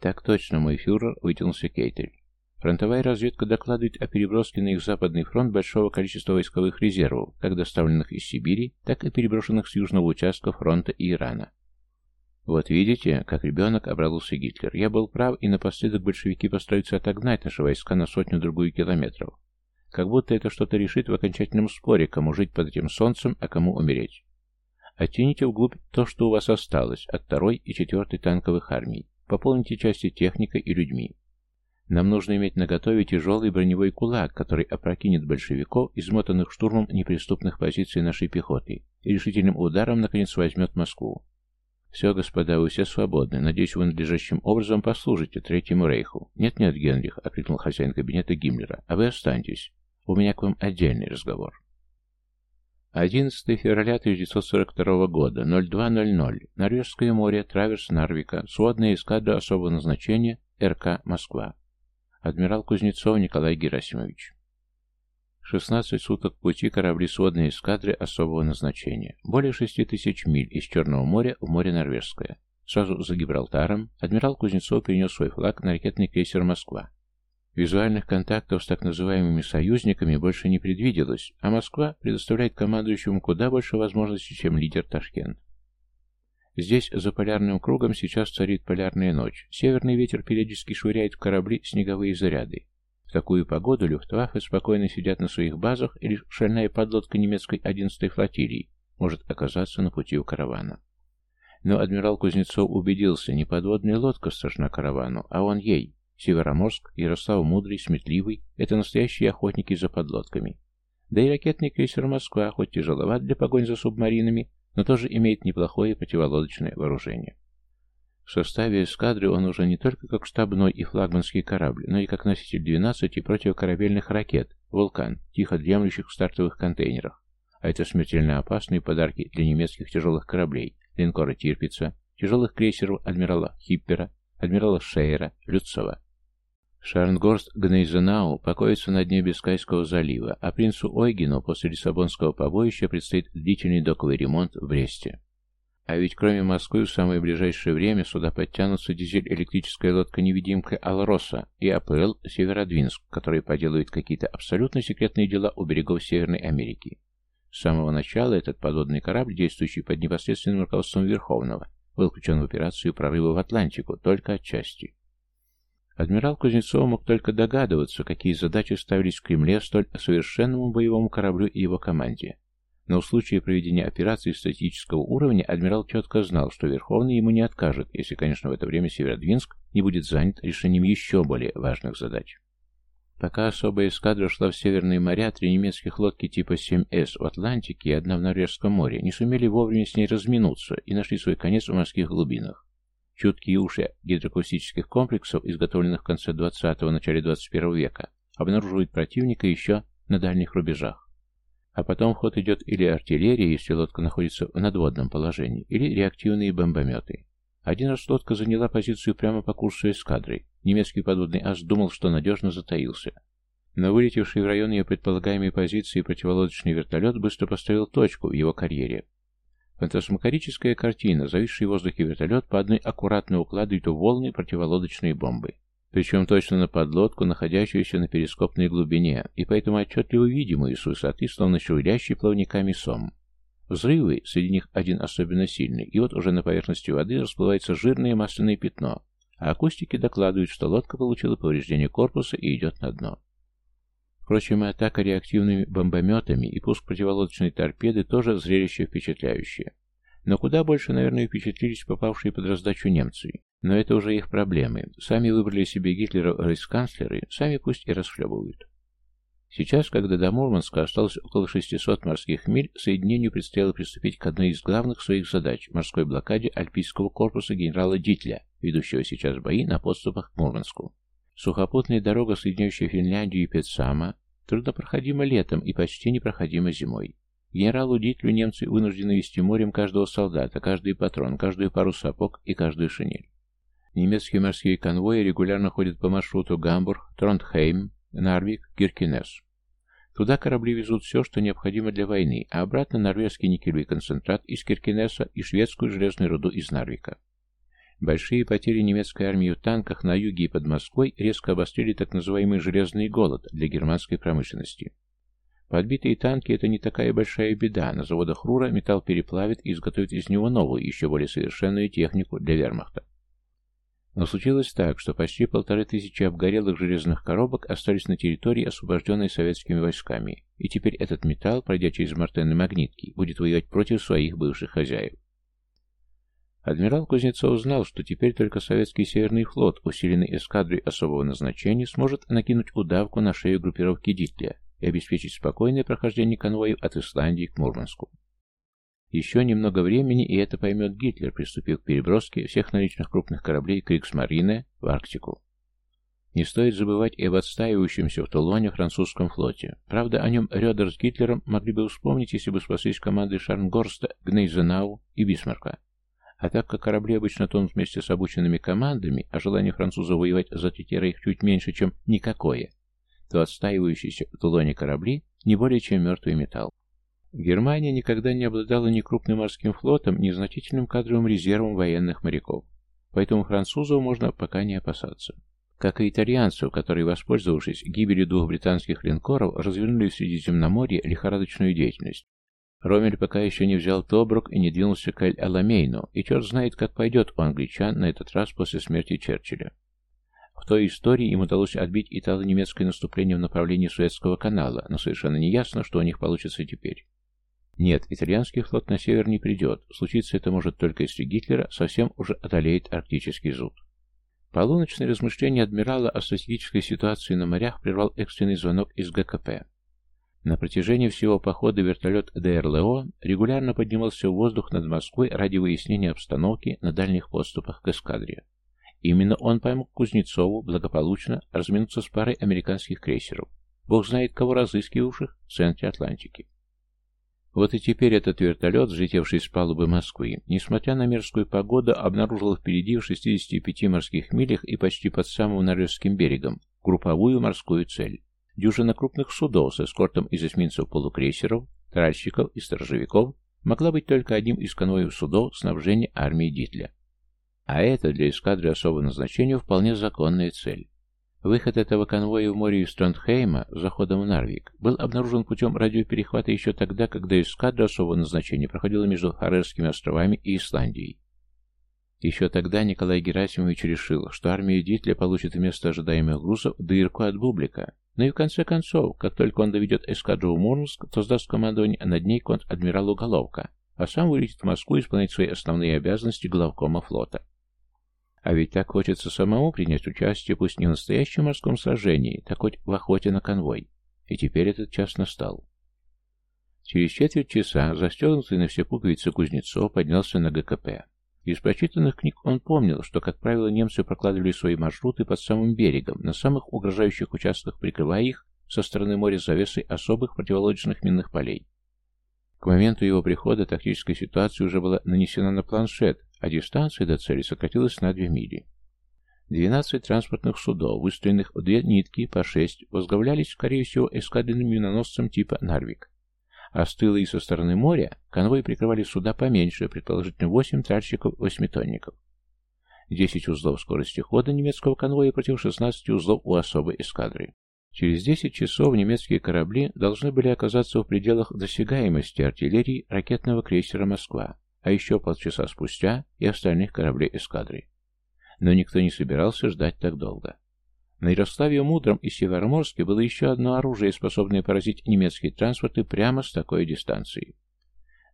Так точно, мой фюрер, вытянулся Кейтель. Фронтовая разведка докладывает о переброске на их западный фронт большого количества войсковых резервов, как доставленных из Сибири, так и переброшенных с южного участка фронта Ирана. Вот видите, как ребенок обрадовался Гитлер. Я был прав, и напоследок большевики постараются отогнать наши войска на сотню-другую километров. Как будто это что-то решит в окончательном споре, кому жить под этим солнцем, а кому умереть. Оттяните вглубь то, что у вас осталось, от второй и четвертой танковых армий. Пополните части техникой и людьми. Нам нужно иметь наготове тяжелый броневой кулак, который опрокинет большевиков, измотанных штурмом неприступных позиций нашей пехоты, и решительным ударом, наконец, возьмет Москву. Все, господа, вы все свободны. Надеюсь, вы надлежащим образом послужите Третьему Рейху. Нет-нет, Генрих, — окрикнул хозяин кабинета Гиммлера, — а вы останьтесь. У меня к вам отдельный разговор. 11 февраля 1942 года, 02.00. Норвежское море, траверс Нарвика, сводная эскадра особого назначения, РК Москва. Адмирал Кузнецов Николай Герасимович. 16 суток пути корабли сводной эскадры особого назначения. Более 6 тысяч миль из Черного моря в море Норвежское. Сразу за Гибралтаром адмирал Кузнецов перенес свой флаг на ракетный крейсер «Москва». Визуальных контактов с так называемыми союзниками больше не предвиделось, а Москва предоставляет командующему куда больше возможностей, чем лидер Ташкент. Здесь, за полярным кругом, сейчас царит полярная ночь. Северный ветер периодически швыряет в корабли снеговые заряды. Такую погоду люфтваффе спокойно сидят на своих базах, и лишь шальная подлодка немецкой 11-й флотилии может оказаться на пути у каравана. Но адмирал Кузнецов убедился, не подводная лодка страшна каравану, а он ей. Североморск, Ярослав Мудрый, Сметливый — это настоящие охотники за подлодками. Да и ракетный крейсер «Москва» хоть тяжеловат для погонь за субмаринами, но тоже имеет неплохое противолодочное вооружение. В составе эскадры он уже не только как штабной и флагманский корабль, но и как носитель 12 противокорабельных ракет «Вулкан», тихо дремлющих в стартовых контейнерах. А это смертельно опасные подарки для немецких тяжелых кораблей, линкора «Тирпица», тяжелых крейсеров адмирала Хиппера, адмирала Шейера, Люцова. Шарнгорст Гнейзенау покоится на дне Бискайского залива, а принцу Ойгену после Лиссабонского побоища предстоит длительный доковый ремонт в Бресте. А ведь кроме Москвы в самое ближайшее время сюда подтянутся дизель-электрическая лодка-невидимка «Алроса» и АПЛ «Северодвинск», которые поделают какие-то абсолютно секретные дела у берегов Северной Америки. С самого начала этот подводный корабль, действующий под непосредственным руководством Верховного, был включен в операцию прорыва в Атлантику, только отчасти. Адмирал Кузнецов мог только догадываться, какие задачи ставились в Кремле столь совершенному боевому кораблю и его команде. Но в случае проведения операции стратегического уровня адмирал четко знал, что Верховный ему не откажет, если, конечно, в это время Северодвинск не будет занят решением еще более важных задач. Пока особая эскадра шла в Северные моря, три немецких лодки типа 7С в Атлантике и одна в Норвежском море не сумели вовремя с ней разминуться и нашли свой конец в морских глубинах. Чуткие уши гидроакустических комплексов, изготовленных в конце 20-го, начале 21 века, обнаруживают противника еще на дальних рубежах. А потом в ход идет или артиллерия, если лодка находится в надводном положении, или реактивные бомбометы. Один раз лодка заняла позицию прямо по курсу эскадры. Немецкий подводный ас думал, что надежно затаился. Но вылетевший в район ее предполагаемой позиции противолодочный вертолет быстро поставил точку в его карьере, Фантасмагорическая картина, зависший в воздухе вертолет по одной аккуратно укладывает в волны противолодочные бомбы. Причем точно на подлодку, находящуюся на перископной глубине, и поэтому отчетливо видимую с высоты, словно шевелящий плавниками сом. Взрывы, среди них один особенно сильный, и вот уже на поверхности воды расплывается жирное масляное пятно, а акустики докладывают, что лодка получила повреждение корпуса и идет на дно. Впрочем, и атака реактивными бомбометами и пуск противолодочной торпеды тоже зрелище впечатляющее. Но куда больше, наверное, впечатлились попавшие под раздачу немцы. Но это уже их проблемы. Сами выбрали себе Гитлера рейхсканцлеры, сами пусть и расхлебывают. Сейчас, когда до Мурманска осталось около 600 морских миль, соединению предстояло приступить к одной из главных своих задач – морской блокаде Альпийского корпуса генерала Дитля, ведущего сейчас бои на подступах к Мурманску. Сухопутная дорога, соединяющая Финляндию и Петсама, труднопроходима летом и почти непроходима зимой. Генералу Дитлю немцы вынуждены вести морем каждого солдата, каждый патрон, каждую пару сапог и каждую шинель. Немецкие морские конвои регулярно ходят по маршруту Гамбург, Тронтхейм, Нарвик, Киркинес. Туда корабли везут все, что необходимо для войны, а обратно норвежский никелевый концентрат из Киркинеса и шведскую железную руду из Нарвика. Большие потери немецкой армии в танках на юге и под Москвой резко обострили так называемый «железный голод» для германской промышленности. Подбитые танки – это не такая большая беда. На заводах Рура металл переплавит и изготовит из него новую, еще более совершенную технику для вермахта. Но случилось так, что почти полторы тысячи обгорелых железных коробок остались на территории, освобожденной советскими войсками, и теперь этот металл, пройдя через мартенные магнитки, будет воевать против своих бывших хозяев. Адмирал Кузнецов знал, что теперь только советский Северный флот, усиленный эскадрой особого назначения, сможет накинуть удавку на шею группировки Дитля и обеспечить спокойное прохождение конвоев от Исландии к Мурманску. Еще немного времени, и это поймет Гитлер, приступив к переброске всех наличных крупных кораблей Криксмарине в Арктику. Не стоит забывать и об отстаивающемся в Тулоне французском флоте. Правда, о нем Рёдер с Гитлером могли бы вспомнить, если бы спаслись команды Шарнгорста, Гнейзенау и Бисмарка. А так как корабли обычно тонут вместе с обученными командами, а желание французов воевать за Третьера их чуть меньше, чем никакое, то отстаивающиеся в Тулоне корабли не более чем мертвый металл. Германия никогда не обладала ни крупным морским флотом, ни значительным кадровым резервом военных моряков. Поэтому французов можно пока не опасаться. Как и итальянцев, которые, воспользовавшись гибелью двух британских линкоров, развернули в Средиземноморье лихорадочную деятельность. Ромель пока еще не взял Тобрук и не двинулся к Эль-Аламейну, и черт знает, как пойдет у англичан на этот раз после смерти Черчилля. В той истории им удалось отбить итало-немецкое наступление в направлении Суэцкого канала, но совершенно неясно, что у них получится теперь. Нет, итальянский флот на север не придет. Случиться это может только если Гитлера совсем уже одолеет арктический зуд. Полуночное размышление адмирала о стратегической ситуации на морях прервал экстренный звонок из ГКП. На протяжении всего похода вертолет ДРЛО регулярно поднимался в воздух над Москвой ради выяснения обстановки на дальних подступах к эскадре. Именно он помог Кузнецову благополучно разминуться с парой американских крейсеров, бог знает кого разыскивавших в центре Атлантики. Вот и теперь этот вертолет, взлетевший с палубы Москвы, несмотря на мерзкую погоду, обнаружил впереди в 65 морских милях и почти под самым Норвежским берегом групповую морскую цель. Дюжина крупных судов с эскортом из эсминцев-полукрейсеров, тральщиков и сторожевиков могла быть только одним из конвоев судов снабжения армии Дитля. А это для эскадры особого назначения вполне законная цель. Выход этого конвоя в море из Тронтхейма с заходом в Нарвик был обнаружен путем радиоперехвата еще тогда, когда эскадра особого назначения проходила между Фарерскими островами и Исландией. Еще тогда Николай Герасимович решил, что армия Дитля получит вместо ожидаемых грузов дырку от Бублика. Но ну и в конце концов, как только он доведет эскадру в Мурманск, то сдаст командование над ней конт-адмиралу Головка, а сам вылетит в Москву исполнять свои основные обязанности главкома флота. А ведь так хочется самому принять участие, пусть не в настоящем морском сражении, так хоть в охоте на конвой. И теперь этот час настал. Через четверть часа, застегнутый на все пуговицы Кузнецов, поднялся на ГКП. Из прочитанных книг он помнил, что, как правило, немцы прокладывали свои маршруты под самым берегом, на самых угрожающих участках прикрывая их со стороны моря завесой особых противолодочных минных полей. К моменту его прихода тактическая ситуация уже была нанесена на планшет, а дистанция до цели сократилась на две мили. Двенадцать транспортных судов, выстроенных в две нитки по шесть, возглавлялись, скорее всего, эскадренным миноносцем типа «Нарвик». А с тыла и со стороны моря конвой прикрывали суда поменьше, предположительно восемь тральщиков-восьмитонников. Десять узлов скорости хода немецкого конвоя против 16 узлов у особой эскадры. Через 10 часов немецкие корабли должны были оказаться в пределах досягаемости артиллерии ракетного крейсера «Москва», а еще полчаса спустя и остальных кораблей эскадры. Но никто не собирался ждать так долго. На Ярославе Мудром и Североморске было еще одно оружие, способное поразить немецкие транспорты прямо с такой дистанции.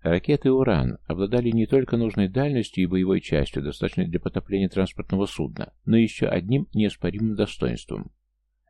Ракеты «Уран» обладали не только нужной дальностью и боевой частью, достаточной для потопления транспортного судна, но еще одним неоспоримым достоинством.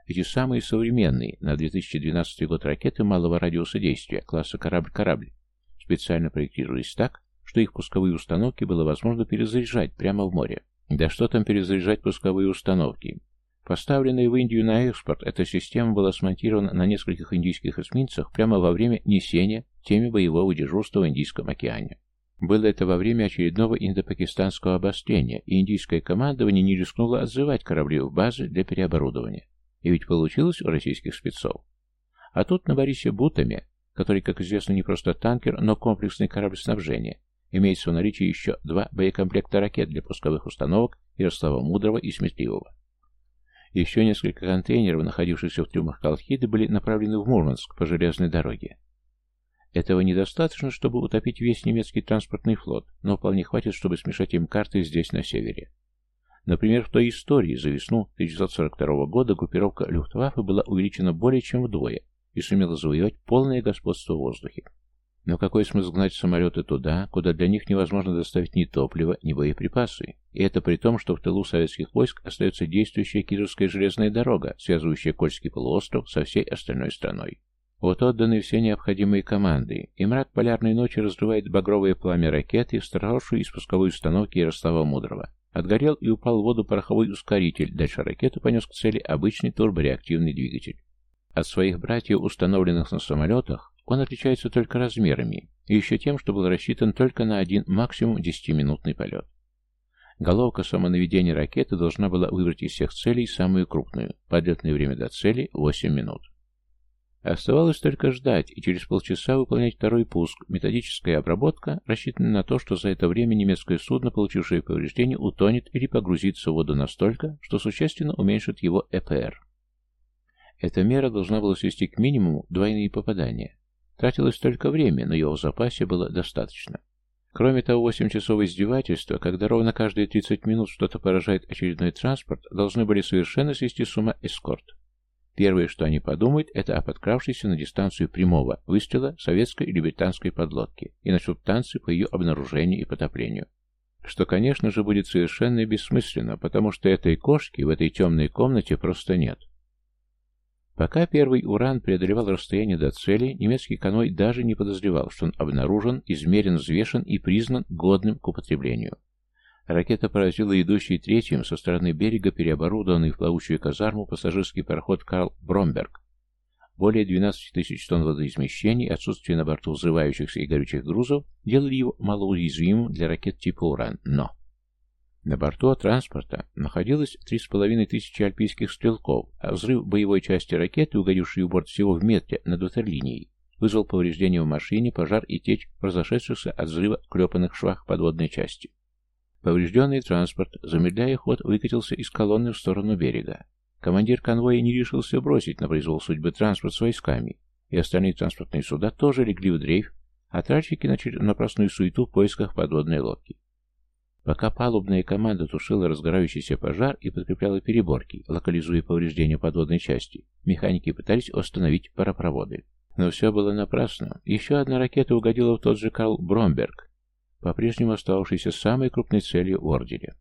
Эти самые современные на 2012 год ракеты малого радиуса действия класса «Корабль-корабль» специально проектировались так, что их пусковые установки было возможно перезаряжать прямо в море. Да что там перезаряжать пусковые установки? Поставленная в Индию на экспорт, эта система была смонтирована на нескольких индийских эсминцах прямо во время несения теми боевого дежурства в Индийском океане. Было это во время очередного индопакистанского обострения, и индийское командование не рискнуло отзывать корабли в базы для переоборудования. И ведь получилось у российских спецов. А тут на Борисе Бутами, который, как известно, не просто танкер, но комплексный корабль снабжения, Имеется в наличии еще два боекомплекта ракет для пусковых установок Ярослава Мудрого и Сметливого. Еще несколько контейнеров, находившихся в трюмах Колхиды, были направлены в Мурманск по железной дороге. Этого недостаточно, чтобы утопить весь немецкий транспортный флот, но вполне хватит, чтобы смешать им карты здесь, на севере. Например, в той истории за весну 1942 года группировка Люфтваффе была увеличена более чем вдвое и сумела завоевать полное господство в воздухе. Но какой смысл гнать самолеты туда, куда для них невозможно доставить ни топливо, ни боеприпасы? И это при том, что в тылу советских войск остается действующая Кировская железная дорога, связывающая Кольский полуостров со всей остальной страной. Вот отданы все необходимые команды, и мрак полярной ночи разрывает багровое пламя ракеты, сторожившую из пусковой установки Ярослава Мудрого. Отгорел и упал в воду пороховой ускоритель, дальше ракету понес к цели обычный турбореактивный двигатель. От своих братьев, установленных на самолетах, он отличается только размерами и еще тем, что был рассчитан только на один максимум 10-минутный полет. Головка самонаведения ракеты должна была выбрать из всех целей самую крупную. Подлетное время до цели 8 минут. Оставалось только ждать и через полчаса выполнять второй пуск. Методическая обработка рассчитана на то, что за это время немецкое судно, получившее повреждение, утонет или погрузится в воду настолько, что существенно уменьшит его ЭПР. Эта мера должна была свести к минимуму двойные попадания. Тратилось только время, но его в запасе было достаточно. Кроме того, 8 часов издевательства, когда ровно каждые 30 минут что-то поражает очередной транспорт, должны были совершенно свести с ума эскорт. Первое, что они подумают, это о подкравшейся на дистанцию прямого выстрела советской или британской подлодки и начнут танцы по ее обнаружению и потоплению. Что, конечно же, будет совершенно бессмысленно, потому что этой кошки в этой темной комнате просто нет. Пока первый «Уран» преодолевал расстояние до цели, немецкий конвой даже не подозревал, что он обнаружен, измерен, взвешен и признан годным к употреблению. Ракета поразила идущий третьим со стороны берега переоборудованный в плавучую казарму пассажирский пароход «Карл Бромберг». Более 12 тысяч тонн водоизмещений, отсутствие на борту взрывающихся и горючих грузов делали его малоуязвимым для ракет типа «Уран». Но на борту транспорта находилось 3,5 тысячи альпийских стрелков, а взрыв боевой части ракеты, угодившей в борт всего в метре над ватерлинией, вызвал повреждения в машине, пожар и течь разошедшихся от взрыва клепанных швах подводной части. Поврежденный транспорт, замедляя ход, выкатился из колонны в сторону берега. Командир конвоя не решился бросить на произвол судьбы транспорт с войсками, и остальные транспортные суда тоже легли в дрейф, а тральщики начали напрасную суету в поисках подводной лодки. Пока палубная команда тушила разгорающийся пожар и подкрепляла переборки, локализуя повреждения подводной части, механики пытались остановить паропроводы. Но все было напрасно. Еще одна ракета угодила в тот же Карл Бромберг, по-прежнему остававшийся самой крупной целью в Ордере.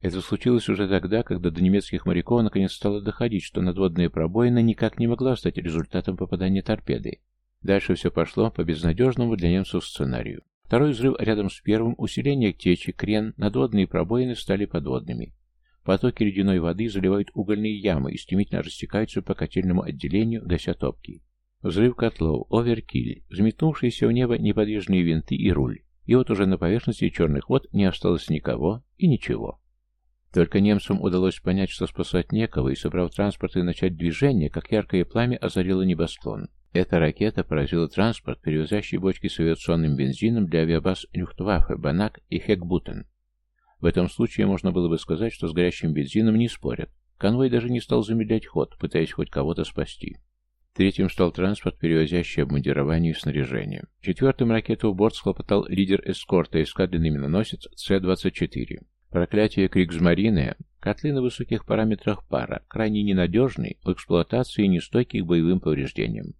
Это случилось уже тогда, когда до немецких моряков наконец стало доходить, что надводная пробоина никак не могла стать результатом попадания торпеды. Дальше все пошло по безнадежному для немцев сценарию. Второй взрыв рядом с первым, усиление течи, крен, надводные пробоины стали подводными. Потоки ледяной воды заливают угольные ямы и стремительно растекаются по котельному отделению, гася топки. Взрыв котлов, оверкиль, взметнувшиеся в небо неподвижные винты и руль. И вот уже на поверхности черных вод не осталось никого и ничего. Только немцам удалось понять, что спасать некого, и, собрав транспорт и начать движение, как яркое пламя озарило небосклон. Эта ракета поразила транспорт, перевозящий бочки с авиационным бензином для авиабаз Люфтваффе, Банак и Хекбутен. В этом случае можно было бы сказать, что с горящим бензином не спорят. Конвой даже не стал замедлять ход, пытаясь хоть кого-то спасти. Третьим стал транспорт, перевозящий обмундирование и снаряжение. Четвертым ракету в борт схлопотал лидер эскорта эскадренный миноносец С-24. Проклятие Кригсмарины, котлы на высоких параметрах пара, крайне ненадежный в эксплуатации и нестойкий к боевым повреждениям.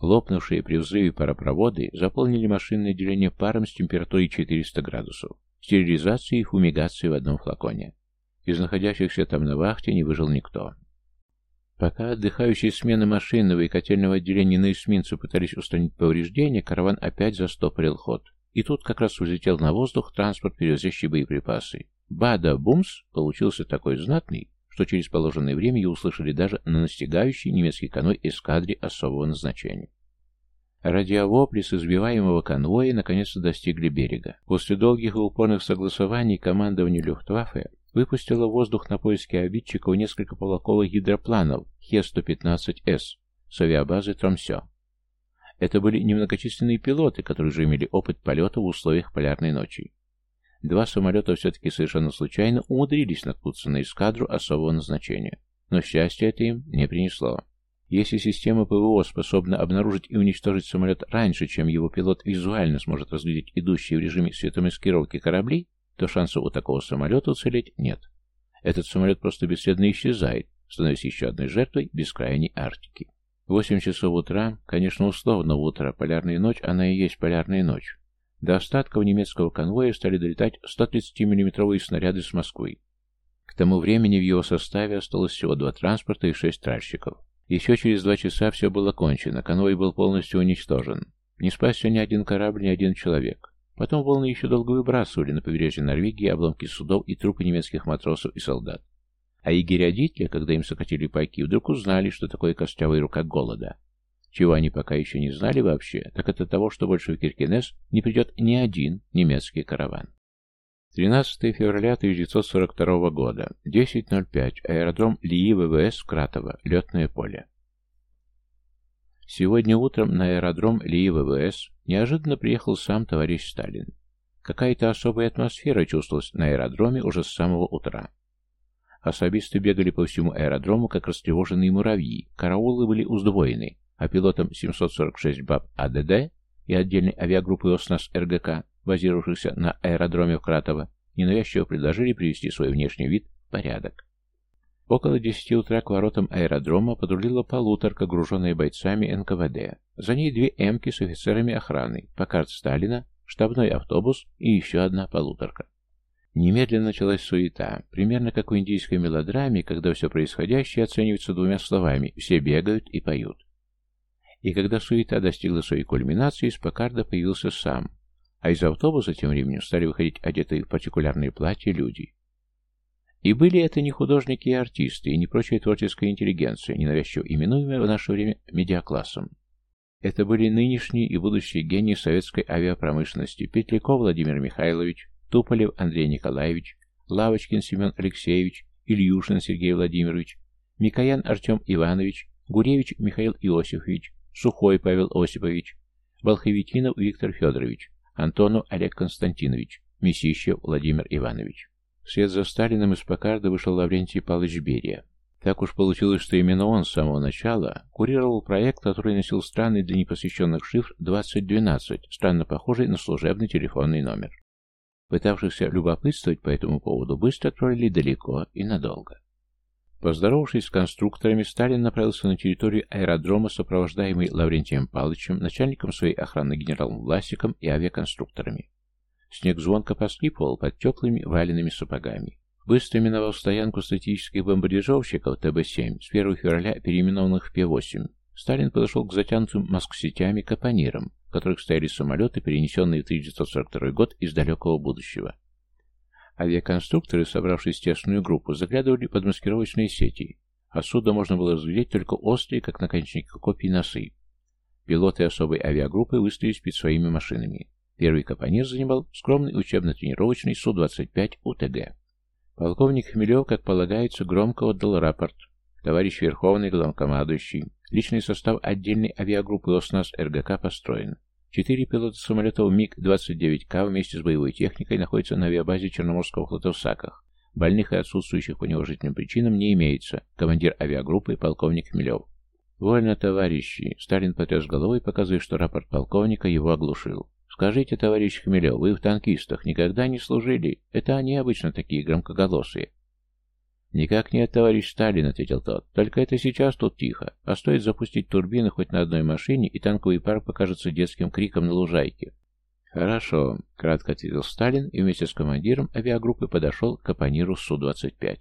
Лопнувшие при взрыве паропроводы заполнили машинное отделение паром с температурой 400 градусов, стерилизацией и фумигацией в одном флаконе. Из находящихся там на вахте не выжил никто. Пока отдыхающие смены машинного и котельного отделения на эсминце пытались устранить повреждения, караван опять застопорил ход. И тут как раз взлетел на воздух транспорт, перевозящий боеприпасы. Бада-бумс получился такой знатный, что через положенное время ее услышали даже на настигающей немецкий конвой эскадре особого назначения. Радиовопли с избиваемого конвоя наконец-то достигли берега. После долгих и упорных согласований командование Люфтваффе выпустило в воздух на поиски обидчиков несколько полоковых гидропланов Хе-115С с авиабазы Тромсё. Это были немногочисленные пилоты, которые уже имели опыт полета в условиях полярной ночи. Два самолета все-таки совершенно случайно умудрились наткнуться на эскадру особого назначения. Но счастья это им не принесло. Если система ПВО способна обнаружить и уничтожить самолет раньше, чем его пилот визуально сможет разглядеть идущие в режиме светомаскировки корабли, то шансов у такого самолета уцелеть нет. Этот самолет просто бесследно исчезает, становясь еще одной жертвой бескрайней Арктики. Восемь часов утра, конечно, условно утро, полярная ночь, она и есть полярная ночь. До остатков немецкого конвоя стали долетать 130 миллиметровые снаряды с Москвы. К тому времени в его составе осталось всего два транспорта и шесть тральщиков. Еще через два часа все было кончено, конвой был полностью уничтожен. Не спасся ни один корабль, ни один человек. Потом волны еще долго выбрасывали на побережье Норвегии обломки судов и трупы немецких матросов и солдат. А егеря-дитя, когда им сократили пайки, вдруг узнали, что такое костявая рука голода. Чего они пока еще не знали вообще, так это того, что больше в Киркинес не придет ни один немецкий караван. 13 февраля 1942 года, 10.05, аэродром Лии ВВС Кратово, летное поле. Сегодня утром на аэродром Лии ВВС неожиданно приехал сам товарищ Сталин. Какая-то особая атмосфера чувствовалась на аэродроме уже с самого утра. Особисты бегали по всему аэродрому, как растревоженные муравьи, караулы были уздвоены, а пилотам 746 БАП АДД и отдельной авиагруппы ОСНАС РГК, базировавшихся на аэродроме в Кратово, ненавязчиво предложили привести свой внешний вид в порядок. Около десяти утра к воротам аэродрома подрулила полуторка, груженная бойцами НКВД. За ней две «Эмки» с офицерами охраны, Покарт Сталина, штабной автобус и еще одна полуторка. Немедленно началась суета, примерно как в индийской мелодраме, когда все происходящее оценивается двумя словами «все бегают и поют». И когда суета достигла своей кульминации, из Покарда появился сам, а из автобуса тем временем стали выходить одетые в партикулярные платья люди. И были это не художники и артисты, и не прочая творческая интеллигенция, ненавязчиво именуемая в наше время медиаклассом. Это были нынешние и будущие гении советской авиапромышленности Петляков Владимир Михайлович, Туполев Андрей Николаевич, Лавочкин Семен Алексеевич, Ильюшин Сергей Владимирович, Микоян Артем Иванович, Гуревич Михаил Иосифович, Сухой Павел Осипович, Болховитинов Виктор Федорович, Антонов Олег Константинович, Месищев Владимир Иванович. Вслед за Сталиным из Покарда вышел Лаврентий Павлович Берия. Так уж получилось, что именно он с самого начала курировал проект, который носил странный для непосвященных шифр 2012, странно похожий на служебный телефонный номер. Пытавшихся любопытствовать по этому поводу быстро отправили далеко и надолго. Поздоровавшись с конструкторами, Сталин направился на территорию аэродрома, сопровождаемый Лаврентием Павловичем, начальником своей охраны генералом Власиком и авиаконструкторами. Снег звонко поскрипывал под теплыми валенными сапогами. Быстро миновав стоянку статических бомбардировщиков ТБ-7 с 1 февраля переименованных в П-8, Сталин подошел к затянутым маск-сетями капонирам, в которых стояли самолеты, перенесенные в 1942 год из далекого будущего. Авиаконструкторы, собравшись в тесную группу, заглядывали под маскировочные сети. Отсюда можно было разглядеть только острые, как наконечники копий, носы. Пилоты особой авиагруппы выставились перед своими машинами. Первый капонир занимал скромный учебно-тренировочный Су-25 УТГ. Полковник Хмелев, как полагается, громко отдал рапорт. Товарищ Верховный Главкомандующий, личный состав отдельной авиагруппы ОСНАС РГК построен. Четыре пилота самолетов МиГ-29К вместе с боевой техникой находятся на авиабазе Черноморского флота в Саках. Больных и отсутствующих по неуважительным причинам не имеется. Командир авиагруппы полковник Хмелев. «Вольно, товарищи!» Сталин потряс головой, показывая, что рапорт полковника его оглушил. «Скажите, товарищ Хмелев, вы в танкистах никогда не служили? Это они обычно такие громкоголосые». «Никак нет, товарищ Сталин», — ответил тот. «Только это сейчас тут тихо. А стоит запустить турбины хоть на одной машине, и танковый парк покажется детским криком на лужайке». «Хорошо», — кратко ответил Сталин и вместе с командиром авиагруппы подошел к капониру Су-25.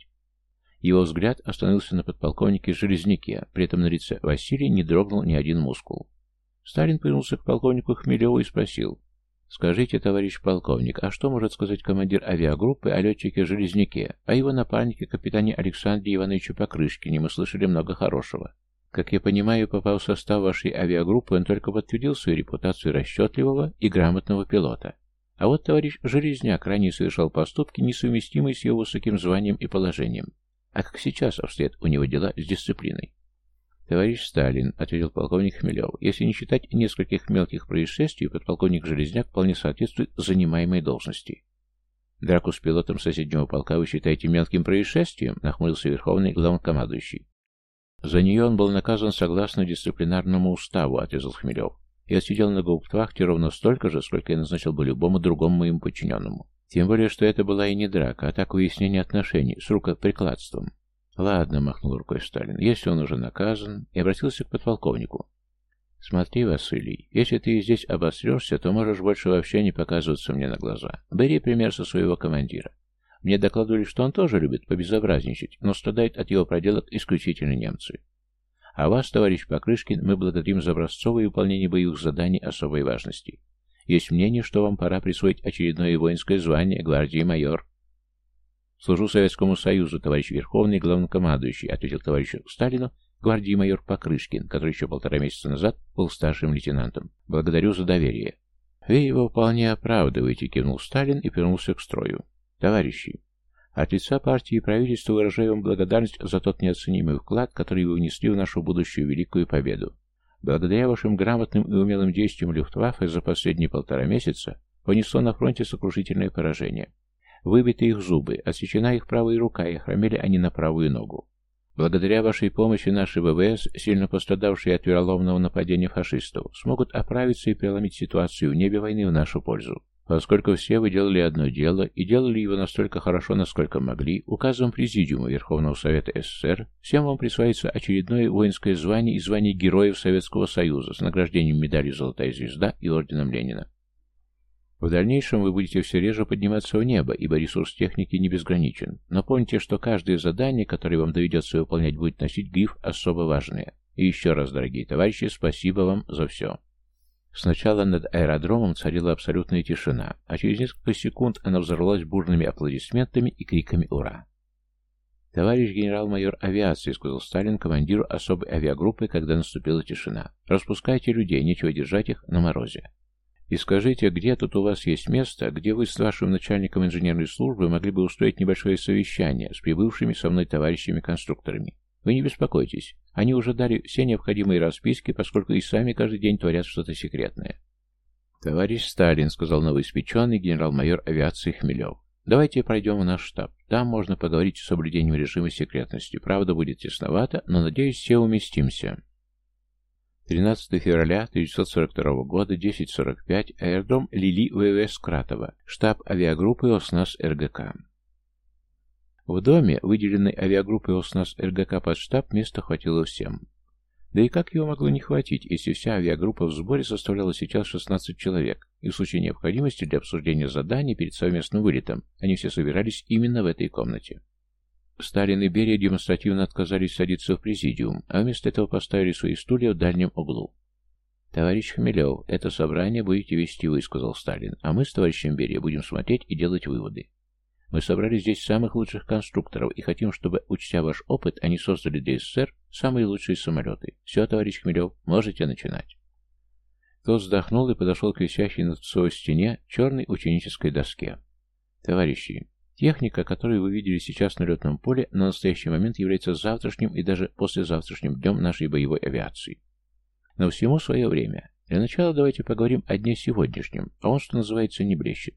Его взгляд остановился на подполковнике Железняке, при этом на лице Василия не дрогнул ни один мускул. Сталин повернулся к полковнику Хмелеву и спросил. «Скажите, товарищ полковник, а что может сказать командир авиагруппы о летчике-железняке, о его напарнике капитане Александре Ивановиче Покрышкине? Мы слышали много хорошего. Как я понимаю, попав в состав вашей авиагруппы, он только подтвердил свою репутацию расчетливого и грамотного пилота. А вот товарищ Железняк ранее совершал поступки, несовместимые с его высоким званием и положением. А как сейчас обстоят у него дела с дисциплиной? «Товарищ Сталин», — ответил полковник Хмелев, — «если не считать нескольких мелких происшествий, подполковник Железняк вполне соответствует занимаемой должности». «Драку с пилотом соседнего полка вы считаете мелким происшествием?» — нахмурился верховный главнокомандующий. «За нее он был наказан согласно дисциплинарному уставу», — отрезал Хмелев. «И отсидел на гауптвахте ровно столько же, сколько я назначил бы любому другому моему подчиненному. Тем более, что это была и не драка, а так выяснение отношений с рукоприкладством. «Ладно», — махнул рукой Сталин, — «если он уже наказан...» И обратился к подполковнику. «Смотри, Василий, если ты здесь обосрешься, то можешь больше вообще не показываться мне на глаза. Бери пример со своего командира. Мне докладывали, что он тоже любит побезобразничать, но страдает от его проделок исключительно немцы. А вас, товарищ Покрышкин, мы благодарим за образцовое выполнение боевых заданий особой важности. Есть мнение, что вам пора присвоить очередное воинское звание гвардии майор». «Служу Советскому Союзу, товарищ Верховный Главнокомандующий», ответил товарищу Сталину гвардии майор Покрышкин, который еще полтора месяца назад был старшим лейтенантом. «Благодарю за доверие». «Вы его вполне оправдываете», — кивнул Сталин и вернулся к строю. «Товарищи, от лица партии и правительства выражаю вам благодарность за тот неоценимый вклад, который вы внесли в нашу будущую великую победу. Благодаря вашим грамотным и умелым действиям Люфтваффе за последние полтора месяца понесло на фронте сокрушительное поражение. Выбиты их зубы, отсечена их правая рука, и хромели они на правую ногу. Благодаря вашей помощи наши ВВС, сильно пострадавшие от вероломного нападения фашистов, смогут оправиться и преломить ситуацию в небе войны в нашу пользу. Поскольку все вы делали одно дело и делали его настолько хорошо, насколько могли, указом Президиума Верховного Совета СССР всем вам присваивается очередное воинское звание и звание Героев Советского Союза с награждением медалью «Золотая звезда» и орденом Ленина. В дальнейшем вы будете все реже подниматься в небо, ибо ресурс техники не безграничен. Но помните, что каждое задание, которое вам доведется выполнять, будет носить гриф «особо важное». И еще раз, дорогие товарищи, спасибо вам за все. Сначала над аэродромом царила абсолютная тишина, а через несколько секунд она взорвалась бурными аплодисментами и криками «Ура!». «Товарищ генерал-майор авиации», — сказал Сталин командиру особой авиагруппы, когда наступила тишина. «Распускайте людей, нечего держать их на морозе. И скажите, где тут у вас есть место, где вы с вашим начальником инженерной службы могли бы устроить небольшое совещание с прибывшими со мной товарищами-конструкторами? Вы не беспокойтесь, они уже дали все необходимые расписки, поскольку и сами каждый день творят что-то секретное. «Товарищ Сталин», — сказал новоиспеченный генерал-майор авиации Хмелев, — «давайте пройдем в наш штаб. Там можно поговорить с соблюдением режима секретности. Правда, будет тесновато, но, надеюсь, все уместимся». 13 февраля 1942 года, 10.45, аэродром Лили ВВС Кратова, штаб авиагруппы ОСНАС РГК. В доме, выделенной авиагруппой ОСНАС РГК под штаб, места хватило всем. Да и как его могло не хватить, если вся авиагруппа в сборе составляла сейчас 16 человек, и в случае необходимости для обсуждения заданий перед совместным вылетом они все собирались именно в этой комнате. Сталин и Берия демонстративно отказались садиться в президиум, а вместо этого поставили свои стулья в дальнем углу. «Товарищ Хмелев, это собрание будете вести вы», — сказал Сталин, «а мы с товарищем Берия будем смотреть и делать выводы. Мы собрали здесь самых лучших конструкторов и хотим, чтобы, учтя ваш опыт, они создали для СССР самые лучшие самолеты. Все, товарищ Хмелев, можете начинать. Тот вздохнул и подошел к висящей над своей стене черной ученической доске. Товарищи, техника, которую вы видели сейчас на летном поле, на настоящий момент является завтрашним и даже послезавтрашним днем нашей боевой авиации. Но всему свое время. Для начала давайте поговорим о дне сегодняшнем, а он, что называется, не блещет.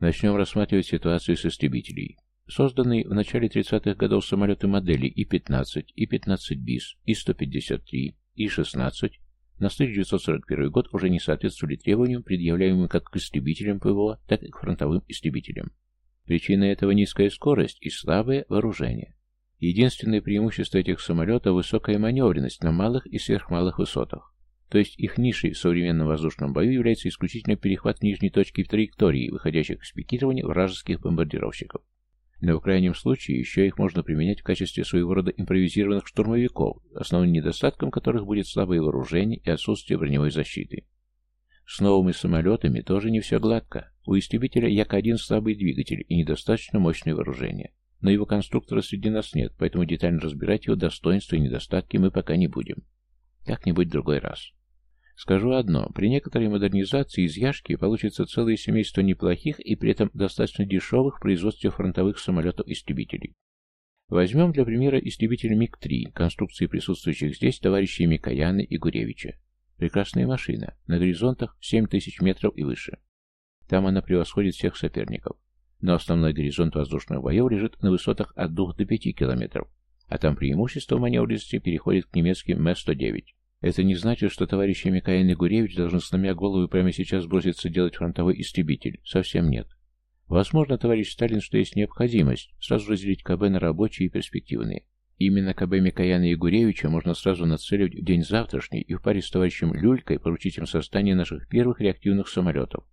Начнем рассматривать ситуацию с истребителей. Созданные в начале 30-х годов самолеты модели И-15, И-15 БИС, И-153, И-16 на 1941 год уже не соответствовали требованиям, предъявляемым как к истребителям ПВО, так и к фронтовым истребителям. Причина этого низкая скорость и слабое вооружение. Единственное преимущество этих самолетов – высокая маневренность на малых и сверхмалых высотах. То есть их нишей в современном воздушном бою является исключительно перехват нижней точки в траектории, выходящих из пикирования вражеских бомбардировщиков. Но в крайнем случае еще их можно применять в качестве своего рода импровизированных штурмовиков, основным недостатком которых будет слабое вооружение и отсутствие броневой защиты. С новыми самолетами тоже не все гладко. У истребителя Як-1 слабый двигатель и недостаточно мощное вооружение. Но его конструктора среди нас нет, поэтому детально разбирать его достоинства и недостатки мы пока не будем. Как-нибудь другой раз. Скажу одно, при некоторой модернизации из Яшки получится целое семейство неплохих и при этом достаточно дешевых в производстве фронтовых самолетов-истребителей. Возьмем для примера истребитель МиГ-3, конструкции присутствующих здесь товарищей Микояна и Гуревича. Прекрасная машина, на горизонтах 7000 метров и выше. Там она превосходит всех соперников. Но основной горизонт воздушных боев лежит на высотах от 2 до 5 километров, а там преимущество маневренности переходит к немецким М-109. Это не значит, что товарищи Микаин и Гуревич должны сломя голову прямо сейчас броситься делать фронтовой истребитель. Совсем нет. Возможно, товарищ Сталин, что есть необходимость сразу разделить КБ на рабочие и перспективные. Именно КБ Микояна и Гуревича можно сразу нацеливать в день завтрашний и в паре с товарищем Люлькой поручить им создание наших первых реактивных самолетов.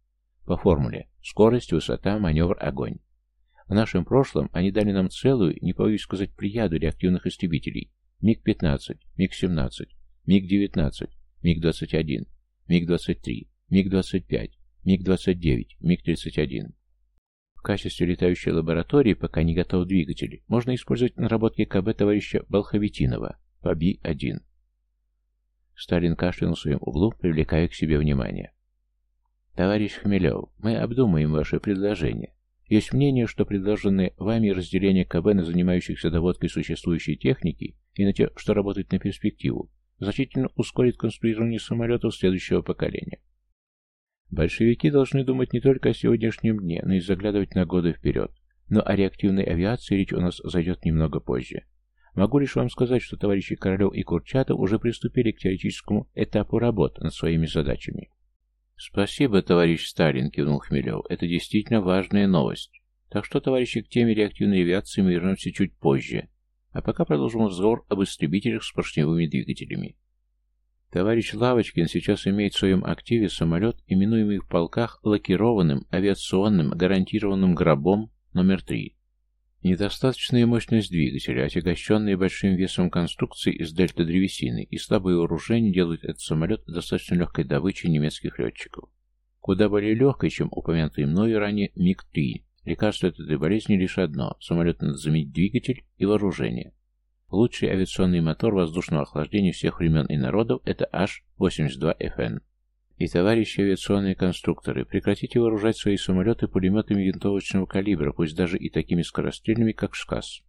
По формуле скорость, высота, маневр, огонь. В нашем прошлом они дали нам целую, не боюсь сказать, прияду реактивных истребителей. МиГ-15, МиГ-17, МиГ-19, МиГ-21, МиГ-23, МиГ-25, МиГ-29, МиГ-31. В качестве летающей лаборатории, пока не готов двигатель, можно использовать наработки КБ товарища Болховитинова по Би-1. Сталин кашлянул в своем углу, привлекая к себе внимание. «Товарищ Хмелев, мы обдумаем ваше предложение. Есть мнение, что предложенное вами разделение КБ на занимающихся доводкой существующей техники и на те, что работают на перспективу, значительно ускорит конструирование самолетов следующего поколения. Большевики должны думать не только о сегодняшнем дне, но и заглядывать на годы вперед. Но о реактивной авиации речь у нас зайдет немного позже. Могу лишь вам сказать, что товарищи Королев и Курчатов уже приступили к теоретическому этапу работ над своими задачами. Спасибо, товарищ Сталин, кивнул Хмелев. Это действительно важная новость. Так что, товарищи, к теме реактивной авиации мы вернемся чуть позже. А пока продолжим разговор об истребителях с поршневыми двигателями. Товарищ Лавочкин сейчас имеет в своем активе самолет, именуемый в полках лакированным авиационным гарантированным гробом номер 3. Недостаточная мощность двигателя, отягощенная большим весом конструкции из дельта-древесины и слабое вооружение делают этот самолет достаточно легкой добычей немецких летчиков. Куда более легкой, чем упомянутый мною ранее МиГ-3. Лекарство от этой болезни лишь одно – самолет надо заменить двигатель и вооружение. Лучший авиационный мотор воздушного охлаждения всех времен и народов – это H-82FN. И, товарищи авиационные конструкторы, прекратите вооружать свои самолеты пулеметами винтовочного калибра, пусть даже и такими скорострельными, как ШКАС.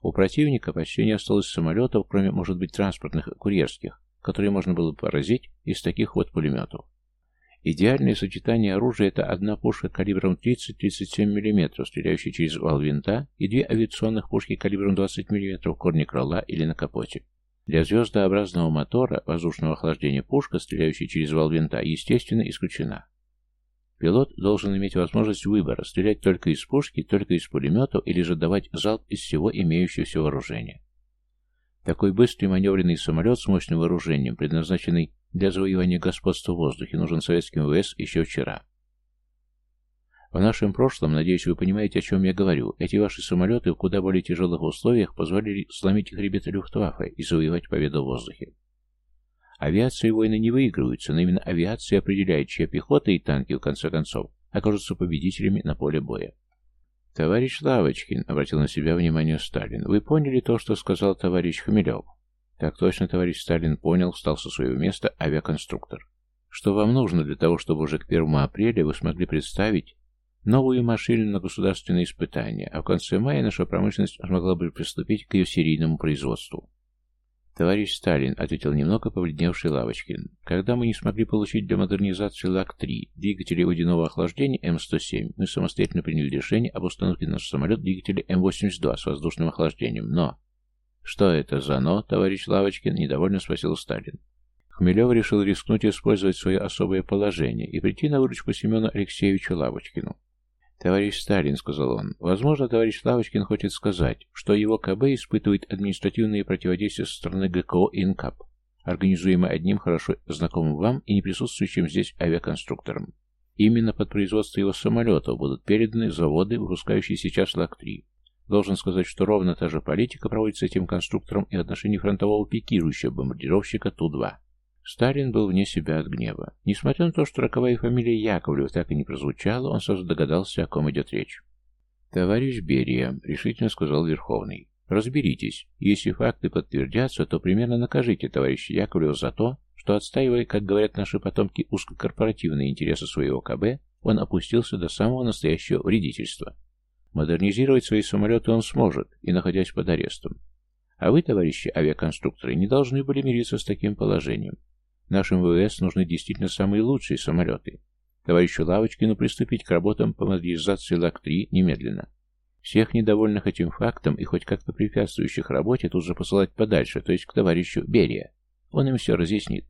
У противника почти не осталось самолетов, кроме, может быть, транспортных и курьерских, которые можно было бы поразить из таких вот пулеметов. Идеальное сочетание оружия – это одна пушка калибром 30-37 мм, стреляющая через вал винта, и две авиационных пушки калибром 20 мм в корне крыла или на капоте. Для звездообразного мотора воздушного охлаждения пушка, стреляющая через вал винта, естественно, исключена. Пилот должен иметь возможность выбора, стрелять только из пушки, только из пулеметов или же давать залп из всего имеющегося вооружения. Такой быстрый маневренный самолет с мощным вооружением, предназначенный для завоевания господства в воздухе, нужен советским ВС еще вчера. В нашем прошлом, надеюсь, вы понимаете, о чем я говорю, эти ваши самолеты в куда более тяжелых условиях позволили сломить их ребята Люфтваффе и завоевать победу в воздухе. Авиация войны не выигрываются, но именно авиация определяет, чья пехота и танки, в конце концов, окажутся победителями на поле боя. «Товарищ Лавочкин», — обратил на себя внимание Сталин, — «вы поняли то, что сказал товарищ Хмелев?» «Так точно, товарищ Сталин понял, встал со своего места авиаконструктор. Что вам нужно для того, чтобы уже к 1 апреля вы смогли представить новую машину на государственные испытания, а в конце мая наша промышленность смогла бы приступить к ее серийному производству. «Товарищ Сталин», — ответил немного побледневший Лавочкин, «когда мы не смогли получить для модернизации ЛАК-3 двигатели водяного охлаждения М-107, мы самостоятельно приняли решение об установке на наш самолет двигателя М-82 с воздушным охлаждением, но...» «Что это за «но», товарищ Лавочкин?» — недовольно спросил Сталин. Хмелев решил рискнуть использовать свое особое положение и прийти на выручку Семену Алексеевичу Лавочкину. «Товарищ Сталин», — сказал он, — «возможно, товарищ Лавочкин хочет сказать, что его КБ испытывает административные противодействия со стороны ГКО и НКАП, одним хорошо знакомым вам и не присутствующим здесь авиаконструктором. Именно под производство его самолетов будут переданы заводы, выпускающие сейчас ЛАК-3. Должен сказать, что ровно та же политика проводится этим конструктором и в отношении фронтового пикирующего бомбардировщика Ту-2. Сталин был вне себя от гнева. Несмотря на то, что роковая фамилия Яковлев так и не прозвучала, он сразу догадался, о ком идет речь. «Товарищ Берия», — решительно сказал Верховный, — «разберитесь. Если факты подтвердятся, то примерно накажите товарища Яковлева за то, что, отстаивая, как говорят наши потомки, узкокорпоративные интересы своего КБ, он опустился до самого настоящего вредительства. Модернизировать свои самолеты он сможет, и находясь под арестом. А вы, товарищи авиаконструкторы, не должны были мириться с таким положением. Нашим ВВС нужны действительно самые лучшие самолеты. Товарищу Лавочкину приступить к работам по модернизации ЛАК-3 немедленно. Всех недовольных этим фактом и хоть как-то препятствующих работе тут же посылать подальше, то есть к товарищу Берия. Он им все разъяснит.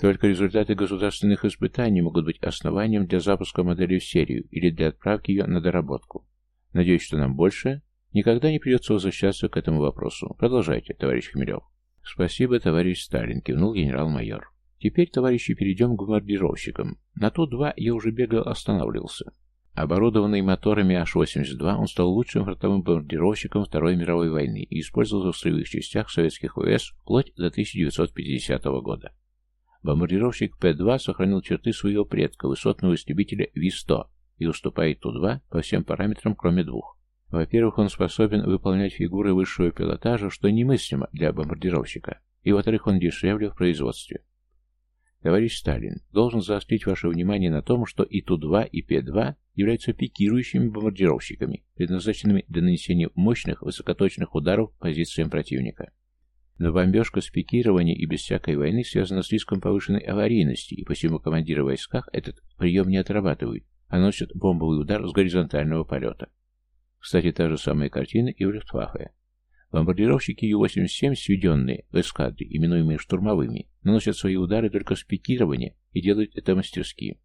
Только результаты государственных испытаний могут быть основанием для запуска модели в серию или для отправки ее на доработку. Надеюсь, что нам больше никогда не придется возвращаться к этому вопросу. Продолжайте, товарищ Хмелев. Спасибо, товарищ Сталин, кивнул генерал-майор. Теперь, товарищи, перейдем к бомбардировщикам. На Ту-2 я уже бегал останавливался. Оборудованный моторами H-82, он стал лучшим фронтовым бомбардировщиком Второй мировой войны и использовался в строевых частях советских ВС вплоть до 1950 года. Бомбардировщик П-2 сохранил черты своего предка, высотного истребителя Ви-100, и уступает Ту-2 по всем параметрам, кроме двух. Во-первых, он способен выполнять фигуры высшего пилотажа, что немыслимо для бомбардировщика, и во-вторых, он дешевле в производстве. Товарищ Сталин, должен заострить ваше внимание на том, что и Ту-2, и П-2 являются пикирующими бомбардировщиками, предназначенными для нанесения мощных высокоточных ударов по позициям противника. Но бомбежка с пикированием и без всякой войны связана с риском повышенной аварийности, и посему командиры в войсках этот прием не отрабатывают, а носят бомбовый удар с горизонтального полета. Кстати, та же самая картина и в Люфтваффе. Бомбардировщики Ю-87, сведенные в эскадре, именуемые штурмовыми, наносят свои удары только с пикирования и делают это мастерски.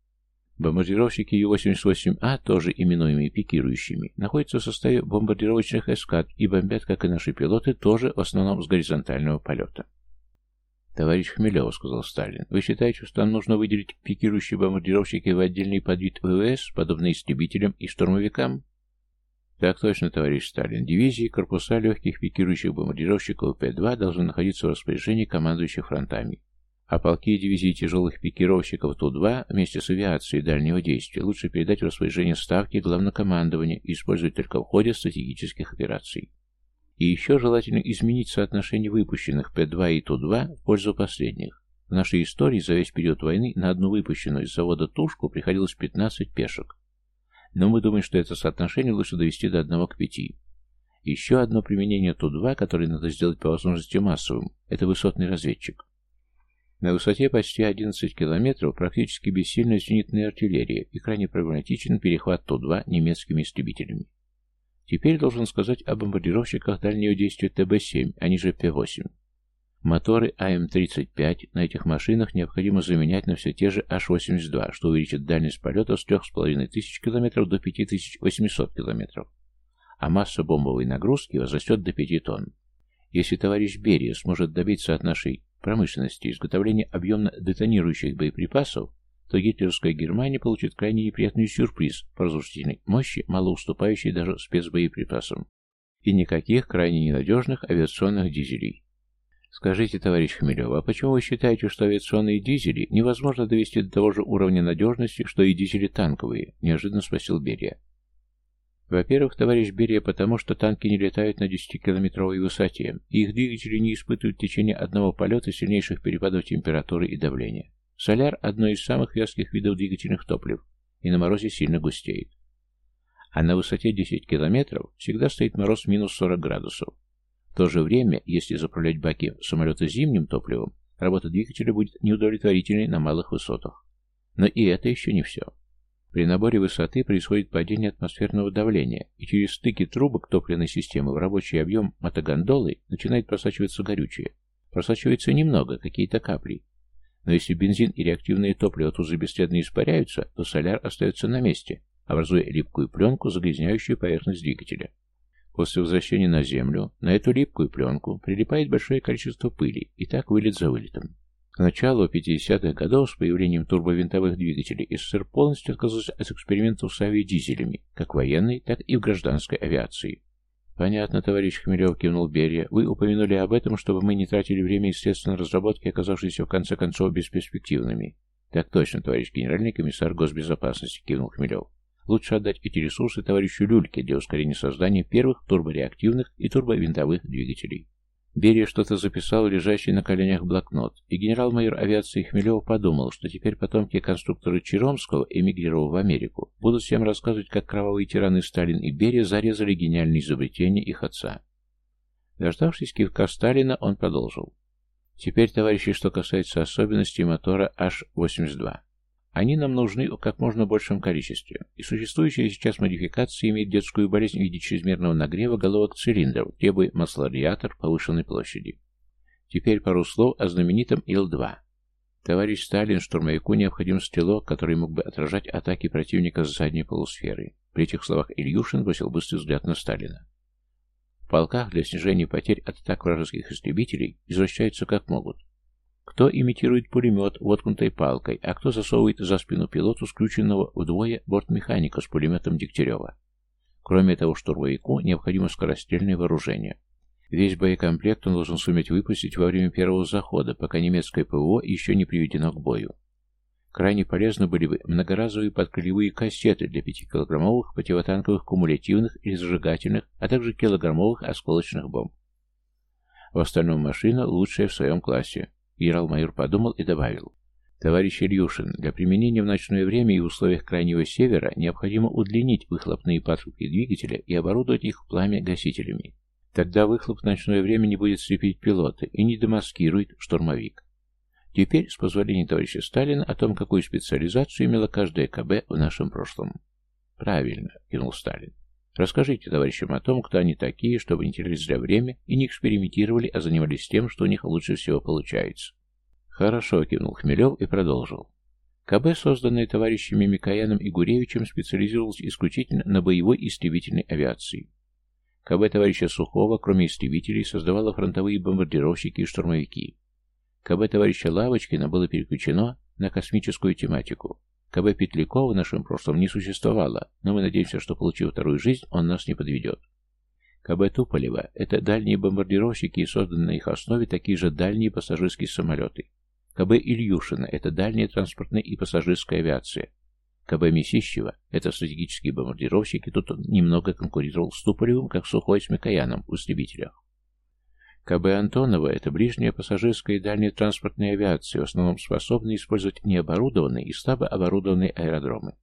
Бомбардировщики Ю-88А, тоже именуемые пикирующими, находятся в составе бомбардировочных эскад и бомбят, как и наши пилоты, тоже в основном с горизонтального полета. «Товарищ Хмелев», — сказал Сталин, — «вы считаете, что нам нужно выделить пикирующие бомбардировщики в отдельный подвид ВВС, подобный истребителям и штурмовикам?» «Так точно, товарищ Сталин. Дивизии корпуса легких пикирующих бомбардировщиков Пе-2 должны находиться в распоряжении командующих фронтами. А полки и дивизии тяжелых пикировщиков Ту-2 вместе с авиацией дальнего действия лучше передать в распоряжение ставки главнокомандования и использовать только в ходе стратегических операций. И еще желательно изменить соотношение выпущенных Пе-2 и Ту-2 в пользу последних. В нашей истории за весь период войны на одну выпущенную из завода тушку приходилось 15 пешек. Но мы думаем, что это соотношение лучше довести до 1 к 5. Еще одно применение Ту-2, которое надо сделать по возможности массовым, это высотный разведчик. На высоте почти 11 километров практически бессильна зенитная артиллерия и крайне проблематичен перехват Ту-2 немецкими истребителями. Теперь должен сказать о бомбардировщиках дальнего действия ТБ-7, они же П-8. Моторы АМ-35 на этих машинах необходимо заменять на все те же H-82, что увеличит дальность полета с 3500 км до 5800 км. А масса бомбовой нагрузки возрастет до 5 тонн. Если товарищ Берия сможет добиться от нашей промышленности изготовления объемно детонирующих боеприпасов, то гитлеровская Германия получит крайне неприятный сюрприз по разрушительной мощи, мало уступающей даже спецбоеприпасам. И никаких крайне ненадежных авиационных дизелей. Скажите, товарищ Хмелев, а почему вы считаете, что авиационные дизели невозможно довести до того же уровня надежности, что и дизели танковые? Неожиданно спросил Берия. Во-первых, товарищ Берия, потому что танки не летают на 10-километровой высоте, и их двигатели не испытывают в течение одного полета сильнейших перепадов температуры и давления. Соляр – одно из самых вязких видов двигательных топлив, и на морозе сильно густеет. А на высоте 10 километров всегда стоит мороз минус 40 градусов. То же время, если заправлять баки самолета зимним топливом, работа двигателя будет неудовлетворительной на малых высотах. Но и это еще не все. При наборе высоты происходит падение атмосферного давления, и через стыки трубок топливной системы в рабочий объем мотогондолы начинает просачиваться горючее. Просачивается немного, какие-то капли, но если бензин и реактивные топлива тут же бесследно испаряются, то соляр остается на месте, образуя липкую пленку, загрязняющую поверхность двигателя. После возвращения на Землю на эту липкую пленку прилипает большое количество пыли, и так вылет за вылетом. К началу 50-х годов с появлением турбовинтовых двигателей СССР полностью отказался от экспериментов с авиадизелями, как военной, так и в гражданской авиации. «Понятно, товарищ Хмелев», — кивнул Берия. «Вы упомянули об этом, чтобы мы не тратили время и средства на разработки, оказавшиеся в конце концов бесперспективными». «Так точно, товарищ генеральный комиссар госбезопасности», — кивнул Хмелев. «Лучше отдать эти ресурсы товарищу Люльке для ускорения создания первых турбореактивных и турбовинтовых двигателей». Берия что-то записал лежащий на коленях блокнот, и генерал-майор авиации Хмелев подумал, что теперь потомки конструктора Черомского, эмигрировав в Америку, будут всем рассказывать, как кровавые тираны Сталин и Берия зарезали гениальные изобретения их отца. Дождавшись кивка Сталина, он продолжил. Теперь, товарищи, что касается особенностей мотора H-82. Они нам нужны в как можно большем количестве, и существующая сейчас модификация имеет детскую болезнь в виде чрезмерного нагрева головок цилиндров, требуя маслорадиатор повышенной площади. Теперь пару слов о знаменитом Ил-2. Товарищ Сталин штурмовику необходим стрелок, который мог бы отражать атаки противника с задней полусферы. При этих словах Ильюшин бросил быстрый взгляд на Сталина. В полках для снижения потерь от атак вражеских истребителей извращаются как могут. Кто имитирует пулемет воткнутой палкой, а кто засовывает за спину пилоту скрученного вдвое бортмеханика с пулеметом Дегтярева. Кроме того, штурмовику необходимо скорострельное вооружение. Весь боекомплект он должен суметь выпустить во время первого захода, пока немецкое ПВО еще не приведено к бою. Крайне полезны были бы многоразовые подкрылевые кассеты для 5-килограммовых противотанковых кумулятивных или зажигательных, а также килограммовых осколочных бомб. В остальном машина лучшая в своем классе. Генерал-майор подумал и добавил. Товарищ Ильюшин, для применения в ночное время и в условиях Крайнего Севера необходимо удлинить выхлопные патрубки двигателя и оборудовать их пламя гасителями. Тогда выхлоп в ночное время не будет слепить пилота и не демаскирует штурмовик. Теперь, с позволения товарища Сталина, о том, какую специализацию имела каждая КБ в нашем прошлом. Правильно, кинул Сталин. Расскажите товарищам о том, кто они такие, чтобы не теряли зря время и не экспериментировали, а занимались тем, что у них лучше всего получается. Хорошо, кивнул Хмелев и продолжил. КБ, созданное товарищами Микояном и Гуревичем, специализировалось исключительно на боевой истребительной авиации. КБ товарища Сухого, кроме истребителей, создавало фронтовые бомбардировщики и штурмовики. КБ товарища Лавочкина было переключено на космическую тематику. КБ Петлякова в нашем прошлом не существовало, но мы надеемся, что, получив вторую жизнь, он нас не подведет. КБ Туполева – это дальние бомбардировщики и созданные на их основе такие же дальние пассажирские самолеты. КБ Ильюшина – это дальняя транспортная и пассажирская авиация. КБ Месищева – это стратегические бомбардировщики, тут он немного конкурировал с Туполевым, как Сухой с Микояном в истребителях. КБ Антонова – это ближняя пассажирская и дальняя транспортная авиация, в основном способная использовать необорудованные и слабо оборудованные аэродромы.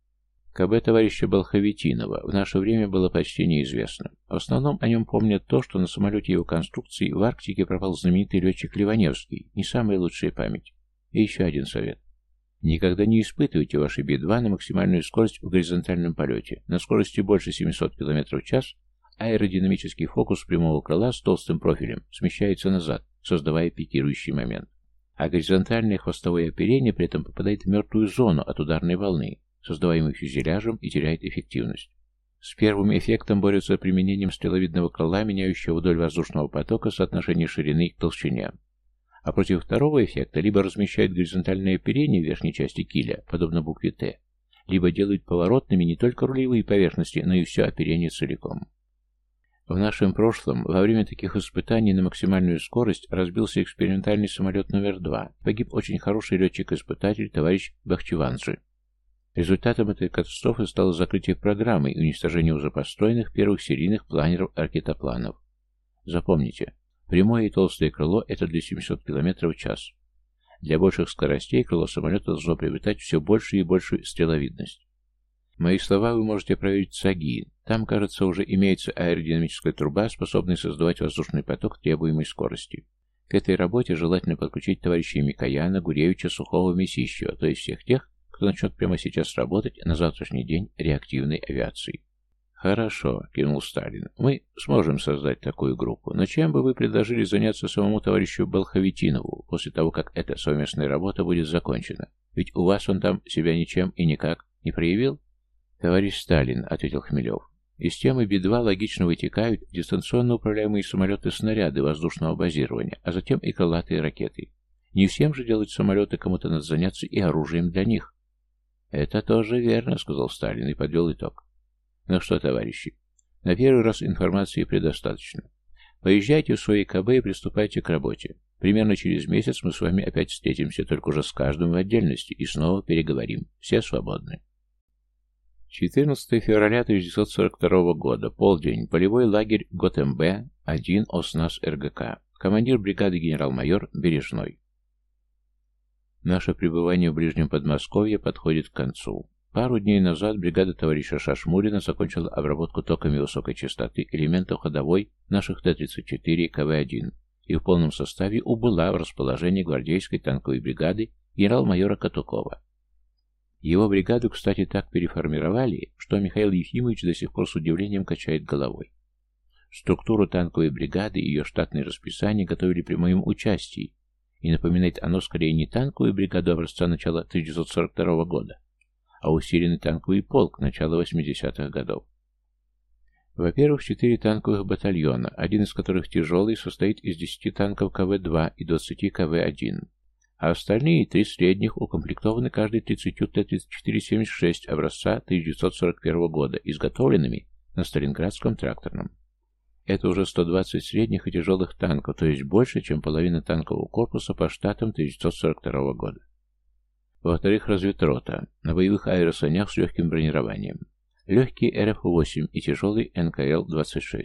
КБ товарища Болховитинова в наше время было почти неизвестно. В основном о нем помнят то, что на самолете его конструкции в Арктике пропал знаменитый летчик Ливаневский, не самая лучшая память. И еще один совет. Никогда не испытывайте ваши Би-2 на максимальную скорость в горизонтальном полете. На скорости больше 700 км в час аэродинамический фокус прямого крыла с толстым профилем смещается назад, создавая пикирующий момент. А горизонтальное хвостовое оперение при этом попадает в мертвую зону от ударной волны, создаваемый фюзеляжем, и теряет эффективность. С первым эффектом борются применением стреловидного крыла, меняющего вдоль воздушного потока соотношение ширины к толщине. А против второго эффекта либо размещают горизонтальное оперение в верхней части киля, подобно букве «Т», либо делают поворотными не только рулевые поверхности, но и все оперение целиком. В нашем прошлом, во время таких испытаний на максимальную скорость, разбился экспериментальный самолет номер два. Погиб очень хороший летчик-испытатель, товарищ Бахчеванджи. Результатом этой катастрофы стало закрытие программы и уничтожение уже построенных первых серийных планеров-ракетопланов. Запомните, прямое и толстое крыло – это для 700 км в час. Для больших скоростей крыло самолета должно приобретать все большую и большую стреловидность. Мои слова вы можете проверить в ЦАГИ. Там, кажется, уже имеется аэродинамическая труба, способная создавать воздушный поток требуемой скорости. К этой работе желательно подключить товарищей Микояна, Гуревича, Сухого, Месищева, то есть всех тех, кто начнет прямо сейчас работать на завтрашний день реактивной авиации. «Хорошо», — кинул Сталин. «Мы сможем создать такую группу, но чем бы вы предложили заняться самому товарищу Болховитинову после того, как эта совместная работа будет закончена? Ведь у вас он там себя ничем и никак не проявил?» «Товарищ Сталин», — ответил Хмелев. «Из темы Би-2 логично вытекают дистанционно управляемые самолеты-снаряды воздушного базирования, а затем и крылатые ракеты. Не всем же делать самолеты, кому-то надо заняться и оружием для них». «Это тоже верно», — сказал Сталин и подвел итог. «Ну что, товарищи, на первый раз информации предостаточно. Поезжайте в свои КБ и приступайте к работе. Примерно через месяц мы с вами опять встретимся, только уже с каждым в отдельности, и снова переговорим. Все свободны». 14 февраля 1942 года. Полдень. Полевой лагерь Готембе, 1 ОСНАС РГК. Командир бригады генерал-майор Бережной. Наше пребывание в Ближнем Подмосковье подходит к концу. Пару дней назад бригада товарища Шашмурина закончила обработку токами высокой частоты элементов ходовой наших Т-34 и КВ-1 и в полном составе убыла в расположении гвардейской танковой бригады генерал-майора Катукова. Его бригаду, кстати, так переформировали, что Михаил Ефимович до сих пор с удивлением качает головой. Структуру танковой бригады и ее штатное расписание готовили при моем участии, и напоминает оно скорее не танковую бригаду образца начала 1942 года, а усиленный танковый полк начала 80-х годов. Во-первых, четыре танковых батальона, один из которых тяжелый, состоит из 10 танков КВ-2 и 20 КВ-1, а остальные, три средних, укомплектованы каждый 30 Т-34-76 образца 1941 года, изготовленными на Сталинградском тракторном. Это уже 120 средних и тяжелых танков, то есть больше, чем половина танкового корпуса по штатам 1942 года. Во-вторых, разведрота на боевых аэросанях с легким бронированием. Легкий РФ-8 и тяжелый НКЛ-26.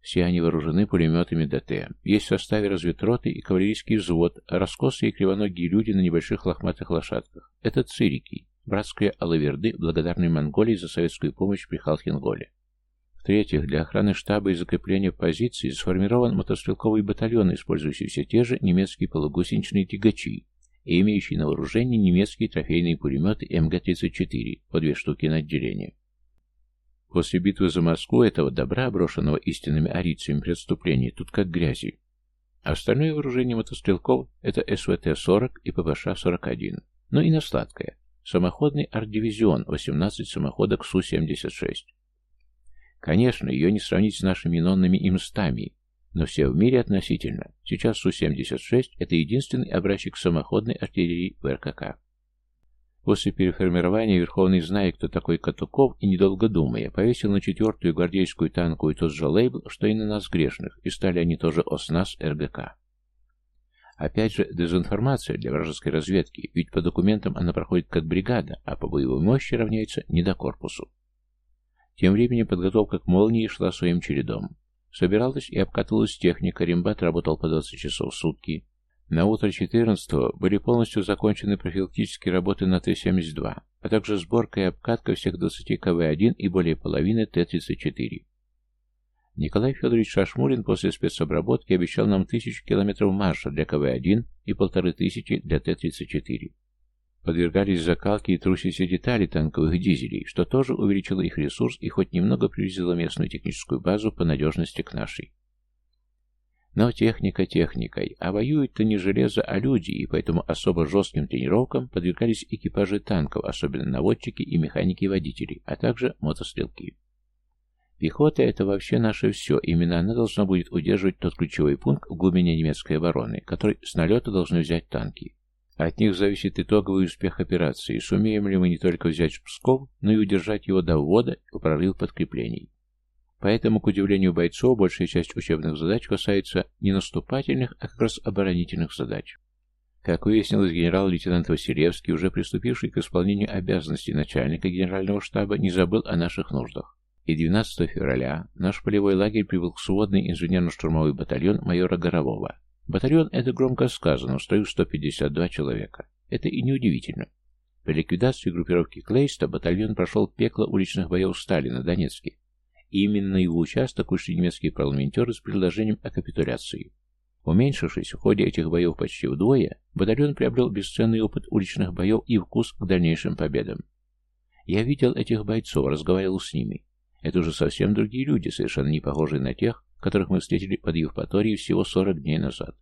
Все они вооружены пулеметами ДТ. Есть в составе разведроты и кавалерийский взвод, раскосые и кривоногие люди на небольших лохматых лошадках. Это цирики, братская Алаверды, благодарной Монголии за советскую помощь при Халхинголе. В-третьих, для охраны штаба и закрепления позиций сформирован мотострелковый батальон, использующий все те же немецкие полугусеничные тягачи и имеющий на вооружении немецкие трофейные пулеметы МГ-34 по две штуки на отделение. После битвы за Москву этого добра, брошенного истинными арийцами при отступлении, тут как грязи. Остальное вооружение мотострелков – это СВТ-40 и ППШ-41. Ну и на сладкое. самоходный арт-дивизион, 18 самоходок Су-76. Конечно, ее не сравнить с нашими нонными и мстами, но все в мире относительно. Сейчас Су-76 – это единственный образчик самоходной артиллерии в РКК. После переформирования Верховный, зная, кто такой Катуков, и недолго думая, повесил на четвертую гвардейскую танковую тот же лейбл, что и на нас грешных, и стали они тоже ОСНАС РГК. Опять же, дезинформация для вражеской разведки, ведь по документам она проходит как бригада, а по боевой мощи равняется недокорпусу. Тем временем подготовка к молнии шла своим чередом. Собиралась и обкатывалась техника, рембат работал по 20 часов в сутки, на утро 14-го были полностью закончены профилактические работы на Т-72, а также сборка и обкатка всех 20 КВ-1 и более половины Т-34. Николай Федорович Шашмурин после спецобработки обещал нам тысячу километров марша для КВ-1 и полторы тысячи для Т-34. Подвергались закалке и трущейся детали танковых дизелей, что тоже увеличило их ресурс и хоть немного приблизило местную техническую базу по надежности к нашей. Но техника техникой, а воюют-то не железо, а люди, и поэтому особо жестким тренировкам подвергались экипажи танков, особенно наводчики и механики-водители, а также мотострелки. Пехота — это вообще наше все, именно она должна будет удерживать тот ключевой пункт в глубине немецкой обороны, который с налета должны взять танки. От них зависит итоговый успех операции, сумеем ли мы не только взять Псков, но и удержать его до ввода и прорыв подкреплений. Поэтому, к удивлению бойцов, большая часть учебных задач касается не наступательных, а как раз оборонительных задач. Как выяснилось, генерал-лейтенант Василевский, уже приступивший к исполнению обязанностей начальника генерального штаба, не забыл о наших нуждах. И 12 февраля наш полевой лагерь прибыл к сводный инженерно-штурмовой батальон майора Горового. Батальон — это громко сказано, в строю 152 человека. Это и неудивительно. При ликвидации группировки Клейста батальон прошел пекло уличных боев Сталина, Донецке, и именно его участок ушли немецкие парламентеры с предложением о капитуляции. Уменьшившись в ходе этих боев почти вдвое, батальон приобрел бесценный опыт уличных боев и вкус к дальнейшим победам. Я видел этих бойцов, разговаривал с ними. Это уже совсем другие люди, совершенно не похожие на тех, которых мы встретили под Евпаторией всего 40 дней назад.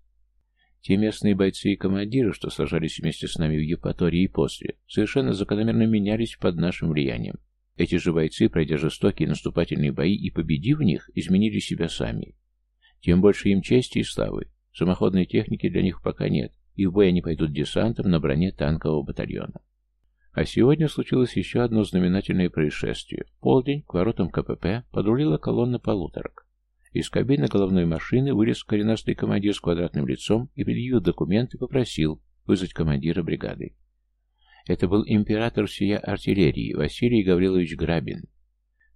Те местные бойцы и командиры, что сражались вместе с нами в Евпатории и после, совершенно закономерно менялись под нашим влиянием. Эти же бойцы, пройдя жестокие наступательные бои и победив в них, изменили себя сами. Тем больше им чести и славы. Самоходной техники для них пока нет, и в бой они пойдут десантом на броне танкового батальона. А сегодня случилось еще одно знаменательное происшествие. В полдень к воротам КПП подрулила колонна полуторок. Из кабины головной машины вылез коренастый командир с квадратным лицом и, предъявив документы, попросил вызвать командира бригады. Это был император всей артиллерии Василий Гаврилович Грабин.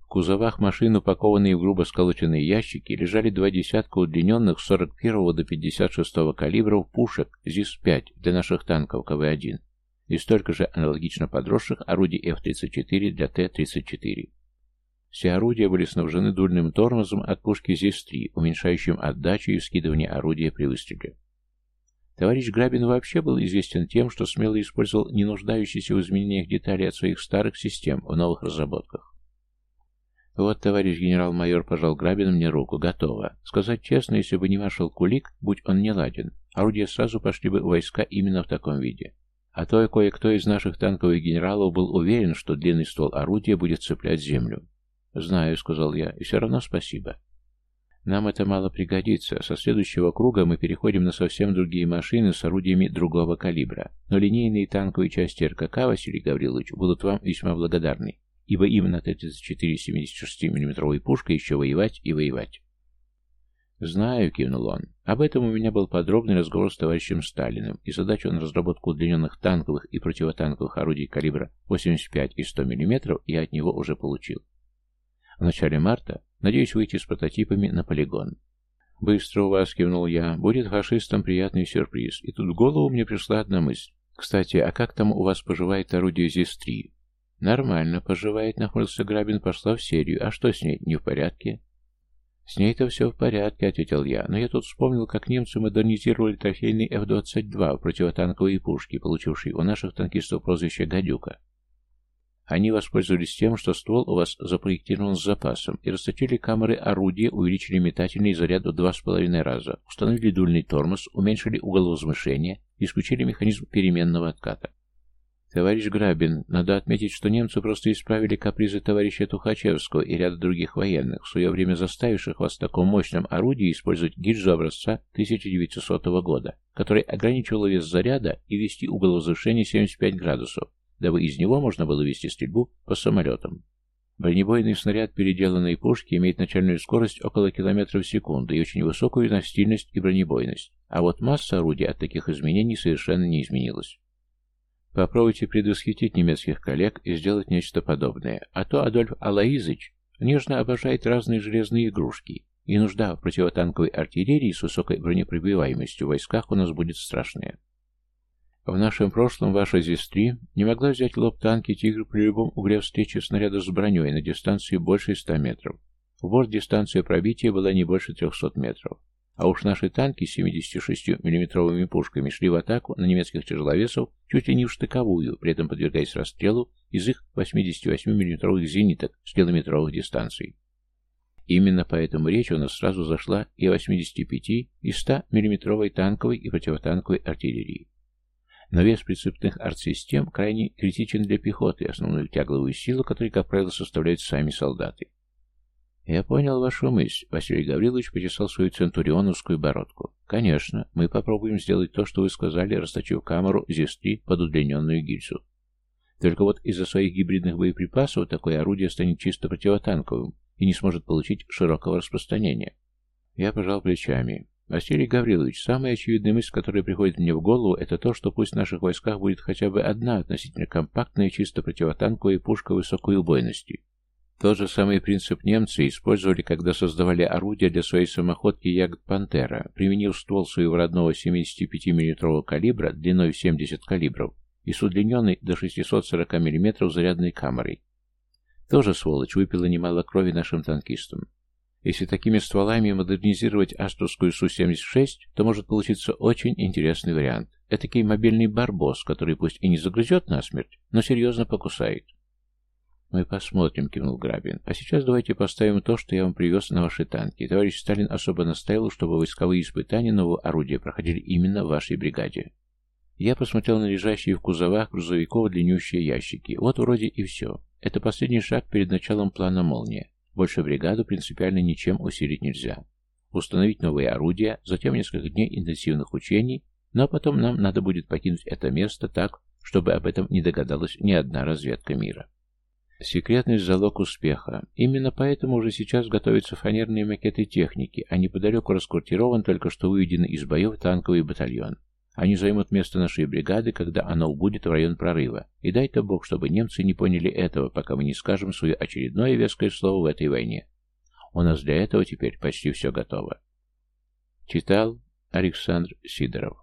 В кузовах машин, упакованные в грубо сколоченные ящики, лежали два десятка удлиненных с 41 до 56 калибров пушек ЗИС-5 для наших танков КВ-1 и столько же аналогично подросших орудий F-34 для Т-34. Все орудия были снабжены дульным тормозом от пушки ЗИС-3, уменьшающим отдачу и вскидывание орудия при выстреле. Товарищ Грабин вообще был известен тем, что смело использовал не нуждающиеся в изменениях детали от своих старых систем в новых разработках. Вот, товарищ генерал-майор пожал Грабин мне руку. Готово. Сказать честно, если бы не маршал Кулик, будь он не ладен, орудия сразу пошли бы войска именно в таком виде. А то и кое-кто из наших танковых генералов был уверен, что длинный ствол орудия будет цеплять землю. «Знаю», — сказал я, — «и все равно спасибо». Нам это мало пригодится. Со следующего круга мы переходим на совсем другие машины с орудиями другого калибра. Но линейные танковые части РКК, Василий Гаврилович, будут вам весьма благодарны, ибо именно Т-34 76 миллиметровой пушкой еще воевать и воевать. «Знаю», — кивнул он. «Об этом у меня был подробный разговор с товарищем Сталиным, и задачу на разработку удлиненных танковых и противотанковых орудий калибра 85 и 100 мм я от него уже получил. В начале марта надеюсь выйти с прототипами на полигон. «Быстро у вас», — кивнул я, — «будет фашистам приятный сюрприз». И тут в голову мне пришла одна мысль. «Кстати, а как там у вас поживает орудие ЗИС-3?» «Нормально поживает», — нахмурился Грабин, пошла в серию. «А что с ней, не в порядке?» «С ней-то все в порядке», — ответил я, «но я тут вспомнил, как немцы модернизировали трофейный F-22 в противотанковые пушки, получивший у наших танкистов прозвище «Гадюка». Они воспользовались тем, что ствол у вас запроектирован с запасом, и расточили камеры орудия, увеличили метательный заряд в два с половиной раза, установили дульный тормоз, уменьшили угол возмышения, исключили механизм переменного отката. Товарищ Грабин, надо отметить, что немцы просто исправили капризы товарища Тухачевского и ряда других военных, в свое время заставивших вас в таком мощном орудии использовать гильзу образца 1900 года, который ограничивал вес заряда и вести угол возвышения 75 градусов, дабы из него можно было вести стрельбу по самолетам. Бронебойный снаряд переделанной пушки имеет начальную скорость около километра в секунду и очень высокую настильность и бронебойность, а вот масса орудия от таких изменений совершенно не изменилась. Попробуйте предвосхитить немецких коллег и сделать нечто подобное, а то Адольф Алаизыч нежно обожает разные железные игрушки, и нужда в противотанковой артиллерии с высокой бронепробиваемостью в войсках у нас будет страшная. В нашем прошлом ваша ЗИС-3 не могла взять лоб танки «Тигр» при любом угле встречи снаряда с броней на дистанции больше 100 метров. В борт дистанция пробития была не больше 300 метров. А уж наши танки с 76 миллиметровыми пушками шли в атаку на немецких тяжеловесов чуть ли не в штыковую, при этом подвергаясь расстрелу из их 88 миллиметровых зениток с километровых дистанций. Именно поэтому речь у нас сразу зашла и о 85 и 100 миллиметровой танковой и противотанковой артиллерии. Но вес прицепных артсистем крайне критичен для пехоты, основную тягловую силу которой, как правило, составляют сами солдаты. «Я понял вашу мысль», — Василий Гаврилович почесал свою центурионовскую бородку. «Конечно, мы попробуем сделать то, что вы сказали, расточив камеру ЗИС-3 под удлиненную гильзу. Только вот из-за своих гибридных боеприпасов такое орудие станет чисто противотанковым и не сможет получить широкого распространения». Я пожал плечами. Василий Гаврилович, самая очевидная мысль, которая приходит мне в голову, это то, что пусть в наших войсках будет хотя бы одна относительно компактная чисто противотанковая пушка высокой убойности, тот же самый принцип немцы использовали, когда создавали орудия для своей самоходки «Ягод Пантера», применив ствол своего родного 75 мм калибра длиной в 70 калибров и с удлиненной до 640 мм зарядной камерой. Тоже, сволочь, выпила немало крови нашим танкистам. Если такими стволами модернизировать Аструсскую Су-76, то может получиться очень интересный вариант. Этакий мобильный барбос, который пусть и не загрызет насмерть, но серьезно покусает. «Мы посмотрим», — кивнул Грабин. «А сейчас давайте поставим то, что я вам привез на ваши танки. Товарищ Сталин особо настаивал, чтобы войсковые испытания нового орудия проходили именно в вашей бригаде». Я посмотрел на лежащие в кузовах грузовиков длиннющие ящики. Вот вроде и все. Это последний шаг перед началом плана «Молния». Больше бригаду принципиально ничем усилить нельзя. Установить новые орудия, затем несколько дней интенсивных учений, но потом нам надо будет покинуть это место так, чтобы об этом не догадалась ни одна разведка мира. Секретность – залог успеха. Именно поэтому уже сейчас готовятся фанерные макеты техники, а неподалеку расквартирован только что выведенный из боев танковый батальон. Они займут место нашей бригады, когда она убудет в район прорыва. И дай-то Бог, чтобы немцы не поняли этого, пока мы не скажем свое очередное веское слово в этой войне. У нас для этого теперь почти все готово. Читал Александр Сидоров